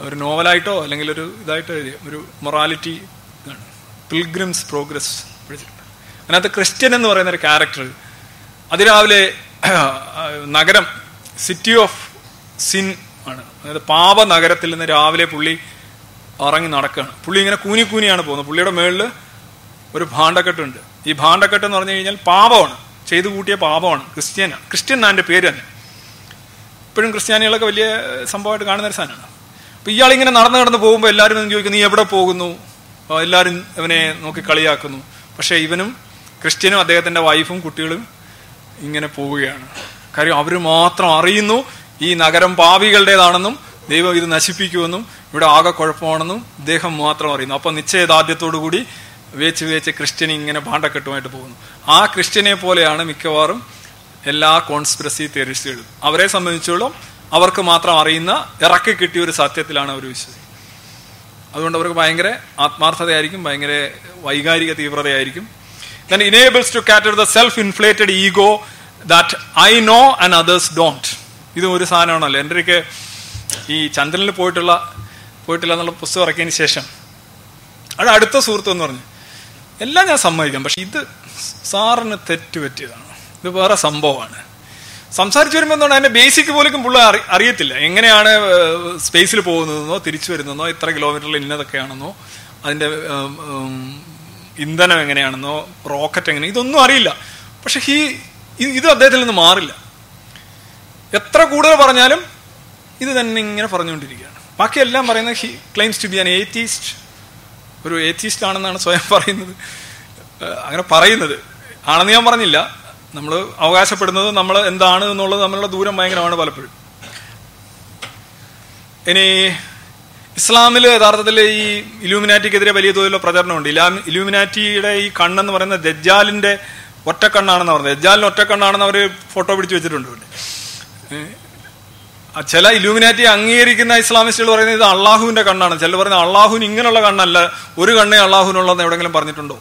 ഒരു നോവലായിട്ടോ അല്ലെങ്കിൽ ഒരു ഇതായിട്ടോ എഴുതിയ ഒരു മൊറാലിറ്റി ഇതാണ്. പിൽഗ്രിംസ് പ്രോഗ്രസ് അതിനകത്ത് ക്രിസ്ത്യൻ എന്ന് പറയുന്ന ഒരു ക്യാരക്ടർ അതിരാവിലെ നഗരം സിറ്റി ഓഫ് സിൻ ആണ്. അതായത് പാപ നഗരത്തിൽ നിന്ന് രാവിലെ പുള്ളി ഇറങ്ങി നടക്കുകയാണ്. പുള്ളി ഇങ്ങനെ കൂനി കൂനിയാണ് പോകുന്നത്. പുള്ളിയുടെ മേളിൽ ഒരു ഭാണ്ഡക്കെട്ടുണ്ട് ഈ ഭാണ്ഡക്കെട്ട് എന്ന് പറഞ്ഞു കഴിഞ്ഞാൽ പാപമാണ്. ചെയ്തു കൂട്ടിയ പാപമാണ് ക്രിസ്ത്യനാണ് ക്രിസ്ത്യൻ എന്നാന്റെ പേര് തന്നെ. ഇപ്പോഴും ക്രിസ്ത്യാനികളൊക്കെ വലിയ സംഭവമായിട്ട് കാണുന്ന ഒരു സാധനമാണ്. അപ്പൊ ഇയാളിങ്ങനെ നടന്നു നടന്ന് പോകുമ്പോൾ എല്ലാവരും എന്ന് ചോദിക്കും നീ എവിടെ പോകുന്നു? എല്ലാവരും ഇവനെ നോക്കി കളിയാക്കുന്നു. പക്ഷേ ഇവനും ക്രിസ്ത്യനും അദ്ദേഹത്തിന്റെ വൈഫും കുട്ടികളും ഇങ്ങനെ പോവുകയാണ്. കാര്യം അവർ മാത്രം അറിയുന്നു ഈ നഗരം പാവികളുടേതാണെന്നും ദൈവം ഇത് നശിപ്പിക്കുമെന്നും ഇവിടെ ആകെ കുഴപ്പമാണെന്നും ഇദ്ദേഹം മാത്രം അറിയുന്നു. അപ്പൊ നിശ്ചയദാർഢ്യത്തോടു കൂടി വേച്ച് വേച്ച് ക്രിസ്ത്യൻ ഇങ്ങനെ ഭാണ്ഡക്കെട്ടുമായിട്ട് പോകുന്നു. ആ ക്രിസ്ത്യനെ പോലെയാണ് മിക്കവാറും എല്ലാ കോൺസ്പിറസി തിയറിസ്റ്റുകളും. അവരെ സംബന്ധിച്ചോളം അവർക്ക് മാത്രം അറിയുന്ന ഇറക്കി കിട്ടിയ ഒരു സത്യത്തിലാണ് അവർ വിശ്വസിക്കുന്നത്. അതുകൊണ്ട് അവർക്ക് ഭയങ്കര ആത്മാർത്ഥതയായിരിക്കും ഭയങ്കര വൈകാരിക തീവ്രതയായിരിക്കും. Then enables to cater the self inflated ego that I know and others don't ഇതും ഒരു സാധനമാണല്ലോ. എന്റെ ഈ ചന്ദ്രനിൽ പോയിട്ടുള്ള പോയിട്ടില്ല എന്നുള്ള പുസ്തകം ഇറക്കിയതിന് ശേഷം. അത് അടുത്ത സുഹൃത്ത് എന്ന് പറഞ്ഞു. എല്ലാം ഞാൻ സമ്മതിക്കാം പക്ഷെ ഇത് സാറിന് തെറ്റുപറ്റിയതാണ്. ഇത് വേറെ സംഭവമാണ്. സംസാരിച്ചു വരുമ്പോൾ എന്താണ് അതിന്റെ ബേസിക് പോലും പുള്ള അറി അറിയത്തില്ല. എങ്ങനെയാണ് സ്പേസിൽ പോകുന്നതെന്നോ തിരിച്ചു വരുന്നതെന്നോ ഇത്ര കിലോമീറ്ററിൽ ഇന്നതൊക്കെയാണെന്നോ അതിന്റെ ഇന്ധനം എങ്ങനെയാണെന്നോ റോക്കറ്റ് എങ്ങനെ ഇതൊന്നും അറിയില്ല. പക്ഷെ ഹീ ഇത് അദ്ദേഹത്തിൽ നിന്ന് മാറില്ല. എത്ര കൂടുതൽ പറഞ്ഞാലും ഇത് തന്നെ ഇങ്ങനെ പറഞ്ഞുകൊണ്ടിരിക്കുകയാണ്. ബാക്കിയെല്ലാം പറയുന്നത് he claims to be an atheist ഒരു ഏത്തീസ്റ്റ് ആണെന്നാണ് സ്വയം പറയുന്നത്. അങ്ങനെ പറയുന്നത്. ആണെന്ന് ഞാൻ പറഞ്ഞില്ല. നമ്മൾ അവകാശപ്പെടുന്നത് നമ്മൾ എന്താണ് എന്നുള്ളത് നമ്മളുടെ ദൂരം ഭയങ്കരമാണ് പലപ്പോഴും. ഇനി ഇസ്ലാമിൽ യഥാർത്ഥത്തിൽ ഈ ഇലൂമിനാറ്റിക്കെതിരെ വലിയ തോതിലുള്ള പ്രചരണമുണ്ട്. ഇലാം ഇലൂമിനാറ്റിയുടെ ഈ കണ്ണെന്ന് പറയുന്ന ദജ്ജാലിന്റെ ഒറ്റക്കണ്ണാണെന്ന് പറഞ്ഞത്. ദജ്ജാലിന് ഒറ്റക്കണ്ണാണെന്ന് അവർ ഫോട്ടോ പിടിച്ചു വെച്ചിട്ടുണ്ട് ചില ഇലൂമിനാറ്റി അംഗീകരിക്കുന്ന ഇസ്ലാമിസ്റ്റുകൾ പറയുന്നത് ഇത് അള്ളാഹുവിന്റെ കണ്ണാണ്. ചിലർ പറയുന്നത് അള്ളാഹുവിന് ഇങ്ങനെയുള്ള കണ്ണല്ല. ഒരു കണ്ണേ അള്ളാഹുവിനുള്ളതെന്ന് എവിടെങ്കിലും പറഞ്ഞിട്ടുണ്ടോ?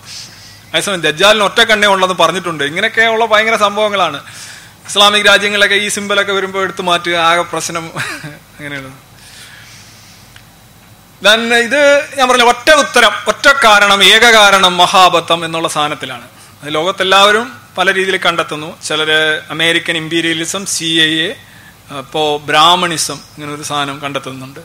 അതേസമയം ദജ്ജാലിന് ഒറ്റ കണ്ണേ ഉള്ളതെന്ന് പറഞ്ഞിട്ടുണ്ട്. ഇങ്ങനെയൊക്കെയുള്ള ഭയങ്കര സംഭവങ്ങളാണ്. ഇസ്ലാമിക് രാജ്യങ്ങളിലൊക്കെ ഈ സിമ്പിളൊക്കെ വരുമ്പോൾ എടുത്തു മാറ്റുക ആകെ പ്രശ്നം അങ്ങനെയുള്ളത് ഇത് ഞാൻ പറഞ്ഞ ഒറ്റ ഉത്തരം ഒറ്റ കാരണം ഏക കാരണം മഹാബത്തം എന്നുള്ള സാധനത്തിലാണ്. ലോകത്തെല്ലാവരും പല രീതിയിൽ കണ്ടെത്തുന്നു. ചിലര് American imperialism C I A ഇപ്പോ ബ്രാഹ്മണിസം ഇങ്ങനെ ഒരു സാധനം കണ്ടെത്തുന്നുണ്ട്.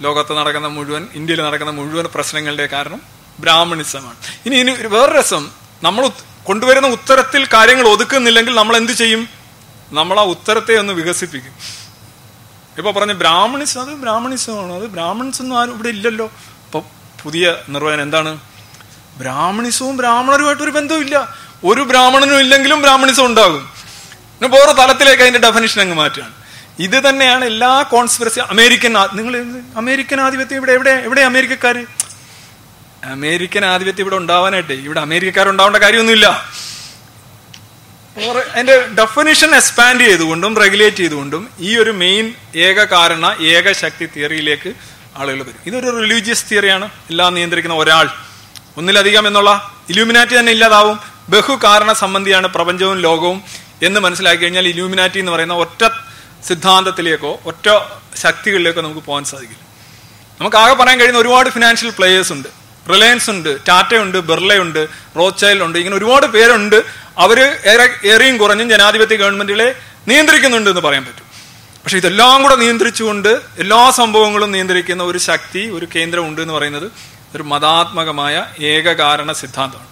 ലോകത്ത് നടക്കുന്ന മുഴുവൻ ഇന്ത്യയിൽ നടക്കുന്ന മുഴുവൻ പ്രശ്നങ്ങളുടെ കാരണം ബ്രാഹ്മണിസമാണ്. ഇനി ഇനി വേറെ രസം. നമ്മൾ കൊണ്ടുവരുന്ന ഉത്തരത്തിൽ കാര്യങ്ങൾ ഒതുക്കുന്നില്ലെങ്കിൽ നമ്മൾ എന്ത് ചെയ്യും? നമ്മൾ ആ ഉത്തരത്തെ ഒന്ന് വികസിപ്പിക്കും. ഇപ്പൊ പറഞ്ഞ ബ്രാഹ്മണിസം അത് ബ്രാഹ്മണിസമാണ്. അത് ബ്രാഹ്മൺസ് ഒന്നും ആരും ഇവിടെ ഇല്ലല്ലോ. ഇപ്പൊ പുതിയ നിർവചനം എന്താണ്? ബ്രാഹ്മണിസവും ബ്രാഹ്മണരുമായിട്ട് ഒരു ബന്ധമില്ല ഒരു ബ്രാഹ്മണനും ഇല്ലെങ്കിലും ബ്രാഹ്മണിസം ഉണ്ടാകും. പിന്നെ വേറെ തലത്തിലേക്ക് അതിന്റെ ഡെഫിനിഷൻ അങ്ങ് മാറ്റുകയാണ്. ഇത് തന്നെയാണ് എല്ലാ കോൺസ്പിറസി അമേരിക്കൻ നിങ്ങൾ അമേരിക്കൻ ആധിപത്യം ഇവിടെ എവിടെ എവിടെ അമേരിക്കക്കാര്? അമേരിക്കൻ ആധിപത്യം ഇവിടെ ഉണ്ടാവാനായിട്ട്. ഇവിടെ അമേരിക്കക്കാരുണ്ടാവേണ്ട കാര്യമൊന്നുമില്ല. ഓറ് അതിന്റെ ഡെഫിനിഷൻ എക്സ്പാൻഡ് ചെയ്തുകൊണ്ടും റെഗുലേറ്റ് ചെയ്തുകൊണ്ടും ഈ ഒരു മെയിൻ ഏക കാരണ ഏക ശക്തി തിയറിയിലേക്ക് ആളുകൾ വരും. ഇതൊരു റിലീജിയസ് തിയറിയാണ് എല്ലാം നിയന്ത്രിക്കുന്ന ഒരാൾ. ഒന്നിലധികം എന്നുള്ള ഇലൂമിനാറ്റി തന്നെ ഇല്ലാതാവും. ബഹു കാരണ സംബന്ധിയാണ് പ്രപഞ്ചവും ലോകവും എന്ന് മനസ്സിലാക്കി കഴിഞ്ഞാൽ ഇലൂമിനാറ്റി എന്ന് പറയുന്ന ഒറ്റ സിദ്ധാന്തത്തിലേക്കോ ഒറ്റ ശക്തികളിലേക്കോ നമുക്ക് പോകാൻ സാധിക്കില്ല. നമുക്ക് ആകെ പറയാൻ കഴിയുന്ന ഒരുപാട് ഫിനാൻഷ്യൽ പ്ലേയേഴ്സ് ഉണ്ട്. റിലയൻസ് ഉണ്ട് ടാറ്റ ഉണ്ട് ബിർള ഉണ്ട് റോച്ചൈൽഡ് ഉണ്ട് ഇങ്ങനെ ഒരുപാട് പേരുണ്ട്. ഏറെ ഏറെയും കുറഞ്ഞും ജനാധിപത്യ ഗവൺമെന്റുകളെ നിയന്ത്രിക്കുന്നുണ്ട് എന്ന് പറയാൻ പറ്റും. പക്ഷെ ഇതെല്ലാം കൂടെ നിയന്ത്രിച്ചുകൊണ്ട് എല്ലാ സംഭവങ്ങളും നിയന്ത്രിക്കുന്ന ഒരു ശക്തി ഒരു കേന്ദ്രം ഉണ്ട് എന്ന് പറയുന്നത് ഒരു മതാത്മകമായ ഏകകാരണ സിദ്ധാന്തമാണ്.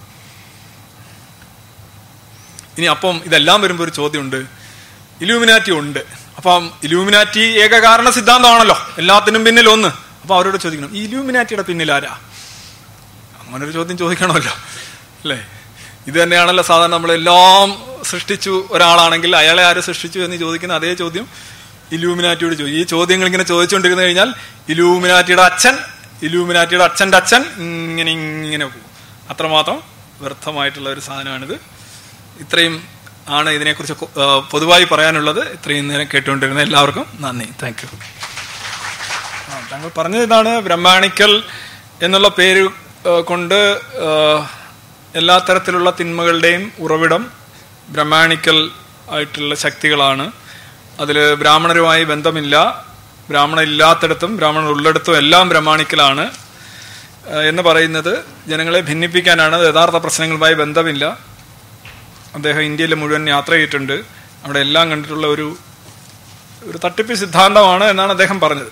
ഇനി അപ്പം ഇതെല്ലാം വരുമ്പോൾ ഒരു ചോദ്യമുണ്ട്. ഇലൂമിനാറ്റി ഉണ്ട്. അപ്പം ഇലൂമിനാറ്റി ഏകകാരണ സിദ്ധാന്തമാണല്ലോ. എല്ലാത്തിനും പിന്നിൽ ഒന്ന്. അപ്പൊ അവരോട് ചോദിക്കണം ഇലൂമിനാറ്റിയുടെ പിന്നിൽ ആരാ? അങ്ങനെ ഒരു ചോദ്യം ചോദിക്കണമല്ലോ. അല്ലേ? ഇത് തന്നെയാണല്ലോ സാധാരണ നമ്മളെല്ലാം സൃഷ്ടിച്ചു ഒരാളാണെങ്കിൽ അയാളെ ആര് സൃഷ്ടിച്ചു എന്ന് ചോദിക്കുന്ന അതേ ചോദ്യം ഇലൂമിനാറ്റിയോട് ചോദിക്കും ഈ ചോദ്യങ്ങൾ ഇങ്ങനെ ചോദിച്ചുകൊണ്ടിരുന്നു കഴിഞ്ഞാൽ ഇലൂമിനാറ്റിയുടെ അച്ഛൻ ഇലൂമിനാറ്റിയുടെ അച്ഛന്റെ അച്ഛൻ ഇങ്ങനെ ഇങ്ങനെ പോകും. അത്രമാത്രം വ്യർത്ഥമായിട്ടുള്ള ഒരു സാധനമാണിത്. ഇത്രയും ആണ് ഇതിനെക്കുറിച്ച് പൊതുവായി പറയാനുള്ളത്. ഇത്രയും നേരം കേട്ടുകൊണ്ടിരുന്ന എല്ലാവർക്കും നന്ദി. താങ്ക് യു താങ്കൾ പറഞ്ഞത് ഇതാണ്. ബ്രഹ്മാണിക്കൽ എന്നുള്ള പേര് കൊണ്ട് എല്ലാ തരത്തിലുള്ള തിന്മകളുടെയും ഉറവിടം ബ്രഹ്മാണിക്കൽ ആയിട്ടുള്ള ശക്തികളാണ്. അതിൽ ബ്രാഹ്മണരുമായി ബന്ധമില്ല. ബ്രാഹ്മണ ഇല്ലാത്തടത്തും ബ്രാഹ്മണർ ഉള്ളിടത്തും എല്ലാം ബ്രഹ്മാണിക്കലാണ്. എന്ന് പറയുന്നത് ജനങ്ങളെ ഭിന്നിപ്പിക്കാനാണ്. യഥാർത്ഥ പ്രശ്നങ്ങളുമായി ബന്ധമില്ല. അദ്ദേഹം ഇന്ത്യയിൽ മുഴുവൻ യാത്ര ചെയ്തിട്ടുണ്ട്. അവിടെ എല്ലാം കണ്ടിട്ടുള്ള ഒരു ഒരു തട്ടിപ്പ് സിദ്ധാന്തമാണ് എന്നാണ് അദ്ദേഹം പറഞ്ഞത്.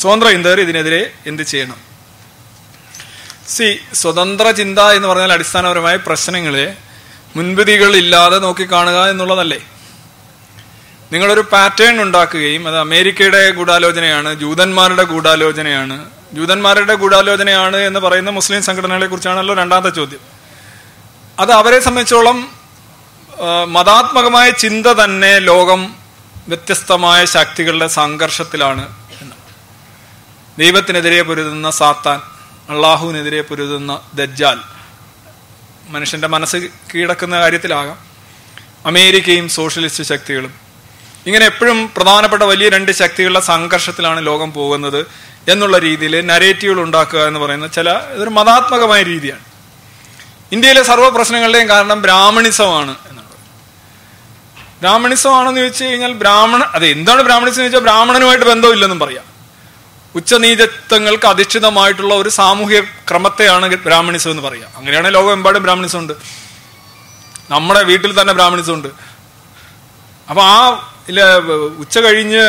സ്വതന്ത്ര ചിന്തകർ ഇതിനെതിരെ എന്ത് ചെയ്യണം? സി സ്വതന്ത്ര ചിന്ത എന്ന് പറഞ്ഞാൽ അടിസ്ഥാനപരമായ പ്രശ്നങ്ങളെ മുൻവിധികളില്ലാതെ നോക്കിക്കാണുക എന്നുള്ളതല്ലേ? നിങ്ങളൊരു പാറ്റേൺ ഉണ്ടാക്കുകയും അത് അമേരിക്കയുടെ ഗൂഢാലോചനയാണ് ജൂതന്മാരുടെ ഗൂഢാലോചനയാണ്. ജൂതന്മാരുടെ ഗൂഢാലോചനയാണ് എന്ന് പറയുന്ന മുസ്ലിം സംഘടനകളെ കുറിച്ചാണല്ലോ രണ്ടാമത്തെ ചോദ്യം. അത് അവരെ സംബന്ധിച്ചോളം മതാത്മകമായ ചിന്ത തന്നെ ലോകം വ്യത്യസ്തമായ ശക്തികളുടെ സംഘർഷത്തിലാണ് എന്ന്. ദൈവത്തിനെതിരെ പൊരുതുന്ന സാത്താൻ അള്ളാഹുവിനെതിരെ പൊരുതുന്ന ദജ്ജാൽ. മനുഷ്യന്റെ മനസ്സ് കീഴടക്കുന്ന കാര്യത്തിലാകാം. അമേരിക്കയും സോഷ്യലിസ്റ്റ് ശക്തികളും. ഇങ്ങനെ എപ്പോഴും പ്രധാനപ്പെട്ട വലിയ രണ്ട് ശക്തികളുടെ സംഘർഷത്തിലാണ് ലോകം പോകുന്നത് എന്നുള്ള രീതിയിൽ നരേറ്റീവുകൾ ഉണ്ടാക്കുക എന്ന് പറയുന്ന ചില ഇതൊരു മതാത്മകമായ രീതിയാണ്. ഇന്ത്യയിലെ സർവ പ്രശ്നങ്ങളുടെയും കാരണം ബ്രാഹ്മണിസമാണ് എന്നുള്ളത് ബ്രാഹ്മണിസമാണെന്ന് ചോദിച്ചു കഴിഞ്ഞാൽ ബ്രാഹ്മണ അതെ എന്താണ് ബ്രാഹ്മണിസം എന്ന് വെച്ചാൽ ബ്രാഹ്മണനുമായിട്ട് ബന്ധമില്ലെന്നും പറയാം. ഉച്ചനീചത്വങ്ങൾക്ക് അധിഷ്ഠിതമായിട്ടുള്ള ഒരു സാമൂഹ്യ ക്രമത്തെയാണ് ബ്രാഹ്മണിസം എന്ന് പറയാം. അങ്ങനെയാണ് ലോകമെമ്പാടും ബ്രാഹ്മണിസം ഉണ്ട് നമ്മുടെ വീട്ടിൽ തന്നെ ബ്രാഹ്മണിസം ഉണ്ട് അപ്പൊ ആ ഇല്ല ഉച്ച കഴിഞ്ഞ്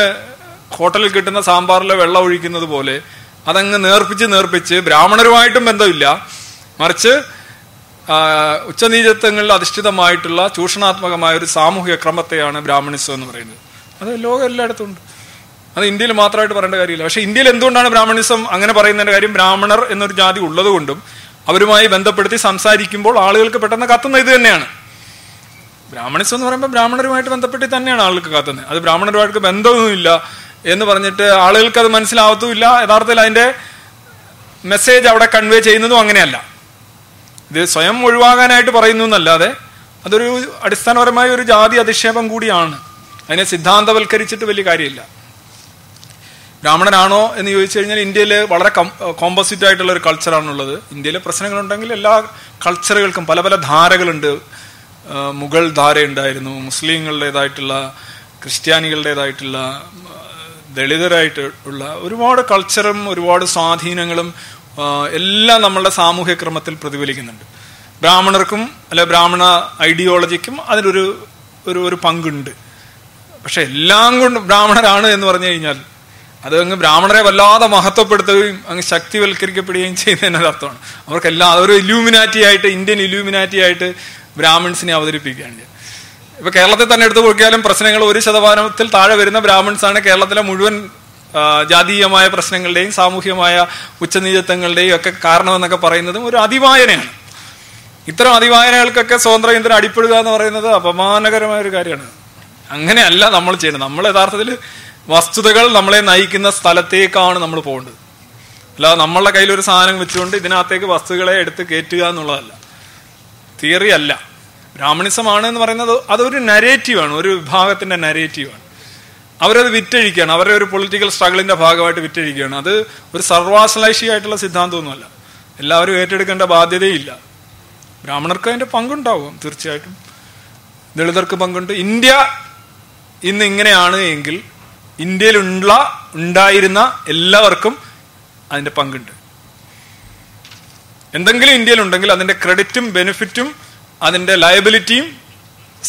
ഹോട്ടലിൽ കിട്ടുന്ന സാമ്പാറിലെ വെള്ളം ഒഴിക്കുന്നത് പോലെ അതങ്ങ് നേർപ്പിച്ച് നേർപ്പിച്ച് ബ്രാഹ്മണരുമായിട്ടും ബന്ധമില്ല. മറിച്ച് ഉച്ചനീചത്വങ്ങളിൽ അധിഷ്ഠിതമായിട്ടുള്ള ചൂഷണാത്മകമായ ഒരു സാമൂഹിക ക്രമത്തെയാണ് ബ്രാഹ്മണിസം എന്ന് പറയുന്നത്. അത് ലോകം എല്ലായിടത്തും ഉണ്ട്. അത് ഇന്ത്യയിൽ മാത്രമായിട്ട് പറയേണ്ട കാര്യമില്ല. പക്ഷെ ഇന്ത്യയിൽ എന്തുകൊണ്ടാണ് ബ്രാഹ്മണിസം അങ്ങനെ പറയുന്നതിന്റെ കാര്യം? ബ്രാഹ്മണർ എന്നൊരു ജാതി ഉള്ളതുകൊണ്ടും അവരുമായി ബന്ധപ്പെടുത്തി സംസാരിക്കുമ്പോൾ ആളുകൾക്ക് പെട്ടെന്ന് കത്തുന്ന ഇത് തന്നെയാണ്. ബ്രാഹ്മണിസം എന്ന് പറയുമ്പോൾ ബ്രാഹ്മണരുമായിട്ട് ബന്ധപ്പെട്ടി തന്നെയാണ് ആളുകൾക്ക് കത്തുന്നത്. അത് ബ്രാഹ്മണരുമായിട്ട് ബന്ധമൊന്നുമില്ല എന്ന് പറഞ്ഞിട്ട് ആളുകൾക്ക് അത് മനസ്സിലാവത്തുമില്ല. യഥാർത്ഥത്തിൽ അതിന്റെ മെസ്സേജ് അവിടെ കൺവേ ചെയ്യുന്നതും അങ്ങനെയല്ല. ഇത് സ്വയം ഒഴിവാകാനായിട്ട് പറയുന്നു എന്നല്ലാതെ അതൊരു അടിസ്ഥാനപരമായ ഒരു ജാതി അധിക്ഷേപം കൂടിയാണ്. അതിനെ സിദ്ധാന്തവൽക്കരിച്ചിട്ട് വലിയ കാര്യമില്ല. ബ്രാഹ്മണനാണോ എന്ന് ചോദിച്ചു കഴിഞ്ഞാൽ ഇന്ത്യയിൽ വളരെ കോമ്പോസിറ്റ് ആയിട്ടുള്ള ഒരു കൾച്ചറാണുള്ളത് ഇന്ത്യയിലെ പ്രശ്നങ്ങളുണ്ടെങ്കിൽ എല്ലാ കൾച്ചറുകൾക്കും പല പല ധാരകളുണ്ട്. മുഗൾ ധാരയുണ്ടായിരുന്നു മുസ്ലിങ്ങളുടേതായിട്ടുള്ള ക്രിസ്ത്യാനികളുടേതായിട്ടുള്ള ദളിതരായിട്ടുള്ള ഒരുപാട് കൾച്ചറും ഒരുപാട് സ്വാധീനങ്ങളും എല്ലാം നമ്മളുടെ സാമൂഹ്യ ക്രമത്തിൽ പ്രതിഫലിക്കുന്നുണ്ട്. ബ്രാഹ്മണർക്കും അല്ലെ ബ്രാഹ്മണ ഐഡിയോളജിക്കും അതിലൊരു ഒരു ഒരു പങ്കുണ്ട്. പക്ഷെ എല്ലാം കൊണ്ട് ബ്രാഹ്മണരാണ് എന്ന് പറഞ്ഞു കഴിഞ്ഞാൽ അത് അങ്ങ് ബ്രാഹ്മണരെ വല്ലാതെ മഹത്വപ്പെടുത്തുകയും അങ്ങ് ശക്തിവൽക്കരിക്കപ്പെടുകയും ചെയ്യുന്നതിന് അർത്ഥമാണ്. അവർക്കെല്ലാം അതൊരു ഇലൂമിനാറ്റി ആയിട്ട് ഇന്ത്യൻ ഇലൂമിനാറ്റി ആയിട്ട് ബ്രാഹ്മിൺസിനെ അവതരിപ്പിക്കുകയാണ്. ഇപ്പൊ കേരളത്തിൽ തന്നെ എടുത്തു നോക്കിയാലും പ്രശ്നങ്ങൾ ഒരു ശതമാനത്തിൽ താഴെ വരുന്ന ബ്രാഹ്മിൺസ് ആണ് കേരളത്തിലെ മുഴുവൻ ജാതീയമായ പ്രശ്നങ്ങളുടെയും സാമൂഹ്യമായ ഉച്ചനീചത്വങ്ങളുടെയും ഒക്കെ കാരണമെന്നൊക്കെ പറയുന്നതും ഒരു അതിവായനയാണ്. ഇത്തരം അതിവായനകൾക്കൊക്കെ സ്വതന്ത്ര ഇന്ധനം അടിപ്പെടുക എന്ന് പറയുന്നത് അപമാനകരമായ ഒരു കാര്യമാണ്. അങ്ങനെയല്ല നമ്മൾ ചെയ്യുന്നത്. നമ്മൾ യഥാർത്ഥത്തിൽ വസ്തുതകൾ നമ്മളെ നയിക്കുന്ന സ്ഥലത്തേക്കാണ് നമ്മൾ പോകേണ്ടത്. അല്ലാതെ നമ്മളുടെ കയ്യിൽ ഒരു സാധനം വെച്ചുകൊണ്ട് ഇതിനകത്തേക്ക് വസ്തുക്കളെ എടുത്ത് കയറ്റുക എന്നുള്ളതല്ല. തിയറി അല്ല. ബ്രാഹ്മണിസമാണ് എന്ന് പറയുന്നത് അതൊരു നരേറ്റീവാണ് ഒരു വിഭാഗത്തിന്റെ നരേറ്റീവാണ് അവരത് വിറ്റഴിക്കുകയാണ്. അവരുടെ ഒരു പൊളിറ്റിക്കൽ സ്ട്രഗിളിന്റെ ഭാഗമായിട്ട് വിറ്റഴിക്കുകയാണ്. അത് ഒരു സർവാശ്ലേഷിയായിട്ടുള്ള സിദ്ധാന്തമൊന്നുമല്ല. എല്ലാവരും ഏറ്റെടുക്കേണ്ട ബാധ്യതയില്ല. ബ്രാഹ്മണർക്ക് അതിന്റെ പങ്കുണ്ടാവും തീർച്ചയായിട്ടും. ദളിതർക്ക് പങ്കുണ്ട്. ഇന്ത്യ ഇന്ന് ഇങ്ങനെയാണ് എങ്കിൽ ഇന്ത്യയിലുള്ള ഉണ്ടായിരുന്ന എല്ലാവർക്കും അതിന്റെ പങ്കുണ്ട്. എന്തെങ്കിലും ഇന്ത്യയിലുണ്ടെങ്കിൽ അതിന്റെ ക്രെഡിറ്റും ബെനിഫിറ്റും അതിന്റെ ലയബിലിറ്റിയും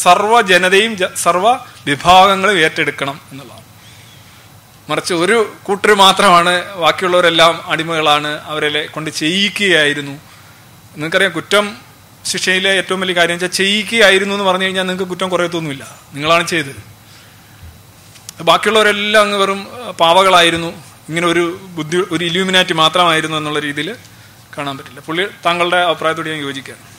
സർവ ജനതയും സർവ വിഭാഗങ്ങളും ഏറ്റെടുക്കണം എന്നുള്ളതാണ്. മറിച്ച് ഒരു കൂട്ടർ മാത്രമാണ് ബാക്കിയുള്ളവരെല്ലാം അടിമകളാണ് അവരെ കൊണ്ട് ചെയ്യിക്കുകയായിരുന്നു. നിങ്ങൾക്കറിയാം കുറ്റം ശിക്ഷയിലെ ഏറ്റവും വലിയ കാര്യം വെച്ചാൽ ചെയ്യിക്കുകയായിരുന്നു എന്ന് പറഞ്ഞു കഴിഞ്ഞാൽ നിങ്ങൾക്ക് കുറ്റം കുറയത്തൊന്നുമില്ല നിങ്ങളാണ് ചെയ്തത്. ബാക്കിയുള്ളവരെല്ലാം അങ്ങ് വെറും പാവകളായിരുന്നു. ഇങ്ങനെ ഒരു ബുദ്ധി ഒരു ഇലൂമിനാറ്റി മാത്രമായിരുന്നു എന്നുള്ള രീതിയിൽ കാണാൻ പറ്റില്ല. പുള്ളി താങ്കളുടെ അഭിപ്രായത്തോട് ഞാൻ യോജിക്കുകയാണ്.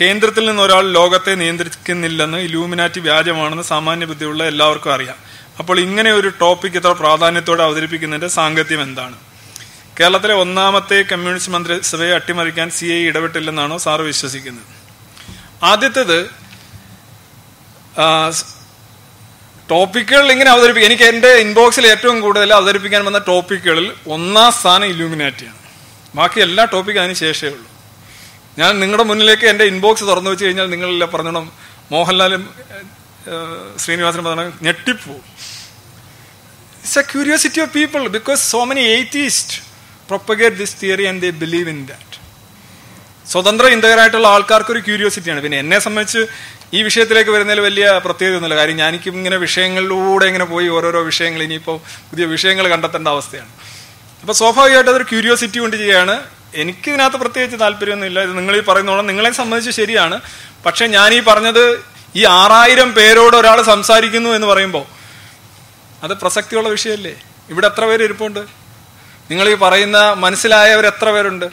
കേന്ദ്രത്തിൽ നിന്ന് ഒരാൾ ലോകത്തെ നിയന്ത്രിക്കുന്നില്ലെന്ന് ഇലൂമിനാറ്റി വ്യാജമാണെന്ന് സാമാന്യ ബുദ്ധിയുള്ള എല്ലാവർക്കും അറിയാം. അപ്പോൾ ഇങ്ങനെ ഒരു ടോപ്പിക് ഇത്ര പ്രാധാന്യത്തോടെ അവതരിപ്പിക്കുന്നതിന്റെ സാങ്കത്യം എന്താണ്? കേരളത്തിലെ ഒന്നാമത്തെ കമ്മ്യൂണിസ്റ്റ് മന്ത്രിസഭയെ അട്ടിമറിക്കാൻ സി ഐ ഇടപെട്ടില്ലെന്നാണോ സാറ് വിശ്വസിക്കുന്നത്? ആദ്യത്തേത് ടോപ്പിക്കുകൾ ഇങ്ങനെ അവതരിപ്പിക്കുക എനിക്ക് എന്റെ ഇൻബോക്സിൽ ഏറ്റവും കൂടുതൽ അവതരിപ്പിക്കാൻ വന്ന ടോപ്പിക്കുകളിൽ ഒന്നാം സ്ഥാനം ഇലൂമിനാറ്റിയാണ്. ബാക്കി എല്ലാ ടോപ്പിക്കും അതിന് ശേഷമേ ഉള്ളൂ. ഞാൻ നിങ്ങളുടെ മുന്നിലേക്ക് എന്റെ ഇൻബോക്സ് തുറന്നു വെച്ച് കഴിഞ്ഞാൽ നിങ്ങളെല്ലാം പറഞ്ഞോണം? മോഹൻലാലും ശ്രീനിവാസനും പറഞ്ഞു ഞെട്ടിപ്പോവും it's a curiosity of people because so many atheist propagate this theory and they believe in that സ്വതന്ത്ര ചിന്തകരായിട്ടുള്ള ആൾക്കാർക്ക് ഒരു ക്യൂരിയോസിറ്റിയാണ് പിന്നെ എന്നെ സംബന്ധിച്ച് ഈ വിഷയത്തിലേക്ക് വരുന്നതിൽ വലിയ പ്രത്യേകതയൊന്നുമില്ല. കാര്യം ഞാനിക്കും ഇങ്ങനെ വിഷയങ്ങളിലൂടെ ഇങ്ങനെ പോയി ഓരോരോ വിഷയങ്ങൾ ഇനിയിപ്പോൾ പുതിയ വിഷയങ്ങൾ കണ്ടെത്തേണ്ട അവസ്ഥയാണ്. അപ്പൊ സ്വാഭാവികമായിട്ട് അതൊരു ക്യൂരിയോസിറ്റി കൊണ്ട് ചെയ്യാണ്. എനിക്ക് ഇതിനകത്ത് പ്രത്യേകിച്ച് താല്പര്യമൊന്നുമില്ല. ഇത് നിങ്ങൾ ഈ പറയുന്നോളം നിങ്ങളെ സംബന്ധിച്ച് ശരിയാണ്. പക്ഷെ ഞാൻ ഈ പറഞ്ഞത് ഈ ആറായിരം പേരോട് ഒരാൾ സംസാരിക്കുന്നു എന്ന് പറയുമ്പോൾ അത് പ്രസക്തിയുള്ള വിഷയമല്ലേ? ഇവിടെ എത്ര പേര് ഇരിപ്പുണ്ട്? നിങ്ങൾ ഈ പറയുന്ന മനസ്സിലായവർ എത്ര പേരുണ്ട്?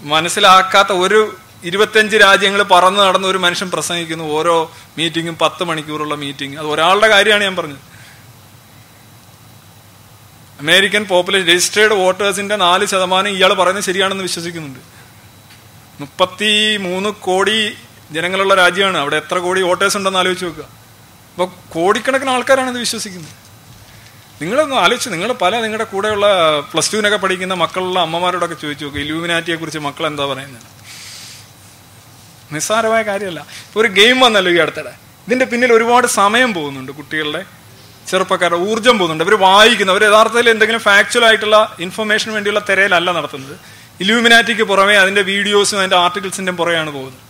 മനസ്സിലാക്കാത്ത ഒരു ഇരുപത്തഞ്ച് രാജ്യങ്ങൾ പറന്ന് നടന്ന ഒരു മനുഷ്യൻ പ്രസംഗിക്കുന്നു. ഓരോ മീറ്റിങ്ങും പത്ത് മണിക്കൂറുള്ള മീറ്റിംഗ്. അത് ഒരാളുടെ കാര്യമാണ് ഞാൻ പറഞ്ഞത്. അമേരിക്കൻ പോപ്പുലേഷൻ രജിസ്റ്റേർഡ് വോട്ടേഴ്സിന്റെ നാല് ശതമാനം ഇയാൾ പറയുന്നത് ശരിയാണെന്ന് വിശ്വസിക്കുന്നുണ്ട്. മുപ്പത്തി മൂന്ന് കോടി ജനങ്ങളുള്ള രാജ്യമാണ്. അവിടെ എത്ര കോടി വോട്ടേഴ്സ് ഉണ്ടെന്ന് ആലോചിച്ച് നോക്കുക. അപ്പോൾ കോടിക്കണക്കിന് ആൾക്കാരാണ് ഇത് വിശ്വസിക്കുന്നത് നിങ്ങളൊന്ന് ആലോചിച്ച് നിങ്ങൾ പല നിങ്ങളുടെ കൂടെയുള്ള പ്ലസ് ടുവിനൊക്കെ പഠിക്കുന്ന മക്കളുള്ള അമ്മമാരോടൊക്കെ ചോദിച്ചു നോക്കുക ഇലൂമിനാറ്റിയെ കുറിച്ച് മക്കൾ എന്താ പറയുന്നത്? നിസ്സാരമായ കാര്യമല്ല. ഇപ്പൊ ഒരു ഗെയിം വന്നല്ലോ ഈ അടുത്തിടെ. ഇതിന്റെ പിന്നിൽ ഒരുപാട് സമയം പോകുന്നുണ്ട് കുട്ടികളുടെ. ചെറുപ്പക്കാരുടെ ഊർജം പോകുന്നുണ്ട്. അവർ വായിക്കുന്നു. അവർ യഥാർത്ഥത്തിൽ എന്തെങ്കിലും ഫാക്ച്വൽ ആയിട്ടുള്ള ഇൻഫർമേഷന് വേണ്ടിയുള്ള തിരയിലല്ല നടത്തുന്നത്. ഇലൂമിനാറ്റിക്ക് പുറമേ അതിന്റെ വീഡിയോസും അതിന്റെ ആർട്ടിക്കിൾസിന്റെയും പുറകെയാണ് പോകുന്നത്.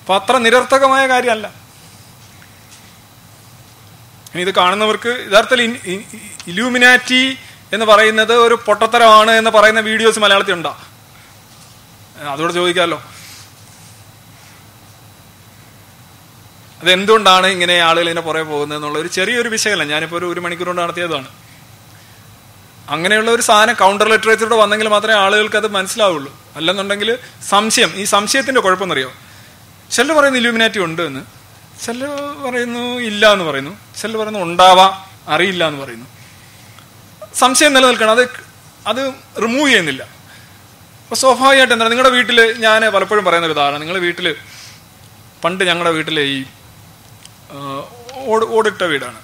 അപ്പൊ അത്ര നിരർത്ഥകമായ കാര്യമല്ല. ഇനി ഇത് കാണുന്നവർക്ക് യഥാർത്ഥത്തിൽ ഇലൂമിനാറ്റി എന്ന് പറയുന്നത് ഒരു പൊട്ടത്തരമാണ് എന്ന് പറയുന്ന വീഡിയോസ് മലയാളത്തിൽ ഉണ്ടാ അതോടെ ചോദിക്കാമല്ലോ അതെന്തുകൊണ്ടാണ് ഇങ്ങനെ ആളുകൾ ഇതിനെ പുറകെ പോകുന്നത് എന്നുള്ള ഒരു ചെറിയൊരു വിഷയമല്ല. ഞാനിപ്പോൾ ഒരു ഒരു മണിക്കൂർ കൊണ്ട് നടത്തിയതാണ്. അങ്ങനെയുള്ള ഒരു സാധനം കൗണ്ടർ ലിറ്ററേച്ചറോട് വന്നെങ്കിൽ മാത്രമേ ആളുകൾക്ക് അത് മനസ്സിലാവുള്ളൂ. അല്ലെന്നുണ്ടെങ്കിൽ സംശയം. ഈ സംശയത്തിന്റെ കുഴപ്പമെന്നറിയോ? ചിലർ പറയുന്നു ഇലൂമിനാറ്റി ഉണ്ട് എന്ന്. ചിലർ പറയുന്നു ഇല്ല എന്ന് പറയുന്നു. ചിലർ പറയുന്നു ഉണ്ടാവാ അറിയില്ല എന്ന് പറയുന്നു. സംശയം നിലനിൽക്കണം. അത് അത് റിമൂവ് ചെയ്യുന്നില്ല. അപ്പൊ സ്വാഭാവികമായിട്ട് എന്താണ് നിങ്ങളുടെ വീട്ടിൽ ഞാൻ പലപ്പോഴും പറയുന്ന ഒരു ഉദാഹരണം. നിങ്ങളുടെ വീട്ടിൽ പണ്ട് ഞങ്ങളുടെ വീട്ടിലെ ഈ ഓട് ഓടിട്ട വീടാണ്.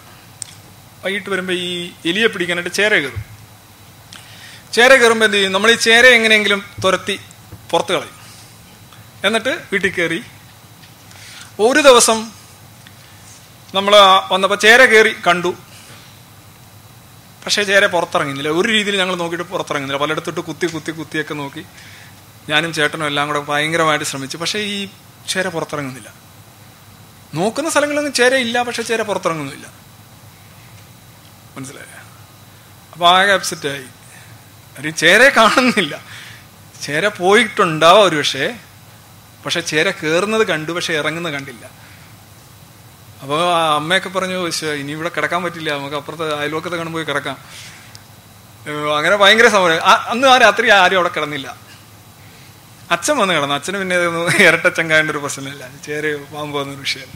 വൈകിട്ട് വരുമ്പോൾ ഈ എലിയെ പിടിക്കാനായിട്ട് ചേര കയറും. ചേര കയറുമ്പോൾ എന്ത് ചെയ്യും? നമ്മൾ ഈ ചേര എങ്ങനെയെങ്കിലും തുരത്തി പുറത്ത് കളയും. എന്നിട്ട് വീട്ടിൽ കയറി ഒരു ദിവസം നമ്മൾ വന്നപ്പോൾ ചേര കയറി കണ്ടു. പക്ഷേ ചേര പുറത്തിറങ്ങുന്നില്ല. ഒരു രീതിയിൽ ഞങ്ങൾ നോക്കിയിട്ട് പുറത്തിറങ്ങുന്നില്ല. പലയിടത്തോട്ട് കുത്തി കുത്തി കുത്തിയൊക്കെ നോക്കി ഞാനും ചേട്ടനും എല്ലാം കൂടെ ഭയങ്കരമായിട്ട് ശ്രമിച്ചു. പക്ഷേ ഈ ചേര പുറത്തിറങ്ങുന്നില്ല. നോക്കുന്ന സ്ഥലങ്ങളിലൊന്നും ഇല്ല പക്ഷെ ചേര പുറത്തിറങ്ങുന്നില്ല മനസ്സിലായ? അപ്പൊ ആകെ അപ്സെറ്റ് ആയി. ഒരു ചേരെ കാണുന്നില്ല. ചേര പോയിട്ടുണ്ടാവാം ഒരു പക്ഷേ പക്ഷെ ചേര കയറുന്നത് കണ്ടു പക്ഷെ ഇറങ്ങുന്നത് കണ്ടില്ല. അപ്പോൾ ആ അമ്മയൊക്കെ പറഞ്ഞു ഇനി ഇവിടെ കിടക്കാൻ പറ്റില്ല നമുക്ക് അപ്പുറത്തെ അയൽവക്കത്തെ കാണുമ്പോൾ പോയി കിടക്കാം. അങ്ങനെ ഭയങ്കര സമരം അന്ന് ആ രാത്രി ആരും അവിടെ കിടന്നില്ല. അച്ഛൻ വന്ന് കിടന്നു. അച്ഛന് പിന്നെ ഇരട്ട ചങ്കായന്റെ ഒരു പ്രശ്നമില്ല. ചേര പാമ്പ് വന്നൊരു വിഷയം.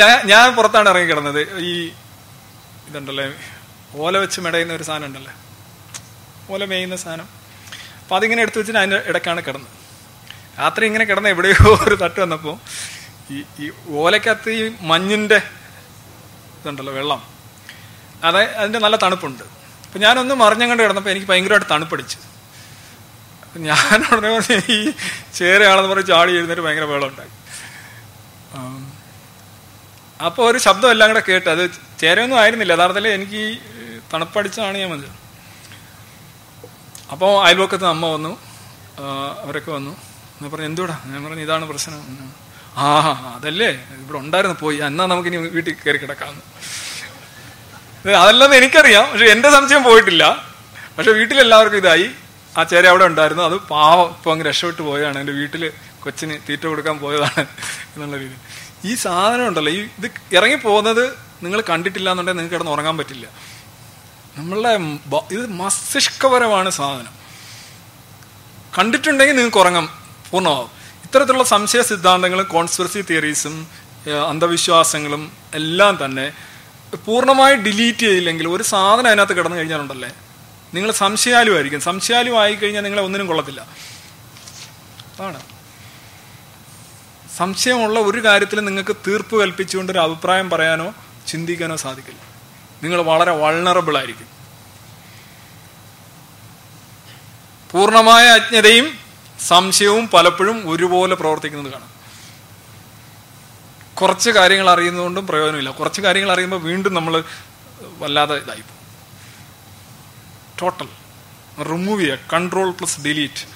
ഞാൻ ഞാൻ പുറത്താണ് ഇറങ്ങി കിടന്നത്. ഈ ഇതുണ്ടല്ലേ? ഓല വെച്ച് മെടയുന്ന ഒരു സാധനം ഉണ്ടല്ലേ? ഓല മേയുന്ന സാധനം. അപ്പൊ അതിങ്ങനെ എടുത്തു വെച്ചിട്ട് അതിന്റെ ഇടയ്ക്കാണ് കിടന്നത്. രാത്രി ഇങ്ങനെ കിടന്ന എവിടെയോ ഒരു തട്ട് വന്നപ്പോൾ ഈ ഈ ഓലക്കകത്ത് ഈ മഞ്ഞിന്റെ ഇതുണ്ടല്ലോ വെള്ളം. അത് അതിന്റെ നല്ല തണുപ്പുണ്ട്. അപ്പൊ ഞാനൊന്ന് മറിഞ്ഞങ്ങണ്ട് കിടന്നപ്പോൾ എനിക്ക് ഭയങ്കരമായിട്ട് തണുപ്പടിച്ചു. ഞാൻ ഉടനെ ഈ ചേരയാളെന്ന് പറഞ്ഞ് ചാടി എഴുന്നേറ്റ് ഭയങ്കര ഉണ്ടായി അപ്പോൾ ഒരു ശബ്ദം എല്ലാം കൂടെ കേട്ട് അത് ചേരയൊന്നും ആയിരുന്നില്ല. യഥാർത്ഥത്തിൽ എനിക്ക് തണുപ്പടിച്ചാണ് ഞാൻ മതി. അപ്പോൾ അയൽവക്കത്ത് അമ്മ വന്നു. അവരൊക്കെ വന്നു. ഞാൻ പറഞ്ഞു എന്തുകൂടാ ഞാൻ പറഞ്ഞു ഇതാണ് പ്രശ്നം. ആ അതല്ലേ? ഇവിടെ ഉണ്ടായിരുന്നു പോയി. എന്നാ നമുക്ക് ഇനി വീട്ടിൽ കയറി ഇത് അതല്ലെന്ന് എനിക്കറിയാം. പക്ഷെ എന്റെ സംശയം പോയിട്ടില്ല. പക്ഷെ വീട്ടിലെല്ലാവർക്കും ഇതായി. ആ ചേര അവിടെ ഉണ്ടായിരുന്നു. അത് പാവം ഇപ്പൊ അങ്ങ് രക്ഷപ്പെട്ടു പോയതാണ് എന്റെ വീട്ടിൽ കൊച്ചിന് തീറ്റ കൊടുക്കാൻ പോയതാണ് എന്നുള്ള രീതി. ഈ സാധനം ഉണ്ടല്ലോ ഈ ഇത് ഇറങ്ങി പോകുന്നത് നിങ്ങൾ കണ്ടിട്ടില്ല എന്നുണ്ടെങ്കിൽ നിങ്ങൾക്ക് കിടന്ന് ഉറങ്ങാൻ പറ്റില്ല. നമ്മളുടെ ഇത് മസ്തിഷ്കപരമാണ് സാധനം. കണ്ടിട്ടുണ്ടെങ്കിൽ നിങ്ങൾക്ക് ഉറങ്ങാം പൂർണമാവും. ഇത്തരത്തിലുള്ള സംശയ സിദ്ധാന്തങ്ങളും കോൺസ്പിറസി തിയറീസും അന്ധവിശ്വാസങ്ങളും എല്ലാം തന്നെ പൂർണമായി ഡിലീറ്റ് ചെയ്തില്ലെങ്കിൽ ഒരു സാധനം അതിനകത്ത് കിടന്നു കഴിഞ്ഞാലുണ്ടല്ലേ? നിങ്ങൾ സംശയാലുമായിരിക്കും സംശയാലു ആയി കഴിഞ്ഞാൽ നിങ്ങളെ ഒന്നിനും കൊള്ളത്തില്ല. അതാണ് സംശയമുള്ള ഒരു കാര്യത്തിൽ നിങ്ങൾക്ക് തീർപ്പ് കൽപ്പിച്ചുകൊണ്ട് ഒരു അഭിപ്രായം പറയാനോ ചിന്തിക്കാനോ സാധിക്കില്ല. നിങ്ങൾ വളരെ വൾണറബിൾ ആയിരിക്കും. പൂർണമായ അജ്ഞതയും സംശയവും പലപ്പോഴും ഒരുപോലെ പ്രവർത്തിക്കുന്നത് കാണാം. കുറച്ച് കാര്യങ്ങൾ അറിയുന്നതുകൊണ്ടും പ്രയോജനമില്ല. കുറച്ച് കാര്യങ്ങൾ അറിയുമ്പോൾ വീണ്ടും നമ്മൾ വല്ലാതെ ഇതായി പോകും ടോട്ടൽ റിമൂവ് ചെയ്യുക കൺട്രോൾ പ്ലസ് ഡിലീറ്റ്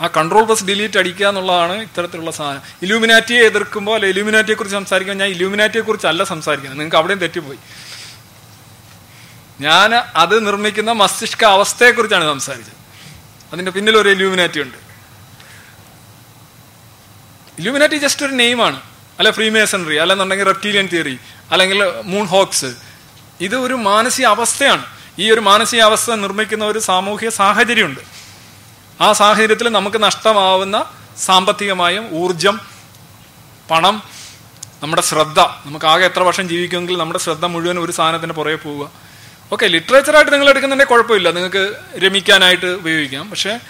ആ കൺട്രോൾ പ്ലസ് ഡിലീറ്റ് അടിക്കുക എന്നുള്ളതാണ് ഇത്തരത്തിലുള്ള സാധനം. ഇലൂമിനാറ്റിയെ എതിർക്കുമ്പോൾ അല്ലെ ഇലൂമിനാറ്റിയെ കുറിച്ച് സംസാരിക്കുമ്പോൾ ഞാൻ ഇലൂമിനാറ്റിയെ കുറിച്ച് അല്ല സംസാരിക്കുന്നത്. നിങ്ങൾക്ക് അവിടെയും തെറ്റിപ്പോയി. ഞാൻ അത് നിർമ്മിക്കുന്ന മസ്തിഷ്ക അവസ്ഥയെക്കുറിച്ചാണ് സംസാരിച്ചത്. അതിന്റെ പിന്നിൽ ഒരു ഇലൂമിനാറ്റി ഉണ്ട്. ഇലൂമിനാറ്റി ജസ്റ്റ് ഒരു നെയിമാണ് അല്ല ഫ്രീമേസണറി അല്ലെന്നുണ്ടെങ്കിൽ റെപ്റ്റീലിയൻ തിയറി അല്ലെങ്കിൽ മൂൺ ഹോക്സ് ഇത് ഒരു മാനസിക അവസ്ഥയാണ് ഈ ഒരു മാനസികാവസ്ഥ നിർമ്മിക്കുന്ന ഒരു സാമൂഹിക സാഹചര്യമുണ്ട്. ആ സാഹചര്യത്തിൽ നമുക്ക് നഷ്ടമാവുന്ന സാമ്പത്തികമായും ഊർജം പണം നമ്മുടെ ശ്രദ്ധ നമുക്ക് ആകെ എത്ര വർഷം ജീവിക്കുമെങ്കിൽ നമ്മുടെ ശ്രദ്ധ മുഴുവൻ ഒരു സാധനത്തിന് പുറകെ പോവുക. ഓക്കെ ലിറ്ററേച്ചറായിട്ട് നിങ്ങൾ എടുക്കുന്നതിന്റെ കുഴപ്പമില്ല. നിങ്ങൾക്ക് രമിക്കാനായിട്ട് ഉപയോഗിക്കാം. പക്ഷേ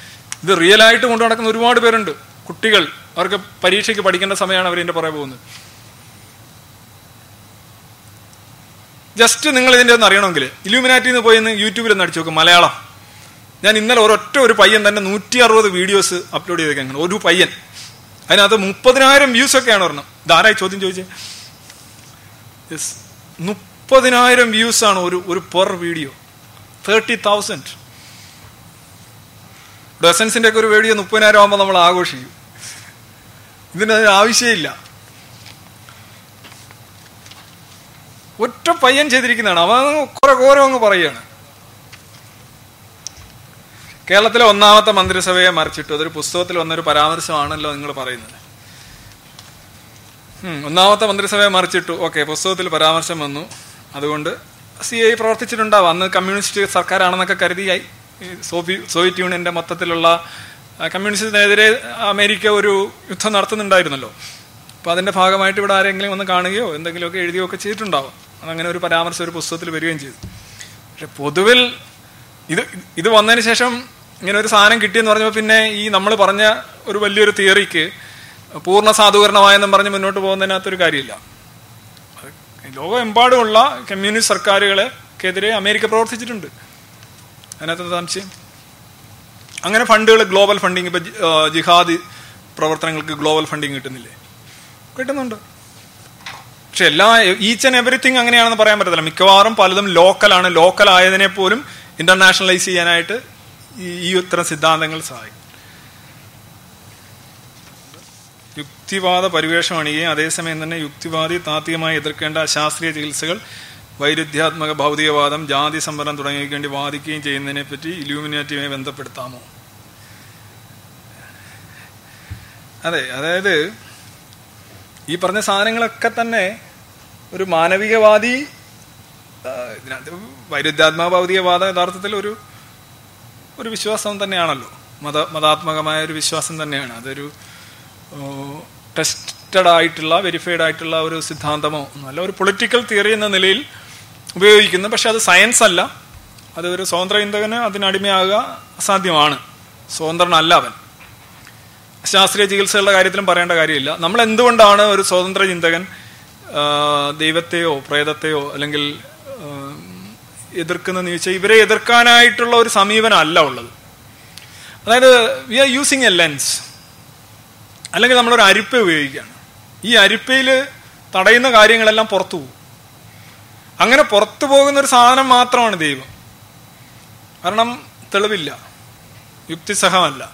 ഇത് റിയലായിട്ട് കൊണ്ടു നടക്കുന്ന ഒരുപാട് പേരുണ്ട്. കുട്ടികൾ അവർക്ക് പരീക്ഷയ്ക്ക് പഠിക്കേണ്ട സമയമാണ് അവർ ഇതിന്റെ പുറകെ പോകുന്നത്. ജസ്റ്റ് നിങ്ങൾ ഇതിന്റെ ഒന്ന് അറിയണമെങ്കിൽ. ഇലൂമിനാറ്റി എന്ന് പോയി യൂട്യൂബിൽ ഒന്ന് അടിച്ചു നോക്കും. മലയാളം. ഞാൻ ഇന്നലെ ഒരൊറ്റ ഒരു പയ്യൻ തന്നെ നൂറ്റി അറുപത് വീഡിയോസ് അപ്ലോഡ് ചെയ്തേക്കാണ് ഒരു പയ്യൻ. അതിനകത്ത് മുപ്പതിനായിരം വ്യൂസ് ഒക്കെയാണ് ഒരെണ്ണം ധാരായി ചോദ്യം ചോദിച്ചേ? യെസ് മുപ്പതിനായിരം വ്യൂസ് ആണ് ഒരു ഒരു പെർ വീഡിയോ തേർട്ടി തൗസൻഡ് ഡസൻസിന്റെ ഒക്കെ ഒരു വീഡിയോ മുപ്പതിനായിരം ആകുമ്പോൾ നമ്മൾ ആഘോഷിക്കും. ഇതിന് ആവശ്യമില്ല. ഒറ്റ പയ്യൻ ചെയ്തിരിക്കുന്നതാണ്. അവൻ കുറെ ഘോരം അങ്ങ് പറയുകയാണ്. കേരളത്തിലെ ഒന്നാമത്തെ മന്ത്രിസഭയെ മറിച്ചിട്ടു. അതൊരു പുസ്തകത്തിൽ വന്നൊരു പരാമർശമാണല്ലോ നിങ്ങൾ പറയുന്നത്. ഒന്നാമത്തെ മന്ത്രിസഭയെ മറിച്ചിട്ടു. ഓക്കെ പുസ്തകത്തിൽ പരാമർശം വന്നു. അതുകൊണ്ട് സി ഐ പ്രവർത്തിച്ചിട്ടുണ്ടാവും. അന്ന് കമ്മ്യൂണിസ്റ്റ് സർക്കാരാണെന്നൊക്കെ കരുതിയായി സോവിയറ്റ് യൂണിയന്റെ മൊത്തത്തിലുള്ള കമ്മ്യൂണിസ്റ്റിനെതിരെ അമേരിക്ക ഒരു യുദ്ധം നടത്തുന്നുണ്ടായിരുന്നല്ലോ. അപ്പൊ അതിന്റെ ഭാഗമായിട്ട് ഇവിടെ ആരെങ്കിലും ഒന്ന് കാണുകയോ എന്തെങ്കിലുമൊക്കെ എഴുതുകയോ ഒക്കെ ചെയ്തിട്ടുണ്ടാവും. അതങ്ങനെ ഒരു പരാമർശം ഒരു പുസ്തകത്തിൽ വരികയും ചെയ്തു. പക്ഷെ പൊതുവിൽ ഇത് ഇത് വന്നതിന് ശേഷം ഇങ്ങനെ ഒരു സാധനം കിട്ടിയെന്ന് പറഞ്ഞപ്പോൾ പിന്നെ ഈ നമ്മൾ പറഞ്ഞ ഒരു വലിയൊരു തിയറിക്ക് പൂർണ സാധൂകരണമായെന്നും പറഞ്ഞ് മുന്നോട്ട് പോകുന്നതിനകത്തൊരു കാര്യമില്ല. ലോകമെമ്പാടുമുള്ള കമ്മ്യൂണിസ്റ്റ് സർക്കാരുകളെക്കെതിരെ അമേരിക്ക പ്രവർത്തിച്ചിട്ടുണ്ട്. അതിനകത്ത് സംശയം? അങ്ങനെ ഫണ്ടുകൾ ഗ്ലോബൽ ഫണ്ടിങ് ഇപ്പൊ ജിഹാദ് പ്രവർത്തനങ്ങൾക്ക് ഗ്ലോബൽ ഫണ്ടിങ് കിട്ടുന്നില്ലേ? കിട്ടുന്നുണ്ട്. പക്ഷെ എല്ലാ ഈച്ച് ആൻഡ് എവറിത്തിങ് അങ്ങനെയാണെന്ന് പറയാൻ പറ്റത്തില്ല. മിക്കവാറും പലതും ലോക്കലാണ്. ലോക്കൽ ആയതിനെ പോലും ഇന്റർനാഷണലൈസ് ചെയ്യാനായിട്ട് ഈ ഇത്തരം സിദ്ധാന്തങ്ങൾ സഹായിക്കും. യുക്തിവാദ പരിവേഷം അണിയുകയും അതേസമയം തന്നെ യുക്തിവാദി താത്വികമായി എതിർക്കേണ്ട ശാസ്ത്രീയ ചികിത്സകൾ വൈരുദ്ധ്യാത്മക ഭൗതികവാദം ജാതി സംവരണം തുടങ്ങിയവയ്ക്ക് വേണ്ടി വാദിക്കുകയും ചെയ്യുന്നതിനെ പറ്റി ഇലൂമിനേറ്റീവായി ബന്ധപ്പെടുത്താമോ? അതെ അതായത് ഈ പറഞ്ഞ സാധനങ്ങളൊക്കെ തന്നെ ഒരു മാനവികവാദി ഇതിനകത്ത് വൈരുദ്ധ്യാത്മക ഭൗതികവാദം യഥാർത്ഥത്തിൽ ഒരു ഒരു വിശ്വാസം തന്നെയാണല്ലോ. മത മതാത്മകമായ ഒരു വിശ്വാസം തന്നെയാണ്. അതൊരു ടെസ്റ്റഡ് ആയിട്ടുള്ള വെരിഫൈഡ് ആയിട്ടുള്ള ഒരു സിദ്ധാന്തമോ ഒന്നുമല്ല. ഒരു പൊളിറ്റിക്കൽ തിയറി എന്ന നിലയിൽ ഉപയോഗിക്കുന്നു. പക്ഷെ അത് സയൻസ് അല്ല. അത് ഒരു സ്വതന്ത്ര ചിന്തകന് അതിനടിമയാകുക അസാധ്യമാണ്. സ്വതന്ത്രനല്ല അവൻ. ശാസ്ത്രീയ ചികിത്സകളുടെ കാര്യത്തിലും പറയേണ്ട കാര്യമില്ല. നമ്മൾ എന്തുകൊണ്ടാണ് ഒരു സ്വതന്ത്ര ചിന്തകൻ ദൈവത്തെയോ പ്രേതത്തെയോ അല്ലെങ്കിൽ എതിർക്കുന്നതെന്ന് ചോദിച്ചാൽ ഇവരെ എതിർക്കാനായിട്ടുള്ള ഒരു സമീപനം അല്ല ഉള്ളത്. അതായത് we are using a lens അല്ലെങ്കിൽ നമ്മളൊരു അരിപ്പ ഉപയോഗിക്കുകയാണ്. ഈ അരിപ്പയിൽ തടയുന്ന കാര്യങ്ങളെല്ലാം പുറത്തു പോകും. അങ്ങനെ പുറത്തു പോകുന്ന ഒരു സാധനം മാത്രമാണ് ദൈവം. കാരണം തെളിവില്ല. യുക്തിസഹമല്ല.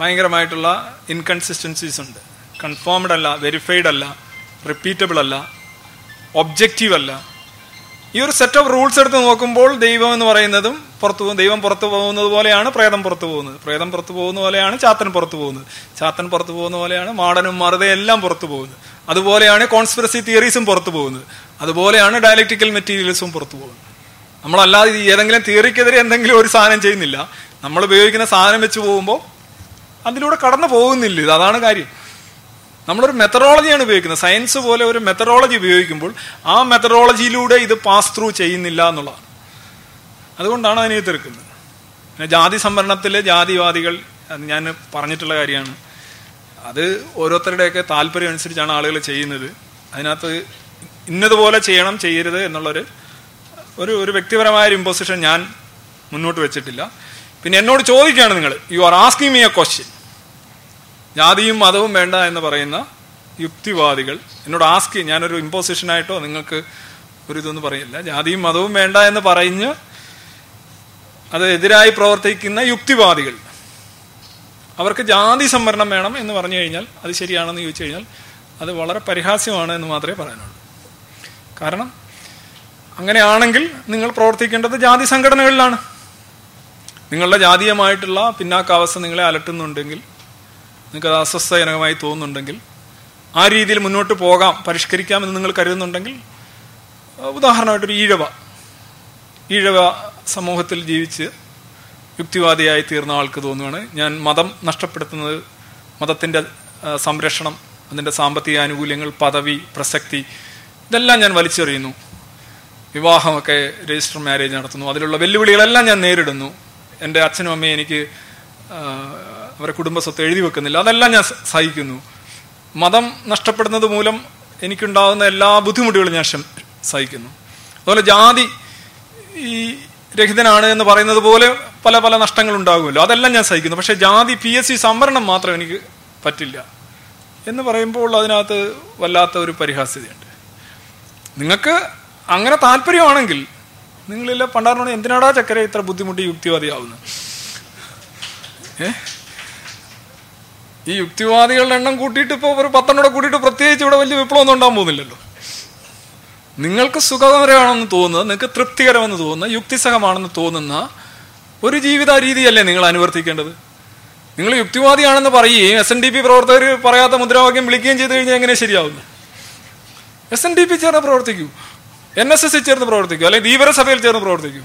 ഭയങ്കരമായിട്ടുള്ള ഇൻകൺസിസ്റ്റൻസീസ് ഉണ്ട്. കൺഫേംഡ് അല്ല വെരിഫൈഡ് അല്ല. റിപ്പീറ്റബിൾ അല്ല ഒബ്ജക്റ്റീവ് അല്ല. ഈ ഒരു സെറ്റ് ഓഫ് റൂൾസ് എടുത്ത് നോക്കുമ്പോൾ ദൈവം എന്ന് പറയുന്നതും പുറത്തു പോകും ദൈവം പുറത്തു പോകുന്നത് പോലെയാണ് പ്രേതം പുറത്തു പോകുന്നത്. പ്രേതം പുറത്തു പോകുന്ന പോലെയാണ് ചാത്തൻ പുറത്തു പോകുന്നത്. ചാത്തൻ പുറത്തു പോകുന്ന പോലെയാണ് മാടനും മറുതയും എല്ലാം പുറത്തു പോകുന്നത്. അതുപോലെയാണ് കോൺസ്പിറസി തിയറീസും പുറത്തു പോകുന്നത്. അതുപോലെയാണ് ഡയലക്റ്റിക്കൽ മെറ്റീരിയൽസും പുറത്തു പോകുന്നത്. നമ്മളല്ലാതെ ഏതെങ്കിലും തിയറിക്കെതിരെ എന്തെങ്കിലും ഒരു സാധനം ചെയ്യുന്നില്ല. നമ്മൾ ഉപയോഗിക്കുന്ന സാധനം വെച്ച് പോകുമ്പോൾ അതിലൂടെ കടന്നു പോകുന്നില്ല. അതാണ് കാര്യം. നമ്മളൊരു മെത്തഡോളജിയാണ് ഉപയോഗിക്കുന്നത്. സയൻസ് പോലെ ഒരു മെത്തഡോളജി ഉപയോഗിക്കുമ്പോൾ ആ മെത്തഡോളജിയിലൂടെ ഇത് പാസ് ത്രൂ ചെയ്യുന്നില്ല എന്നുള്ളതാണ്. അതുകൊണ്ടാണ് അതിനെ എതിർക്കുന്നത്. പിന്നെ ജാതി സംവരണത്തിലെ ജാതിവാദികൾ ഞാൻ പറഞ്ഞിട്ടുള്ള കാര്യമാണ്. അത് ഓരോരുത്തരുടെയൊക്കെ താല്പര്യം അനുസരിച്ചാണ് ആളുകൾ ചെയ്യുന്നത്. അതിനകത്ത് ഇന്നതുപോലെ ചെയ്യണം ചെയ്യരുത് എന്നുള്ളൊരു ഒരു ഒരു വ്യക്തിപരമായ ഒരു ഇമ്പോസിഷൻ ഞാൻ മുന്നോട്ട് വെച്ചിട്ടില്ല. പിന്നെ എന്നോട് ചോദിക്കുകയാണ് നിങ്ങൾ you are asking me a question ജാതിയും മതവും വേണ്ട എന്ന് പറയുന്ന യുക്തിവാദികൾ എന്നോട് ആസ്കി ഞാനൊരു ഇമ്പോസിഷനായിട്ടോ നിങ്ങൾക്ക് ഒരു ഇതൊന്നും പറയില്ല. ജാതിയും മതവും വേണ്ട എന്ന് പറഞ്ഞ് അത് എതിരായി പ്രവർത്തിക്കുന്ന യുക്തിവാദികൾ. അവർക്ക് ജാതി സംവരണം വേണം എന്ന് പറഞ്ഞു കഴിഞ്ഞാൽ അത് ശരിയാണെന്ന് ചോദിച്ചു കഴിഞ്ഞാൽ അത് വളരെ പരിഹാസ്യമാണ് എന്ന് മാത്രമേ പറയാനുള്ളൂ. കാരണം അങ്ങനെയാണെങ്കിൽ നിങ്ങൾ പ്രവർത്തിക്കേണ്ടത് ജാതി സംഘടനകളിലാണ്. നിങ്ങളുടെ ജാതീയമായിട്ടുള്ള പിന്നാക്കാവസ്ഥ നിങ്ങളെ അലട്ടുന്നുണ്ടെങ്കിൽ നിങ്ങൾക്ക് അത് അസ്വസ്ഥജനകമായി തോന്നുന്നുണ്ടെങ്കിൽ ആ രീതിയിൽ മുന്നോട്ട് പോകാം പരിഷ്കരിക്കാമെന്ന് നിങ്ങൾ കരുതുന്നുണ്ടെങ്കിൽ ഉദാഹരണമായിട്ടൊരു ഈഴവ. ഈഴവ സമൂഹത്തിൽ ജീവിച്ച് യുക്തിവാദിയായി തീർന്ന ആൾക്ക് തോന്നുകയാണ് ഞാൻ മതം നഷ്ടപ്പെടുത്തുന്നത് മതത്തിന്റെ സംരക്ഷണം അതിന്റെ സാമ്പത്തിക ആനുകൂല്യങ്ങൾ പദവി പ്രസക്തി ഇതെല്ലാം ഞാൻ വലിച്ചെറിയുന്നു. വിവാഹമൊക്കെ രജിസ്റ്റർ മാരേജ് നടത്തുന്നു. അതിലുള്ള വെല്ലുവിളികളെല്ലാം ഞാൻ നേരിടുന്നു. എന്റെ അച്ഛനും അമ്മയും എനിക്ക് അവരുടെ കുടുംബ സ്വത്ത് എഴുതി വെക്കുന്നില്ല. അതെല്ലാം ഞാൻ സഹിക്കുന്നു. മതം നഷ്ടപ്പെടുന്നത് മൂലം എനിക്കുണ്ടാകുന്ന എല്ലാ ബുദ്ധിമുട്ടുകളും ഞാൻ സഹിക്കുന്നു. അതുപോലെ ജാതി ഈ രഹിതനാണ് എന്ന് പറയുന്നത് പോലെ പല പല നഷ്ടങ്ങൾ ഉണ്ടാകുമല്ലോ അതെല്ലാം ഞാൻ സഹിക്കുന്നു. പക്ഷെ ജാതി പി എസ് സി സംവരണം മാത്രം എനിക്ക് പറ്റില്ല. എന്ന് പറയുമ്പോൾ അതിനകത്ത് വല്ലാത്ത ഒരു പരിഹാസ്യതയുണ്ട്. നിങ്ങൾക്ക് അങ്ങനെ താല്പര്യമാണെങ്കിൽ നിങ്ങളില്ല പണ്ടാറിനോട് എന്തിനാടാ ചക്കര ഇത്ര ബുദ്ധിമുട്ടി യുക്തിവാദിയാവുന്നത്? ഏ? ഈ യുക്തിവാദികളുടെ എണ്ണം കൂട്ടിയിട്ട് ഇപ്പോൾ ഒരു പത്തെണ്ണോടെ കൂട്ടിയിട്ട് പ്രത്യേകിച്ച് ഇവിടെ വലിയ വിപ്ലവം ഒന്നും ഉണ്ടാകാൻ പോകുന്നില്ലല്ലോ. നിങ്ങൾക്ക് സുഖകരമാണെന്ന് തോന്നുന്നത് നിങ്ങൾക്ക് തൃപ്തികരമെന്ന് തോന്നുന്ന യുക്തിസഹമാണെന്ന് തോന്നുന്ന ഒരു ജീവിത രീതിയല്ലേ നിങ്ങൾ അനുവർത്തിക്കേണ്ടത്? നിങ്ങൾ യുക്തിവാദിയാണെന്ന് പറയുകയും എസ് എൻ ഡി പി പ്രവർത്തകർ പറയാത്ത മുദ്രാവാക്യം വിളിക്കുകയും ചെയ്തു കഴിഞ്ഞാൽ എങ്ങനെ ശരിയാവുന്നു? എസ് എൻ ഡി പി ചേർന്ന് പ്രവർത്തിക്കൂ. എൻ എസ് എസ് ചേർന്ന് പ്രവർത്തിക്കൂ. അല്ലെങ്കിൽ ധീവരസഭയിൽ ചേർന്ന് പ്രവർത്തിക്കൂ.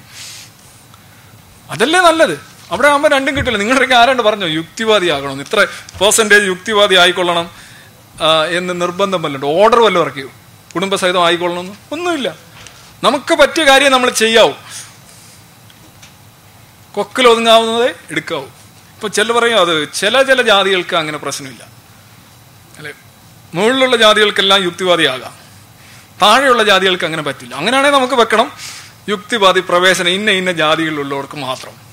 അതല്ലേ നല്ലത്? അവിടെ ആകുമ്പോൾ രണ്ടും കിട്ടില്ല. നിങ്ങളൊക്കെ ആരാണ്ട് പറഞ്ഞു? യുക്തിവാദി ആകണം ഇത്ര പെർസെന്റേജ് യുക്തിവാദി ആയിക്കൊള്ളണം എന്ന് നിർബന്ധം വല്ലതുണ്ട് ഓർഡർ വല്ലതും ഇറക്കിയോ കുടുംബസഹിതം ആയിക്കൊള്ളണമെന്ന് ഒന്നുമില്ല. നമുക്ക് പറ്റിയ കാര്യം നമ്മൾ ചെയ്യാവൂ. കൊക്കിൽ ഒതുങ്ങാവുന്നതേ എടുക്കാവൂ. ഇപ്പൊ ചില പറയും അത് ചില ചില ജാതികൾക്ക് അങ്ങനെ പ്രശ്നമില്ല. അല്ലെ? മുകളിലുള്ള ജാതികൾക്കെല്ലാം യുക്തിവാദിയാകാം. താഴെയുള്ള ജാതികൾക്ക് അങ്ങനെ പറ്റില്ല. അങ്ങനെയാണെങ്കിൽ നമുക്ക് വെക്കണം യുക്തിവാദി പ്രവേശനം. ഇന്ന ഇന്ന ജാതികളിലുള്ളവർക്ക് മാത്രം.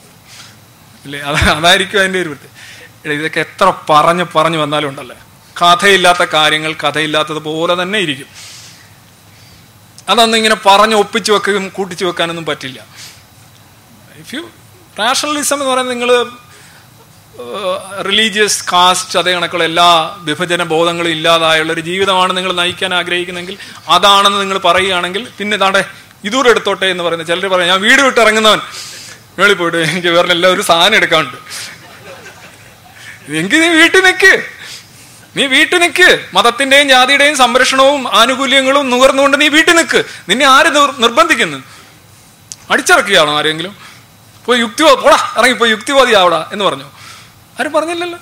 അല്ലേ അത് അതായിരിക്കും അതിന്റെ ഒരു വൃത്തി ഇതൊക്കെ എത്ര പറഞ്ഞ് പറഞ്ഞു വന്നാലും ഉണ്ടല്ലേ? കഥയില്ലാത്ത കാര്യങ്ങൾ കഥയില്ലാത്തതുപോലെ തന്നെ ഇരിക്കും. അതൊന്നും ഇങ്ങനെ പറഞ്ഞ് ഒപ്പിച്ചു വെക്കുകയും കൂട്ടിച്ചു വെക്കാനൊന്നും പറ്റില്ല. ഇഫ് യു റാഷണലിസം എന്ന് പറയുന്നത് നിങ്ങൾ റിലീജിയസ് കാസ്റ്റ് അതേ കണക്കുള്ള എല്ലാ വിഭജന ബോധങ്ങളും ഇല്ലാതായുള്ളൊരു ജീവിതമാണ് നിങ്ങൾ നയിക്കാൻ ആഗ്രഹിക്കുന്നെങ്കിൽ അതാണെന്ന് നിങ്ങൾ പറയുകയാണെങ്കിൽ പിന്നെ താണ്ടെ ഇതൂടെ എടുത്തോട്ടെ എന്ന് പറയുന്നത്. ചിലർ പറയാം ഞാൻ വീട് വിട്ട് ഇറങ്ങുന്നവൻ. മേളിൽ പോയിട്ട് എനിക്ക് വേറെ എല്ലാം ഒരു സാധനം എടുക്കാനുണ്ട്. എങ്കിൽ നീ വീട്ടിൽ നിൽക്ക് നീ വീട്ടിൽ നിൽക്ക് മതത്തിന്റെയും ജാതിയുടെയും സംരക്ഷണവും ആനുകൂല്യങ്ങളും നുകർന്നുകൊണ്ട് നീ വീട്ടിൽ നിൽക്ക് നിന്നെ ആര് നിർബന്ധിക്കുന്നു? അടിച്ചിറക്കുകയാണോ ആരെങ്കിലും? പോയി യുക്തിവാ പോടാ ഇറങ്ങിപ്പോ യുക്തിവാദി ആവടാ എന്ന് പറഞ്ഞു. ആരും പറഞ്ഞില്ലല്ലോ.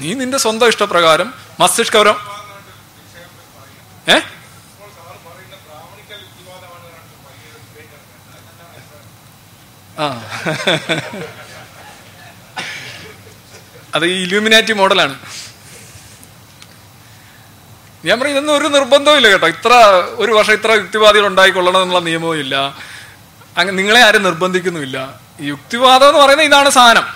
നീ നിന്റെ സ്വന്തം ഇഷ്ടപ്രകാരം മസ്തിഷ്കപരം ഏ? അത് ഇലൂമിനാറ്റി മോഡലാണ് ഞാൻ പറയും ഇതൊന്നും ഒരു നിർബന്ധവും ഇല്ല കേട്ടോ. ഇത്ര ഒരു വർഷം ഇത്ര യുക്തിവാദികൾ ഉണ്ടായിക്കൊള്ളണം എന്നുള്ള നിയമവും ഇല്ല. അങ്ങനെ നിങ്ങളെ ആരും നിർബന്ധിക്കുന്നുമില്ല. യുക്തിവാദം എന്ന് പറയുന്നത് ഇതാണ് സാധനം.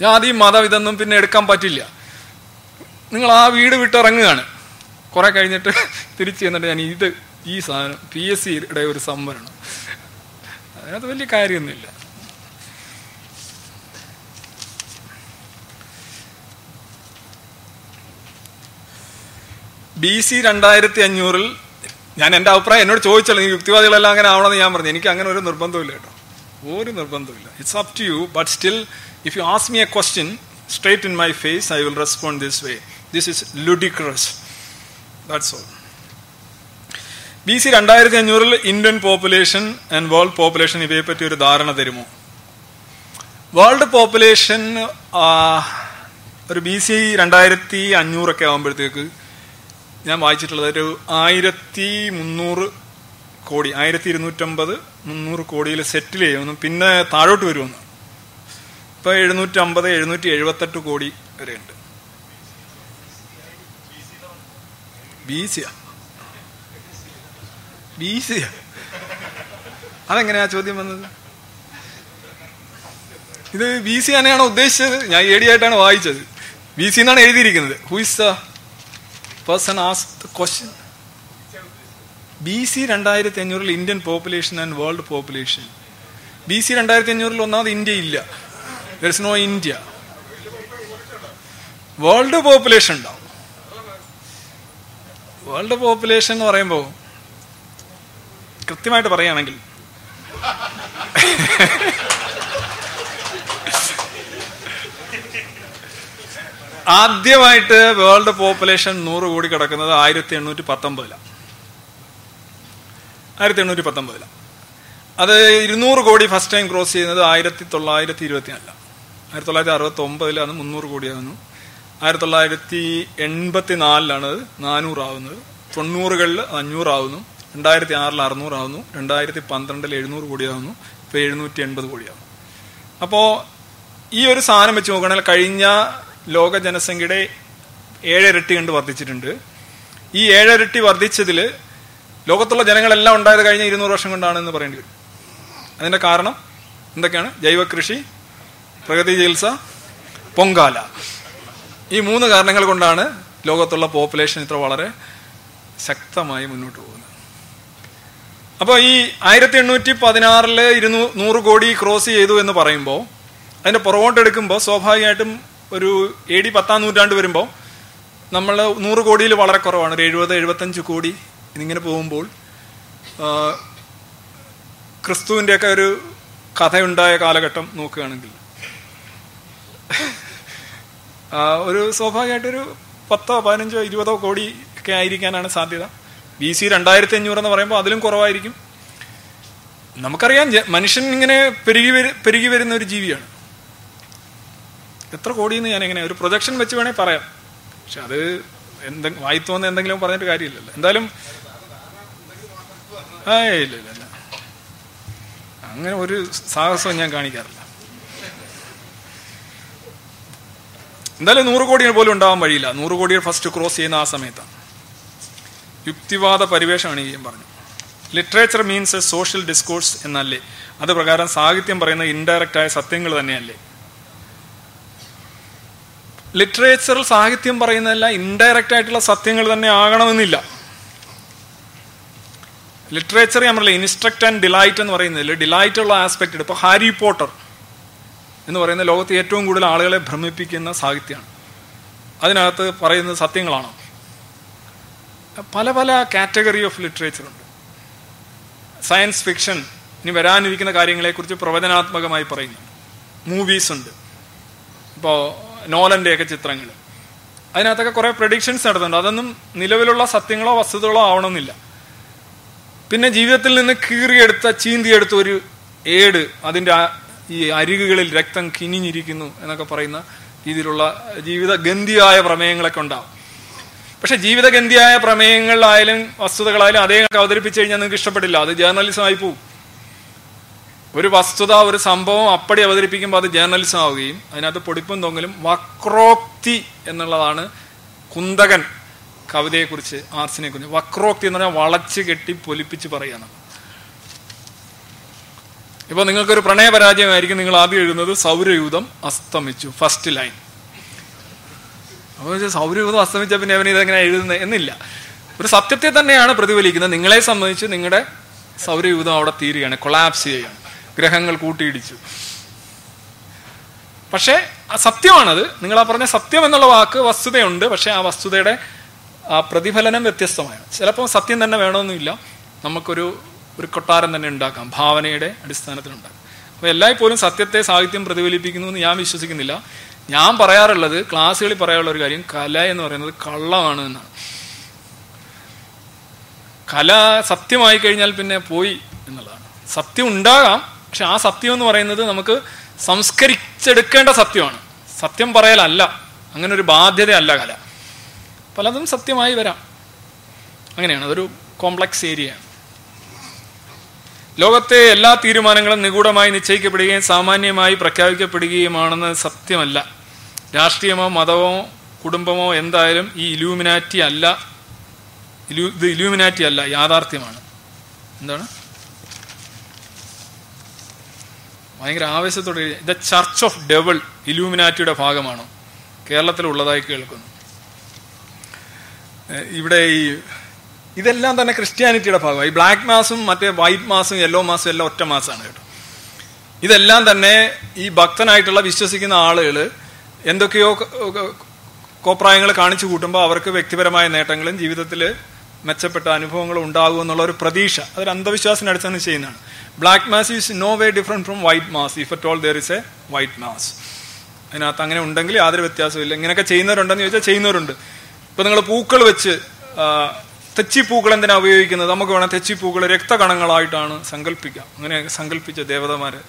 ഞാൻ ആദ്യം മതം ഇതൊന്നും പിന്നെ എടുക്കാൻ പറ്റില്ല. നിങ്ങൾ ആ വീട് വിട്ടിറങ്ങുകയാണ് കുറെ കഴിഞ്ഞിട്ട് തിരിച്ചു ചെന്നിട്ട് ഞാൻ ഇത് ഈ സാധനം പി എസ് സിയുടെ ഒരു സംവരണം അതിനകത്ത് വലിയ കാര്യമൊന്നുമില്ല. ബി സി രണ്ടായിരത്തി അഞ്ഞൂറിൽ ഞാൻ എന്റെ അഭിപ്രായം എന്നോട് ചോദിച്ചല്ലോ ഈ യുക്തിവാദികളെല്ലാം അങ്ങനെ ആവണമെന്ന് ഞാൻ പറഞ്ഞു. എനിക്ക് അങ്ങനെ ഒരു നിർബന്ധമില്ല കേട്ടോ. ഒരു നിർബന്ധമില്ല it's up to you but still if you ask me a question straight in my face I will respond this way this is ludicrous that's all B C രണ്ടായിരത്തി അഞ്ഞൂറിൽ Indian population and world population ഇവയെ പറ്റി ഒരു ധാരണ തരുമോ? വേൾഡ് പോപ്പുലേഷൻ ഒരു ബി സി രണ്ടായിരത്തി അഞ്ഞൂറൊക്കെ ആകുമ്പോഴത്തേക്ക് ഞാൻ വായിച്ചിട്ടുള്ളത് ഒരു ആയിരത്തി മുന്നൂറ് കോടി ആയിരത്തി ഇരുന്നൂറ്റമ്പത് മുന്നൂറ് കോടിയിൽ സെറ്റിൽ ചെയ്യുമെന്നും പിന്നെ താഴോട്ട് വരുമെന്ന്. ഇപ്പൊ എഴുന്നൂറ്റമ്പത് എഴുന്നൂറ്റി എഴുപത്തെട്ട് കോടി വരെയുണ്ട്. ബി സിയാ ബി സി അതെങ്ങനെയാ ചോദ്യം വന്നത്? ഇത് ബി സി തന്നെയാണോ ഉദ്ദേശിച്ചത്? ഞാൻ എ ഡി ആയിട്ടാണ് വായിച്ചത്. ബി സി എന്നാണ് എഴുതിയിരിക്കുന്നത്. Who is person ask B C രണ്ടായിരത്തി അഞ്ഞൂറിൽ Indian population and world population. B C രണ്ടായിരത്തി അഞ്ഞൂറിൽ ഒന്നാമത് ഇന്ത്യ ഇല്ല. There no India world population ഉണ്ടാവും. വേൾഡ് പോപ്പുലേഷൻ എന്ന് പറയുമ്പോൾ കൃത്യമായിട്ട് പറയുകയാണെങ്കിൽ ആദ്യമായിട്ട് വേൾഡ് പോപ്പുലേഷൻ നൂറ് കോടി കിടക്കുന്നത് ആയിരത്തി എണ്ണൂറ്റി പത്തൊമ്പതിലാണ് ആയിരത്തി എണ്ണൂറ്റി പത്തൊമ്പതിലാണ് അത് ഇരുന്നൂറ് കോടി ഫസ്റ്റ് ടൈം ക്രോസ് ചെയ്യുന്നത് ആയിരത്തി തൊള്ളായിരത്തി ഇരുപത്തിനാലിലാണ് ആയിരത്തി തൊള്ളായിരത്തി അറുപത്തി ഒമ്പതിലാണ് മുന്നൂറ് കോടിയാകുന്നു. ആയിരത്തി തൊള്ളായിരത്തി എൺപത്തി നാലിലാണ് നാനൂറാവുന്നത് തൊണ്ണൂറുകളിൽ അഞ്ഞൂറാവുന്നു രണ്ടായിരത്തി ആറിൽ അറുന്നൂറാവുന്നു രണ്ടായിരത്തി പന്ത്രണ്ടിൽ എഴുന്നൂറ് കോടിയാവുന്നു ഇപ്പോൾ എഴുന്നൂറ്റി എൺപത് കോടിയാവുന്നു അപ്പോ ഈ ഒരു സാധനം വെച്ച് നോക്കുകയാണെങ്കിൽ കഴിഞ്ഞ ലോക ജനസംഖ്യയുടെ ഏഴരട്ടി കണ്ട് വർദ്ധിച്ചിട്ടുണ്ട്. ഈ ഏഴരട്ടി വർദ്ധിച്ചതിൽ ലോകത്തുള്ള ജനങ്ങളെല്ലാം ഉണ്ടായത് കഴിഞ്ഞ ഇരുന്നൂറ് വർഷം കൊണ്ടാണെന്ന് പറയേണ്ടി വരും. അതിന്റെ കാരണം എന്തൊക്കെയാണ്? ജൈവ കൃഷി പ്രകൃതി ചികിത്സ പൊങ്കാല. ഈ മൂന്ന് കാരണങ്ങൾ കൊണ്ടാണ് ലോകത്തുള്ള പോപ്പുലേഷൻ ഇത്ര വളരെ ശക്തമായി മുന്നോട്ട് പോകുന്നത്. അപ്പോൾ ഈ ആയിരത്തി എണ്ണൂറ്റി പതിനാറിൽ ഇരുന്നൂ നൂറ് കോടി ക്രോസ് ചെയ്തു എന്ന് പറയുമ്പോൾ അതിന്റെ പുറകോട്ട് എടുക്കുമ്പോൾ സ്വാഭാവികമായിട്ടും ഒരു എ ഡി പത്താം നൂറ്റാണ്ട് വരുമ്പോൾ നമ്മൾ നൂറ് കോടിയിൽ വളരെ കുറവാണ്. ഒരു എഴുപത് എഴുപത്തഞ്ച് കോടി ഇതിങ്ങനെ പോകുമ്പോൾ ക്രിസ്തുവിന്റെയൊക്കെ ഒരു കഥയുണ്ടായ കാലഘട്ടം നോക്കുകയാണെങ്കിൽ. ഒരു സ്വാഭാവികമായിട്ടൊരു പത്തോ പതിനഞ്ചോ ഇരുപതോ കോടി ഒക്കെ ആയിരിക്കാനാണ് സാധ്യത. ബി സി രണ്ടായിരത്തി അഞ്ഞൂറ് എന്ന് പറയുമ്പോൾ അതിലും കുറവായിരിക്കും. നമുക്കറിയാം മനുഷ്യൻ ഇങ്ങനെ പെരുകി പെരുകി വരുന്ന ഒരു ജീവിയാണ്. എത്ര കോടിയെന്ന് ഞാൻ എങ്ങനെ ഒരു പ്രൊജക്ഷൻ വെച്ച് വേണേൽ പറയാം. പക്ഷെ അത് എന്തെങ്കിലും വായിത്തോന്ന് എന്തെങ്കിലും പറഞ്ഞിട്ട് കാര്യമില്ലല്ലോ. എന്തായാലും ആ ഇല്ല ഇല്ല ഇല്ല. അങ്ങനെ ഒരു സാഹസവും ഞാൻ കാണിക്കാറില്ല. എന്തായാലും നൂറ് കോടി പോലും ഉണ്ടാവാൻ വഴിയില്ല. നൂറ് കോടി ഫസ്റ്റ് ക്രോസ് ചെയ്യുന്ന ആ സമയത്താണ്. യുക്തിവാദ പരിവേഷമാണ് ഈ പറഞ്ഞു literature means a social discourse എന്നല്ലേ? അത് പ്രകാരം സാഹിത്യം പറയുന്ന ഇൻഡയറക്റ്റ് ആയ സത്യങ്ങൾ തന്നെയല്ലേ? ലിറ്ററേച്ചറിൽ സാഹിത്യം പറയുന്നതല്ല ഇൻഡയറക്റ്റ് ആയിട്ടുള്ള സത്യങ്ങൾ തന്നെ ആകണമെന്നില്ല. ലിറ്ററേച്ചർ ഞാൻ പറയില്ല ഇൻസ്ട്രക്ട് ആൻഡ് ഡിലൈറ്റ് എന്ന് പറയുന്നതിൽ ഡിലൈറ്റ് ഉള്ള ആസ്പെക്ട് ഇപ്പൊ ഹാരി പോട്ടർ എന്ന് പറയുന്ന ലോകത്ത് ഏറ്റവും കൂടുതൽ ആളുകളെ ഭ്രമിപ്പിക്കുന്ന സാഹിത്യമാണ്. അതിനകത്ത് പറയുന്നത് സത്യങ്ങളാണോ? പല പല കാറ്റഗറി ഓഫ് ലിറ്ററേച്ചർ ഉണ്ട് സയൻസ് ഫിക്ഷൻ ഇനി വരാനിരിക്കുന്ന കാര്യങ്ങളെക്കുറിച്ച് പ്രവചനാത്മകമായി പറയുന്നു. മൂവീസ് ഉണ്ട്. ഇപ്പോൾ നോലന്റെയൊക്കെ ചിത്രങ്ങൾ. അതിനകത്തൊക്കെ കുറേ പ്രഡിക്ഷൻസ് നടത്തുന്നുണ്ട്. അതൊന്നും നിലവിലുള്ള സത്യങ്ങളോ വസ്തുതകളോ ആവണമെന്നില്ല. പിന്നെ ജീവിതത്തിൽ നിന്ന് കീറിയെടുത്ത ചീന്തിയെടുത്ത ഒരു ഏട് അതിന്റെ ഈ അരികുകളിൽ രക്തം കിനിഞ്ഞിരിക്കുന്നു എന്നൊക്കെ പറയുന്ന രീതിയിലുള്ള ജീവിത ഗന്ധിയായ പ്രമേയങ്ങളൊക്കെ ഉണ്ടാവും. പക്ഷെ ജീവിതഗന്ധിയായ പ്രമേയങ്ങളിലായാലും വസ്തുതകളായാലും അതേ അവതരിപ്പിച്ചു കഴിഞ്ഞാൽ നിങ്ങൾക്ക് ഇഷ്ടപ്പെടില്ല. അത് ജേർണലിസം ആയി പോവും. ഒരു വസ്തുത ഒരു സംഭവം അപ്പടി അവതരിപ്പിക്കുമ്പോൾ അത് ജേർണലിസം ആവുകയും അതിനകത്ത് പൊടിപ്പും തൊങ്ങലും വക്രോക്തി എന്നുള്ളതാണ് കുന്തകൻ കവിതയെക്കുറിച്ച് ആർട്സിനെ കുറിച്ച്. വക്രോക്തി എന്ന് പറഞ്ഞാൽ വളച്ച് കെട്ടി പൊലിപ്പിച്ച് പറയുകയാണ് ഇപ്പൊ നിങ്ങൾക്കൊരു പ്രണയപരാജയമായിരിക്കും നിങ്ങൾ ആദ്യം എഴുതുന്നത് സൗരയൂഥം അസ്തമിച്ചു. First line. അപ്പോൾ സൗരയൂഥം അസ്തമിച്ച പിന്നെ അവൻ ഇതെങ്ങനെ എഴുതുന്നത് എന്നില്ല. ഒരു സത്യത്തെ തന്നെയാണ് പ്രതിഫലിക്കുന്നത്. നിങ്ങളെ സംബന്ധിച്ച് നിങ്ങളുടെ സൗരയൂഥം അവിടെ തീരുകയാണ്. കൊളാപ്സ് ചെയ്യുകയാണ് ഗ്രഹങ്ങൾ കൂട്ടിയിടിച്ചു. പക്ഷേ സത്യമാണത്. നിങ്ങൾ ആ പറഞ്ഞ സത്യം എന്നുള്ള വാക്ക് വസ്തുതയുണ്ട്. പക്ഷെ ആ വസ്തുതയുടെ ആ പ്രതിഫലനം വ്യത്യസ്തമാണ്. ചിലപ്പോൾ സത്യം തന്നെ വേണമെന്നില്ല. നമുക്കൊരു ഒരു കൊട്ടാരം തന്നെ ഉണ്ടാക്കാം. ഭാവനയുടെ അടിസ്ഥാനത്തിൽ ഉണ്ടാക്കാം അപ്പോൾ സത്യത്തെ സാഹിത്യം പ്രതിഫലിപ്പിക്കുന്നു എന്ന് ഞാൻ വിശ്വസിക്കുന്നില്ല. ഞാൻ പറയാറുള്ളത് ക്ലാസ്സുകളിൽ പറയാനുള്ള ഒരു കാര്യം കല എന്ന് പറയുന്നത് കള്ളമാണ് എന്നാണ്. കല സത്യമായി കഴിഞ്ഞാൽ പിന്നെ പോയി എന്നുള്ളതാണ്. സത്യം ഉണ്ടാകാം പക്ഷെ ആ സത്യം എന്ന് പറയുന്നത് നമുക്ക് സംസ്കരിച്ചെടുക്കേണ്ട സത്യമാണ്. സത്യം പറയലല്ല അങ്ങനെ ഒരു ബാധ്യതയല്ല കല. പലതും സത്യമായി വരാം. അങ്ങനെയാണ് അതൊരു കോംപ്ലക്സ് ഏരിയയാണ്. ലോകത്തെ എല്ലാ തീരുമാനങ്ങളും നിഗൂഢമായി നിശ്ചയിക്കപ്പെടുകയും സാമാന്യമായി പ്രഖ്യാപിക്കപ്പെടുകയുമാണെന്ന് സത്യമല്ല. രാഷ്ട്രീയമോ മതമോ കുടുംബമോ എന്തായാലും ഈ ഇലൂമിനാറ്റി അല്ല. ഇത് ഇലൂമിനാറ്റി അല്ല യാഥാർത്ഥ്യമാണ്. എന്താണ്? ഭയങ്കര ആവേശത്തോടെ ദ ചർച്ച് ഓഫ് ഡെവൾ ഇലൂമിനാറ്റിയുടെ ഭാഗമാണോ? കേരളത്തിലുള്ളതായി കേൾക്കുന്നു. ഇവിടെ ഈ ഇതെല്ലാം തന്നെ ക്രിസ്ത്യാനിറ്റിയുടെ ഭാഗമാണ് ഈ ബ്ലാക്ക് മാസും മറ്റേ വൈറ്റ് മാസും യെല്ലോ മാസും എല്ലാം ഒറ്റ മാസമാണ് കേട്ടോ. ഇതെല്ലാം തന്നെ ഈ ഭക്തനായിട്ടുള്ള വിശ്വസിക്കുന്ന ആളുകൾ എന്തൊക്കെയോ കോപ്രായങ്ങൾ കാണിച്ചു കൂട്ടുമ്പോൾ അവർക്ക് വ്യക്തിപരമായ നേട്ടങ്ങളും ജീവിതത്തിൽ മെച്ചപ്പെട്ട അനുഭവങ്ങളും ഉണ്ടാകും എന്നുള്ള ഒരു പ്രതീക്ഷ. അതൊരു അന്ധവിശ്വാസത്തിന് അടിസ്ഥാനം ചെയ്യുന്നതാണ്. Black mass is no way different from white mass if at all there is a white mass. അതിനകത്ത് അങ്ങനെ ഉണ്ടെങ്കിൽ യാതൊരു വ്യത്യാസമില്ല ഇങ്ങനെയൊക്കെ ചെയ്യുന്നവരുണ്ടെന്ന് ചോദിച്ചാൽ ചെയ്യുന്നവരുണ്ട്. ഇപ്പൊ നിങ്ങൾ പൂക്കൾ വെച്ച് തെച്ചിപ്പൂക്കൾ എന്തിനാ ഉപയോഗിക്കുന്നത്? നമുക്ക് വേണം തെച്ചിപ്പൂക്കൾ രക്തകണങ്ങളായിട്ടാണ് സങ്കല്പിക്കാം. അങ്ങനെ സങ്കല്പിച്ച ദേവതമാരെ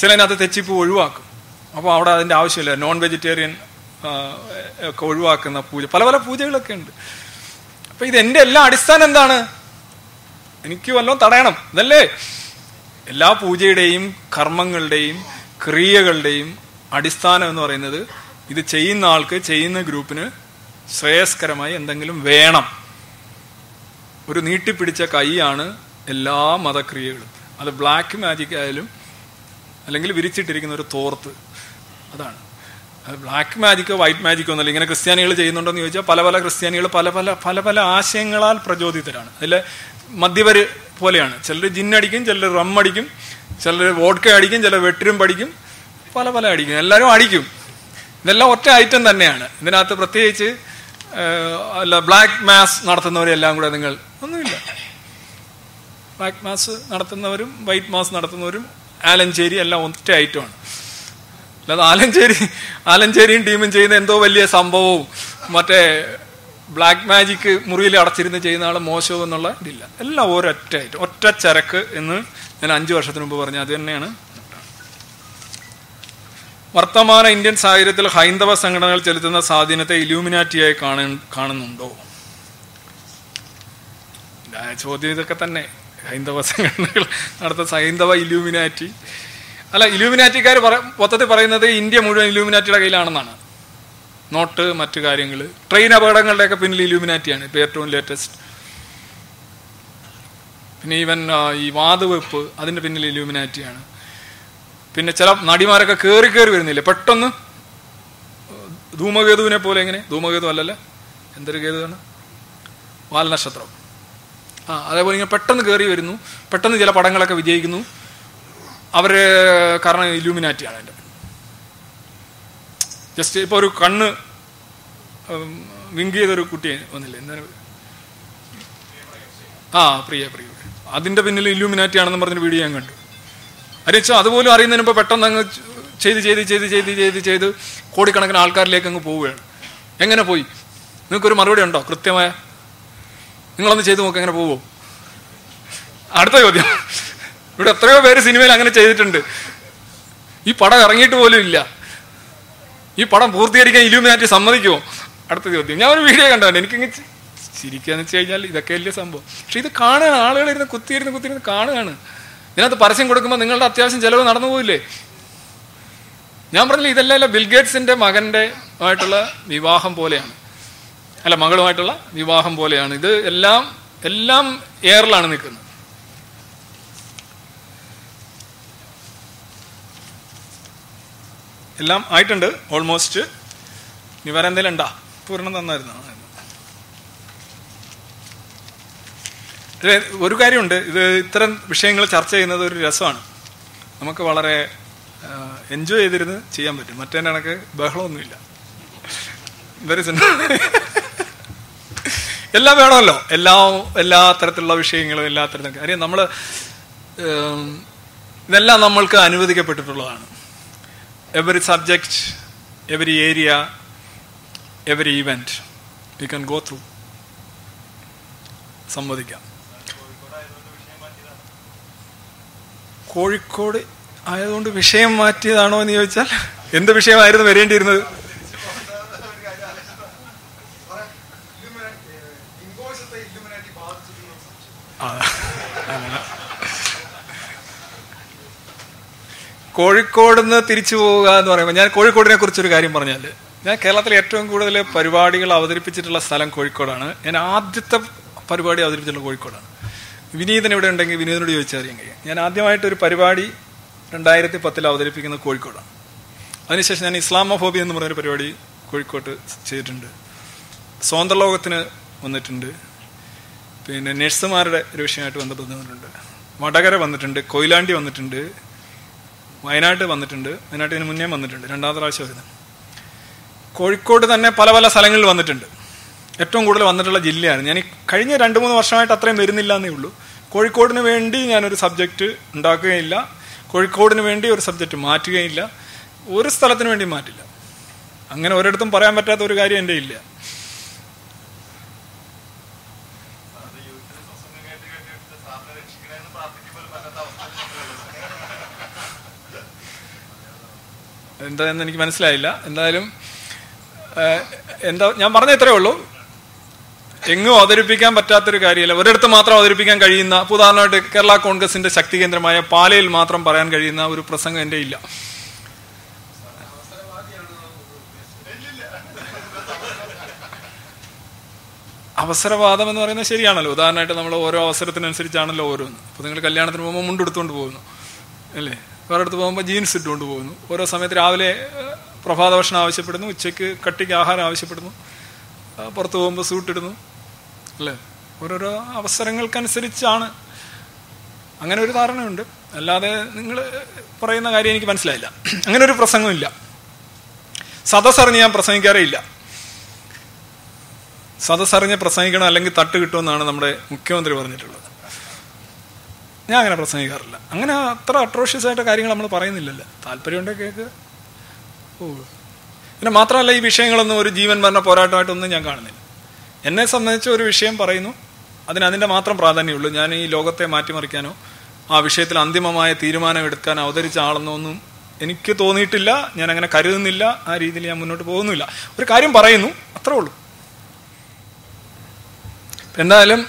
ചിലതിനകത്ത് തെച്ചിപ്പൂ ഒഴിവാക്കും. അപ്പോൾ അവിടെ അതിന്റെ ആവശ്യമില്ല. നോൺ വെജിറ്റേറിയൻ ഒക്കെ ഒഴിവാക്കുന്ന പൂജ. പല പല പൂജകളൊക്കെ ഉണ്ട്. അപ്പൊ ഇത് എന്റെ എല്ലാ അടിസ്ഥാനം എന്താണ്? എനിക്ക് വല്ലതും തടയണം. ഇതല്ലേ? എല്ലാ പൂജയുടെയും കർമ്മങ്ങളുടെയും ക്രിയകളുടെയും അടിസ്ഥാനം എന്ന് പറയുന്നത് ഇത് ചെയ്യുന്ന ആൾക്ക് ചെയ്യുന്ന ഗ്രൂപ്പിന് ശ്രേയസ്കരമായി എന്തെങ്കിലും വേണം. ഒരു നീട്ടിപ്പിടിച്ച കൈയാണ് എല്ലാ മതക്രിയകളും. അത് ബ്ലാക്ക് മാജിക് ആയാലും അല്ലെങ്കിൽ വിരിച്ചിട്ടിരിക്കുന്ന ഒരു തോർത്ത്. അതാണ്. അത് ബ്ലാക്ക് മാജിക്കോ വൈറ്റ് മാജിക്കോ ഒന്നല്ല ഇങ്ങനെ ക്രിസ്ത്യാനികൾ ചെയ്യുന്നുണ്ടോന്ന് ചോദിച്ചാൽ പല പല ക്രിസ്ത്യാനികൾ പല പല പല പല ആശയങ്ങളാൽ പ്രചോദിതരാണ്. അതിൽ മദ്യവര് പോലെയാണ്. ചിലർ ജിന്നടിക്കും ചിലർ റം അടിക്കും ചിലർ വോഡ്ക അടിക്കും ചിലർ വെട്ടിരും പഠിക്കും പല പല അടിക്കും. എല്ലാവരും അടിക്കും. ഇതെല്ലാം ഒറ്റ ഐറ്റം തന്നെയാണ്. ഇതിനകത്ത് പ്രത്യേകിച്ച് അല്ല ബ്ലാക്ക് മാസ് നടത്തുന്നവരെല്ലാം കൂടെ നിങ്ങൾ ഒന്നുമില്ല. ബ്ലാക്ക് മാസ് നടത്തുന്നവരും വൈറ്റ് മാസ് നടത്തുന്നവരും ആലഞ്ചേരി എല്ലാം ഒറ്റ ഐറ്റമാണ്. അല്ലാതെ ആലഞ്ചേരി ആലഞ്ചേരിയും ടീമും ചെയ്യുന്ന എന്തോ വലിയ സംഭവവും മറ്റേ ബ്ലാക്ക് മാജിക്ക് മുറിയിൽ അടച്ചിരുന്ന് ചെയ്യുന്ന ആൾ മോശവും എന്നുള്ള ഇതില്ല. എല്ലാം ഒരൊറ്റ ഐറ്റം ഒറ്റ ചരക്ക് എന്ന് ഞാൻ അഞ്ചു വർഷത്തിന് മുമ്പ് പറഞ്ഞു അത് തന്നെയാണ് വർത്തമാന ഇന്ത്യൻ സാഹചര്യത്തിൽ ഹൈന്ദവ സംഘടനകൾ ചെലുത്തുന്ന സ്വാധീനത്തെ ഇലൂമിനാറ്റിയായി കാണ കാണുന്നുണ്ടോ? ചോദ്യം ഇതൊക്കെ തന്നെ. ഹൈന്ദവ സംഘടനകൾ നടത്തുന്ന ഹൈന്ദവ ഇലൂമിനാറ്റി. അല്ല ഇലൂമിനാറ്റിക്കാർ പറ മൊത്തത്തിൽ പറയുന്നത് ഇന്ത്യ മുഴുവൻ ഇലൂമിനാറ്റിയുടെ കയ്യിലാണെന്നാണ്. നോട്ട് മറ്റു കാര്യങ്ങൾ ട്രെയിൻ അപകടങ്ങളുടെയൊക്കെ പിന്നിൽ ഇലൂമിനാറ്റിയാണ്. ഇപ്പൊ ഏറ്റവും ലേറ്റസ്റ്റ് പിന്നെ ഈവൻ ഈ വാതുവെപ്പ് അതിന്റെ പിന്നിൽ ഇലൂമിനാറ്റിയാണ്. പിന്നെ ചില നടിമാരൊക്കെ കയറി കയറി വരുന്നില്ലേ? പെട്ടെന്ന് ധൂമകേതുവിനെ പോലെ എങ്ങനെ? ധൂമകേതു അല്ലല്ല എന്തൊരു കേതുവാണ്? വാൽനക്ഷത്രം. ആ അതേപോലെ ഇങ്ങനെ പെട്ടെന്ന് കയറി വരുന്നു. പെട്ടെന്ന് ചില പടങ്ങളൊക്കെ വിജയിക്കുന്നു. അവർ കാരണം ഇലൂമിനാറ്റിയാണ് എന്റെ ജസ്റ്റ് ഇപ്പൊ ഒരു കണ്ണ് വിങ്ക് ചെയ്തൊരു കുട്ടി വന്നില്ലേ? എന്താ ആ പ്രിയ പ്രിയ. അതിന്റെ പിന്നിൽ ഇലൂമിനാറ്റി ആണെന്ന് പറഞ്ഞൊരു വീഡിയോ ഞാൻ കണ്ടു. അറിയിച്ചോ അതുപോലും അറിയുന്നതിന് മുമ്പ് പെട്ടെന്ന് അങ്ങ് ചെയ്ത് ചെയ്ത് ചെയ്ത് ചെയ്ത് ചെയ്ത് ചെയ്ത് കോടിക്കണക്കിന് ആൾക്കാരിലേക്ക് അങ്ങ് പോവുകയാണ്. എങ്ങനെ പോയി? നിങ്ങൾക്കൊരു മറുപടി ഉണ്ടോ കൃത്യമായ? നിങ്ങളൊന്ന് ചെയ്ത് നോക്ക് എങ്ങനെ പോവോ? അടുത്ത ചോദ്യം. ഇവിടെ എത്രയോ പേര് സിനിമയിൽ അങ്ങനെ ചെയ്തിട്ടുണ്ട്. ഈ പടം ഇറങ്ങിയിട്ട് പോലും ഇല്ല. ഈ പടം പൂർത്തീകരിക്കാൻ ഇലുമിനാറ്റി സമ്മതിക്കുമോ? അടുത്ത ചോദ്യം. ഞാൻ ഒരു വീഡിയോ കണ്ടാണ് എനിക്കിങ്ങ് ചിരിക്കാന്ന് വെച്ച് കഴിഞ്ഞാൽ ഇതൊക്കെ വലിയ സംഭവം. പക്ഷെ ഇത് കാണുകയാണ് ആളുകൾ ഇരുന്ന് കുത്തിയിരുന്ന് കുത്തിയിരുന്ന് കാണുകയാണ്. ഇതിനകത്ത് പരസ്യം കൊടുക്കുമ്പോൾ നിങ്ങളുടെ അത്യാവശ്യം ചെലവ് നടന്നു പോയില്ലേ ഞാൻ പറഞ്ഞില്ല ഇതെല്ലാം ബിൽഗേറ്റ്സിന്റെ മകന്റെ ആയിട്ടുള്ള വിവാഹം പോലെയാണ്. അല്ല മകളുമായിട്ടുള്ള വിവാഹം പോലെയാണ്. ഇത് എല്ലാം എല്ലാം എയറിലാണ് നിൽക്കുന്നത്. എല്ലാം ആയിട്ടുണ്ട് ഓൾമോസ്റ്റ്. ഇനി വേറെ എന്തെങ്കിലും ഉണ്ടാ? പൂർണം തന്നായിരുന്നു ഇത് ഒരു കാര്യമുണ്ട്. ഇത് ഇത്തരം വിഷയങ്ങൾ ചർച്ച ചെയ്യുന്നത് ഒരു രസമാണ്. നമുക്ക് വളരെ എൻജോയ് ചെയ്തിരുന്ന് ചെയ്യാൻ പറ്റും. മറ്റേ കണക്ക് ബഹളമൊന്നുമില്ല. എല്ലാം വേണമല്ലോ. എല്ലാ എല്ലാ തരത്തിലുള്ള വിഷയങ്ങളും എല്ലാ തരത്തിലും അറിയാം നമ്മൾ ഇതെല്ലാം നമ്മൾക്ക് അനുവദിക്കപ്പെട്ടിട്ടുള്ളതാണ്. Every subject every area every event we can go through സമ്മതിക്കാം. Kozhikode ആയതുകൊണ്ട് വിഷയം മാറ്റിയതാണോ എന്ന് ചോദിച്ചാൽ എന്ത് വിഷയമായിരുന്നു വരേണ്ടിയിരുന്നത്. കോഴിക്കോട് നിന്ന് തിരിച്ചു പോവുക എന്ന് പറയുമ്പോൾ ഞാൻ കോഴിക്കോടിനെ കുറിച്ചൊരു കാര്യം പറഞ്ഞാൽ ഞാൻ കേരളത്തിലെ ഏറ്റവും കൂടുതൽ പരിപാടികൾ അവതരിപ്പിച്ചിട്ടുള്ള സ്ഥലം കോഴിക്കോടാണ് ഞാൻ ആദ്യത്തെ പരിപാടി അവതരിപ്പിച്ചിട്ടുള്ള കോഴിക്കോടാണ് വിനീതൻ ഇവിടെ ഉണ്ടെങ്കിൽ വിനീതനോട് ചോദിച്ചാൽ അറിയാൻ കഴിയും. ഞാൻ ആദ്യമായിട്ട് ഒരു പരിപാടി രണ്ടായിരത്തി പത്തിൽ അവതരിപ്പിക്കുന്നത് കോഴിക്കോടാണ്. അതിനുശേഷം ഞാൻ ഇസ്ലാമോഫോബി എന്ന് പറഞ്ഞൊരു പരിപാടി കോഴിക്കോട്ട് ചെയ്തിട്ടുണ്ട്. സ്വതന്ത്രലോകത്തിന് വന്നിട്ടുണ്ട്. പിന്നെ നഴ്സുമാരുടെ ഒരു വിഷയമായിട്ട് ബന്ധപ്പെട്ട് വന്നിട്ടുണ്ട്. വടകര വന്നിട്ടുണ്ട് കൊയിലാണ്ടി വന്നിട്ടുണ്ട് വയനാട് വന്നിട്ടുണ്ട് വയനാട്ടിന് മുന്നേ വന്നിട്ടുണ്ട് രണ്ടാമത്തെ പ്രാവശ്യം വരുന്നത്. കോഴിക്കോട് തന്നെ പല പല സ്ഥലങ്ങളിൽ വന്നിട്ടുണ്ട്. ഏറ്റവും കൂടുതൽ വന്നിട്ടുള്ള ജില്ലയാണ്. ഞാൻ കഴിഞ്ഞ രണ്ട് മൂന്ന് വർഷമായിട്ട് അത്രയും വരുന്നില്ല എന്നേ ഉള്ളൂ. കോഴിക്കോടിന് വേണ്ടി ഞാനൊരു സബ്ജക്റ്റ് ഉണ്ടാക്കുകയില്ല. കോഴിക്കോടിന് വേണ്ടി ഒരു സബ്ജക്റ്റ് മാറ്റുകയില്ല. ഒരു സ്ഥലത്തിന് വേണ്ടി മാറ്റില്ല. അങ്ങനെ ഒരിടത്തും പറയാൻ പറ്റാത്ത ഒരു കാര്യം എന്റെ ഇല്ല. എന്താന്ന് എനിക്ക് മനസ്സിലായില്ല. എന്തായാലും എന്താ ഞാൻ പറഞ്ഞ ഇത്രേ ഉള്ളൂ. എങ്ങും അവതരിപ്പിക്കാൻ പറ്റാത്തൊരു കാര്യമല്ല. ഒരിടത്ത് മാത്രം അവതരിപ്പിക്കാൻ കഴിയുന്ന ഉദാഹരണമായിട്ട് കേരള കോൺഗ്രസിന്റെ ശക്തി കേന്ദ്രമായ പാലയിൽ മാത്രം പറയാൻ കഴിയുന്ന ഒരു പ്രസംഗം എന്റെ ഇല്ല. അവസരവാദം എന്ന് പറയുന്നത് ശരിയാണല്ലോ. ഉദാഹരണമായിട്ട് നമ്മൾ ഓരോ അവസരത്തിനനുസരിച്ചാണല്ലോ ഓരോന്ന്. അപ്പോൾ നിങ്ങൾ കല്യാണത്തിന് പോകുമ്പോൾ മുണ്ടെടുത്തുകൊണ്ട് പോകുന്നു. അല്ലേ? വേറെ അടുത്ത് പോകുമ്പോൾ ജീൻസ് ഇട്ടുകൊണ്ട് പോകുന്നു. ഓരോ സമയത്ത് രാവിലെ പ്രഭാത ഭക്ഷണം ആവശ്യപ്പെടുന്നു ഉച്ചയ്ക്ക് കട്ടിക്ക് ആഹാരം ആവശ്യപ്പെടുന്നു. പുറത്ത് പോകുമ്പോൾ സൂട്ടിടുന്നു അല്ലേ? ഓരോരോ അവസരങ്ങൾക്കനുസരിച്ചാണ്. അങ്ങനെ ഒരു ധാരണയുണ്ട്. അല്ലാതെ നിങ്ങൾ പറയുന്ന കാര്യം എനിക്ക് മനസ്സിലായില്ല. അങ്ങനെ ഒരു പ്രസംഗമില്ല. സദസ്സറിഞ്ഞ് ഞാൻ പ്രസംഗിക്കാറേ ഇല്ല. സദസ്സറിഞ്ഞ് പ്രസംഗിക്കണം അല്ലെങ്കിൽ തട്ട് കിട്ടുമെന്നാണ് നമ്മുടെ മുഖ്യമന്ത്രി പറഞ്ഞിട്ടുള്ളത്. ഞാൻ അങ്ങനെ പ്രസംഗിക്കാറില്ല. അങ്ങനെ അത്ര അട്രോഷ്യസ് ആയിട്ട് കാര്യങ്ങൾ നമ്മൾ പറയുന്നില്ലല്ലോ. താല്പര്യമുണ്ടെങ്കിൽ കേൾക്ക് ഓ പിന്നെ മാത്രമല്ല ഈ വിഷയങ്ങളൊന്നും ഒരു ജീവൻ മരണ പോരാട്ടമായിട്ടൊന്നും ഞാൻ കാണുന്നില്ല. എന്നെ സംബന്ധിച്ച് ഒരു വിഷയം പറയുന്നു. അതിന് അതിന്റെ മാത്രം പ്രാധാന്യമുള്ളൂ. ഞാൻ ഈ ലോകത്തെ മാറ്റിമറിക്കാനോ ആ വിഷയത്തിൽ അന്തിമമായ തീരുമാനം എടുക്കാൻ അവതരിച്ച ആളെന്നോ ഒന്നും എനിക്ക് തോന്നിയിട്ടില്ല. ഞാൻ അങ്ങനെ കരുതുന്നില്ല. ആ രീതിയിൽ ഞാൻ മുന്നോട്ട് പോകുന്നില്ല. ഒരു കാര്യം പറയുന്നു. അത്രേ ഉള്ളൂ. എന്തായാലും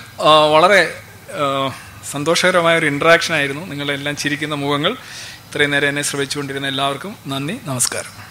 വളരെ സന്തോഷകരമായ ഒരു ഇൻട്രാക്ഷൻ ആയിരുന്നു നിങ്ങളെല്ലാം ചിരിക്കുന്ന മുഖങ്ങൾ. ഇത്രയും നേരം എന്നെ ശ്രമിച്ചുകൊണ്ടിരുന്ന എല്ലാവർക്കും നന്ദി. നമസ്കാരം.